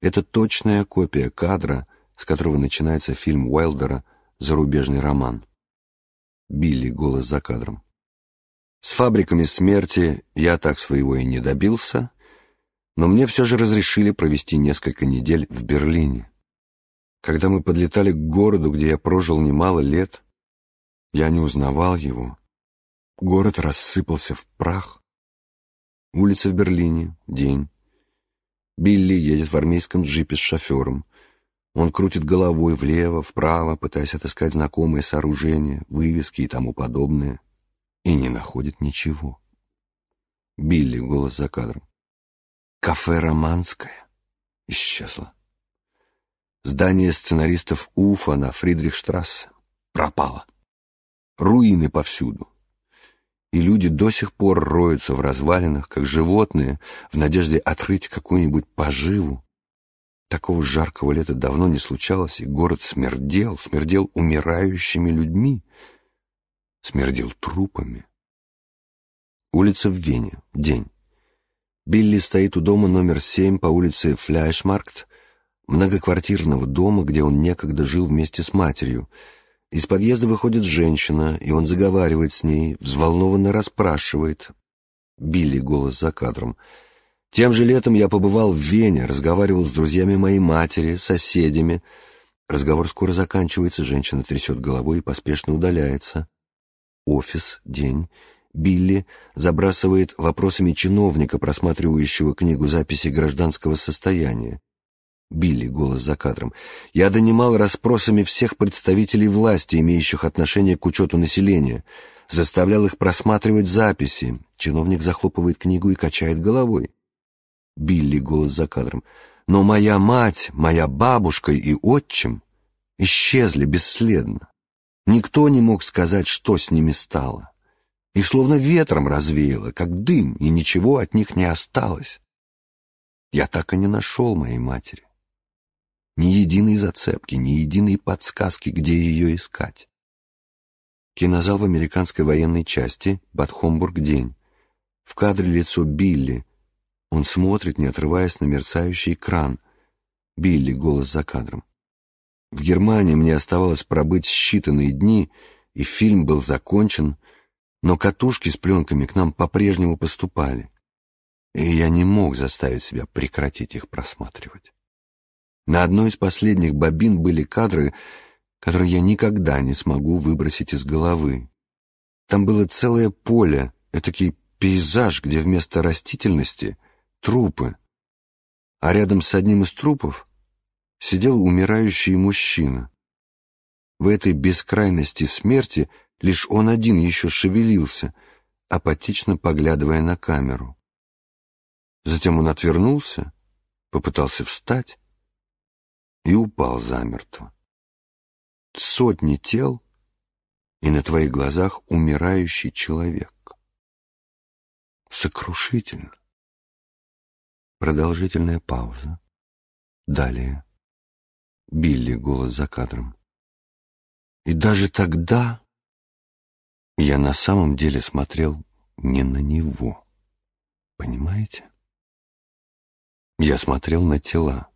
Это точная копия кадра, с которого начинается фильм Уайлдера «Зарубежный роман». Билли, голос за кадром. С фабриками смерти я так своего и не добился, но мне все же разрешили провести несколько недель в Берлине. Когда мы подлетали к городу, где я прожил немало лет, я не узнавал его. Город рассыпался в прах. Улица в Берлине, день. Билли едет в армейском джипе с шофером. Он крутит головой влево, вправо, пытаясь отыскать знакомые сооружения, вывески и тому подобное, и не находит ничего. Билли, голос за кадром. Кафе «Романское» исчезло. Здание сценаристов Уфа на Фридрихштрассе пропало. Руины повсюду. И люди до сих пор роются в развалинах, как животные, в надежде открыть какую-нибудь поживу, Такого жаркого лета давно не случалось, и город смердел, смердел умирающими людьми, смердел трупами. Улица в Вене. День. Билли стоит у дома номер семь по улице Фляйшмаркт, многоквартирного дома, где он некогда жил вместе с матерью. Из подъезда выходит женщина, и он заговаривает с ней, взволнованно расспрашивает. Билли голос за кадром — тем же летом я побывал в Вене, разговаривал с друзьями моей матери, соседями. Разговор скоро заканчивается, женщина трясет головой и поспешно удаляется. Офис, день. Билли забрасывает вопросами чиновника, просматривающего книгу записи гражданского состояния. Билли, голос за кадром. Я донимал расспросами всех представителей власти, имеющих отношение к учету населения. Заставлял их просматривать записи. Чиновник захлопывает книгу и качает головой. Билли голос за кадром. Но моя мать, моя бабушка и отчим исчезли бесследно. Никто не мог сказать, что с ними стало. Их словно ветром развеяло, как дым, и ничего от них не осталось. Я так и не нашел моей матери. Ни единой зацепки, ни единой подсказки, где ее искать. Кинозал в американской военной части, Батхомбург, день. В кадре лицо Билли, он смотрит, не отрываясь на мерцающий экран. Билли, голос за кадром. В Германии мне оставалось пробыть считанные дни, и фильм был закончен, но катушки с пленками к нам по-прежнему поступали, и я не мог заставить себя прекратить их просматривать. На одной из последних бобин были кадры, которые я никогда не смогу выбросить из головы. Там было целое поле, этакий пейзаж, где вместо растительности — трупы, а рядом с одним из трупов сидел умирающий мужчина. В этой бескрайности смерти лишь он один еще шевелился, апатично поглядывая на камеру. Затем он отвернулся, попытался встать и упал замертво. Сотни тел, и на твоих глазах умирающий человек. Сокрушительно. Продолжительная пауза. Далее. Билли голос за кадром. И даже тогда я на самом деле смотрел не на него. Понимаете? Я смотрел на тела,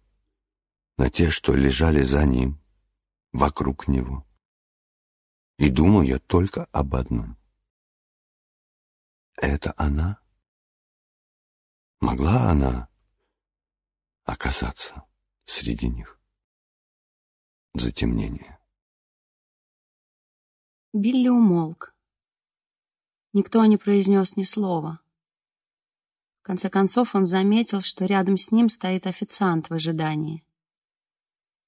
на те, что лежали за ним, вокруг него. И думал я только об одном. Это она? Могла она оказаться среди них? Затемнение. Билли умолк. Никто не произнес ни слова. В конце концов он заметил, что рядом с ним стоит официант в ожидании.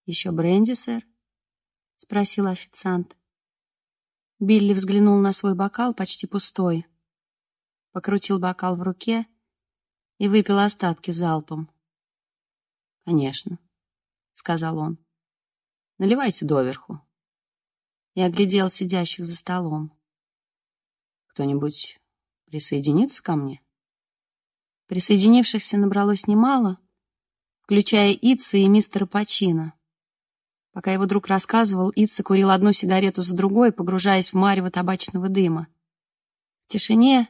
«Еще бренди, сэр?» — спросил официант. Билли взглянул на свой бокал, почти пустой. Покрутил бокал в руке и выпил остатки залпом. «Конечно», — сказал он. «Наливайте доверху». И оглядел сидящих за столом. «Кто-нибудь присоединится ко мне?» Присоединившихся набралось немало, включая Итса и мистера Пачина. Пока его друг рассказывал, Итса курил одну сигарету за другой, погружаясь в марево табачного дыма. В тишине,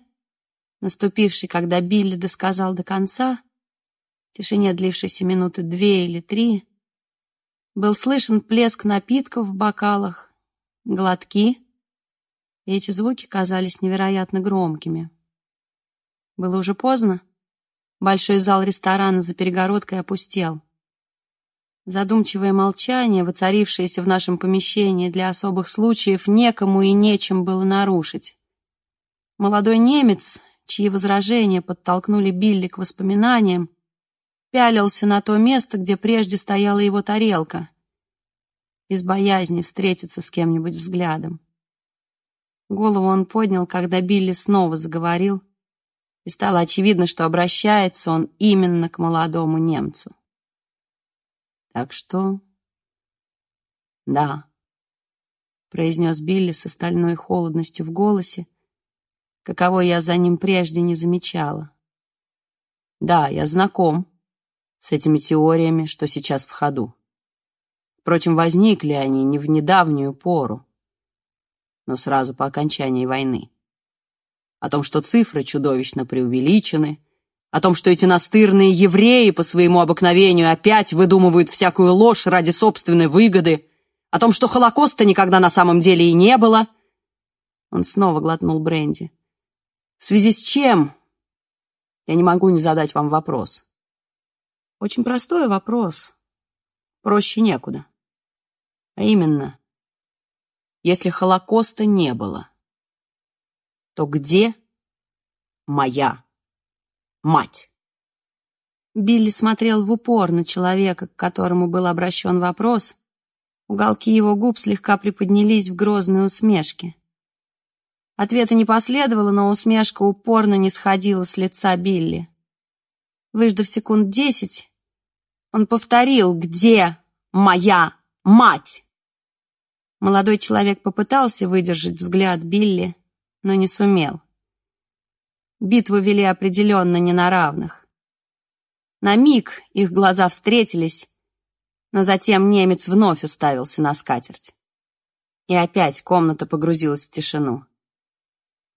наступившей, когда Билли досказал до конца, в тишине, длившейся минуты две или три, был слышен плеск напитков в бокалах, глотки, и эти звуки казались невероятно громкими. Было уже поздно. Большой зал ресторана за перегородкой опустел. Задумчивое молчание, воцарившееся в нашем помещении для особых случаев, некому и нечем было нарушить. Молодой немец, чьи возражения подтолкнули Билли к воспоминаниям, пялился на то место, где прежде стояла его тарелка, из боязни встретиться с кем-нибудь взглядом. Голову он поднял, когда Билли снова заговорил, и стало очевидно, что обращается он именно к молодому немцу. Так что... Да, произнес Билли с остальной холодностью в голосе, каково я за ним прежде не замечала. Да, я знаком с этими теориями, что сейчас в ходу. Впрочем, возникли они не в недавнюю пору, но сразу по окончании войны. О том, что цифры чудовищно преувеличены, о том, что эти настырные евреи по своему обыкновению опять выдумывают всякую ложь ради собственной выгоды, о том, что Холокоста никогда на самом деле и не было. Он снова глотнул бренди. В связи с чем? Я не могу не задать вам вопрос. Очень простой вопрос. Проще некуда. А именно, если Холокоста не было, то где моя мать. Билли смотрел в упор на человека, к которому был обращен вопрос. Уголки его губ слегка приподнялись в грозной усмешке. Ответа не последовало, но усмешка упорно не сходила с лица Билли. Выждав секунд десять, он повторил «Где моя мать?» Молодой человек попытался выдержать взгляд Билли, но не сумел. Битву вели определенно не на равных. На миг их глаза встретились, но затем немец вновь уставился на скатерть. И опять комната погрузилась в тишину.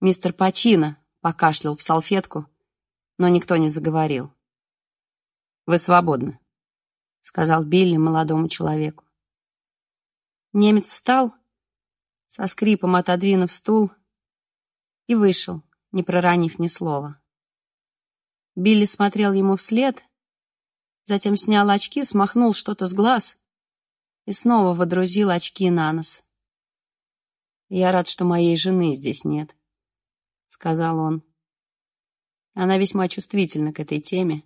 Мистер Пачино покашлял в салфетку, но никто не заговорил. «Вы свободны», — сказал Билли молодому человеку. Немец встал, со скрипом отодвинув стул, и вышел, не проронив ни слова. Билли смотрел ему вслед, затем снял очки, смахнул что-то с глаз и снова водрузил очки на нос. «Я рад, что моей жены здесь нет», — сказал он. Она весьма чувствительна к этой теме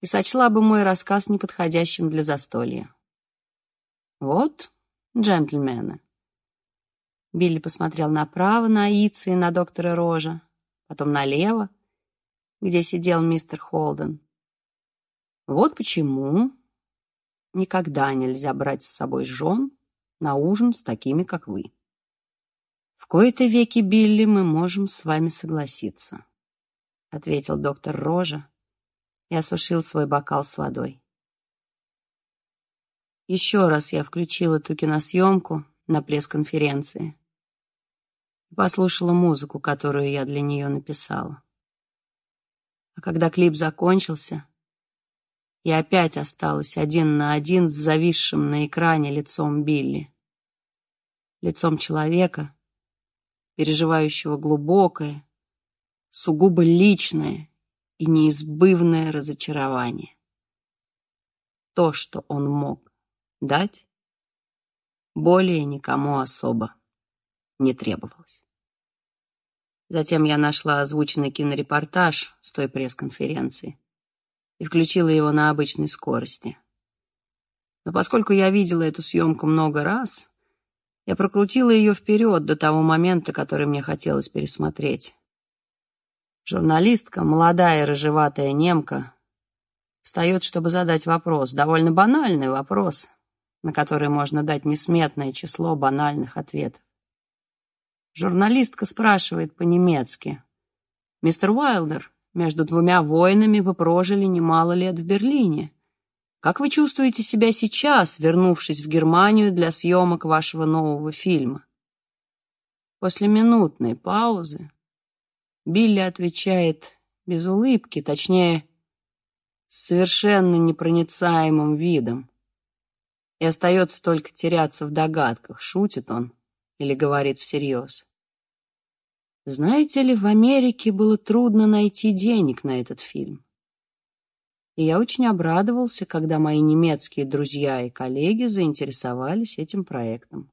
и сочла бы мой рассказ неподходящим для застолья. Вот, джентльмены. Билли посмотрел направо на Ицы и на доктора Рожа, потом налево, где сидел мистер Холден. Вот почему никогда нельзя брать с собой жен на ужин с такими, как вы. В кои-то веки, Билли, мы можем с вами согласиться, ответил доктор Рожа и осушил свой бокал с водой. Еще раз я включила эту киносъемку на пресс-конференции послушала музыку, которую я для нее написала. А когда клип закончился, я опять осталась один на один с зависшим на экране лицом Билли. Лицом человека, переживающего глубокое, сугубо личное и неизбывное разочарование. То, что он мог дать, более никому особо не требовалось. Затем я нашла озвученный кинорепортаж с той пресс-конференции и включила его на обычной скорости. Но поскольку я видела эту съемку много раз, я прокрутила ее вперед до того момента, который мне хотелось пересмотреть. Журналистка, молодая рыжеватая немка, встает, чтобы задать вопрос, довольно банальный вопрос, на который можно дать несметное число банальных ответов. Журналистка спрашивает по-немецки. «Мистер Уайлдер, между двумя войнами вы прожили немало лет в Берлине. Как вы чувствуете себя сейчас, вернувшись в Германию для съемок вашего нового фильма?» После минутной паузы Билли отвечает без улыбки, точнее, с совершенно непроницаемым видом. И остается только теряться в догадках, шутит он или говорит всерьез. Знаете ли, в Америке было трудно найти денег на этот фильм. И я очень обрадовался, когда мои немецкие друзья и коллеги заинтересовались этим проектом.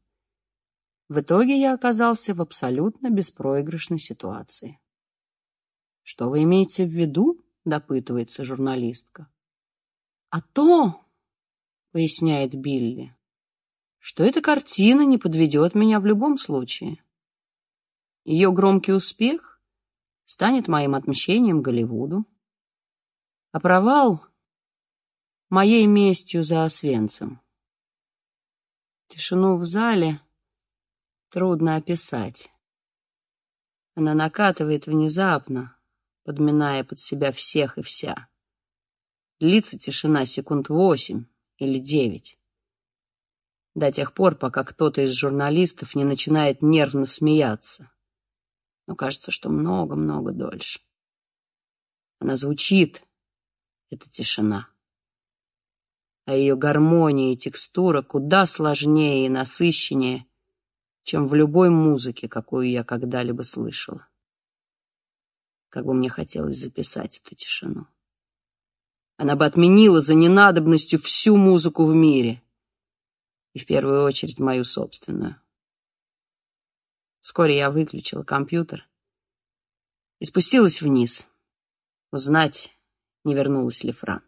В итоге я оказался в абсолютно беспроигрышной ситуации. «Что вы имеете в виду?» — допытывается журналистка. «А то», — поясняет Билли, что эта картина не подведет меня в любом случае. Ее громкий успех станет моим отмщением Голливуду, а провал — моей местью за Освенцем. Тишину в зале трудно описать. Она накатывает внезапно, подминая под себя всех и вся. Длится тишина секунд восемь или девять до тех пор, пока кто-то из журналистов не начинает нервно смеяться. Но кажется, что много-много дольше. Она звучит, эта тишина. А ее гармония и текстура куда сложнее и насыщеннее, чем в любой музыке, какую я когда-либо слышала. Как бы мне хотелось записать эту тишину. Она бы отменила за ненадобностью всю музыку в мире — и в первую очередь мою собственную. Вскоре я выключила компьютер и спустилась вниз, узнать, не вернулась ли Фран.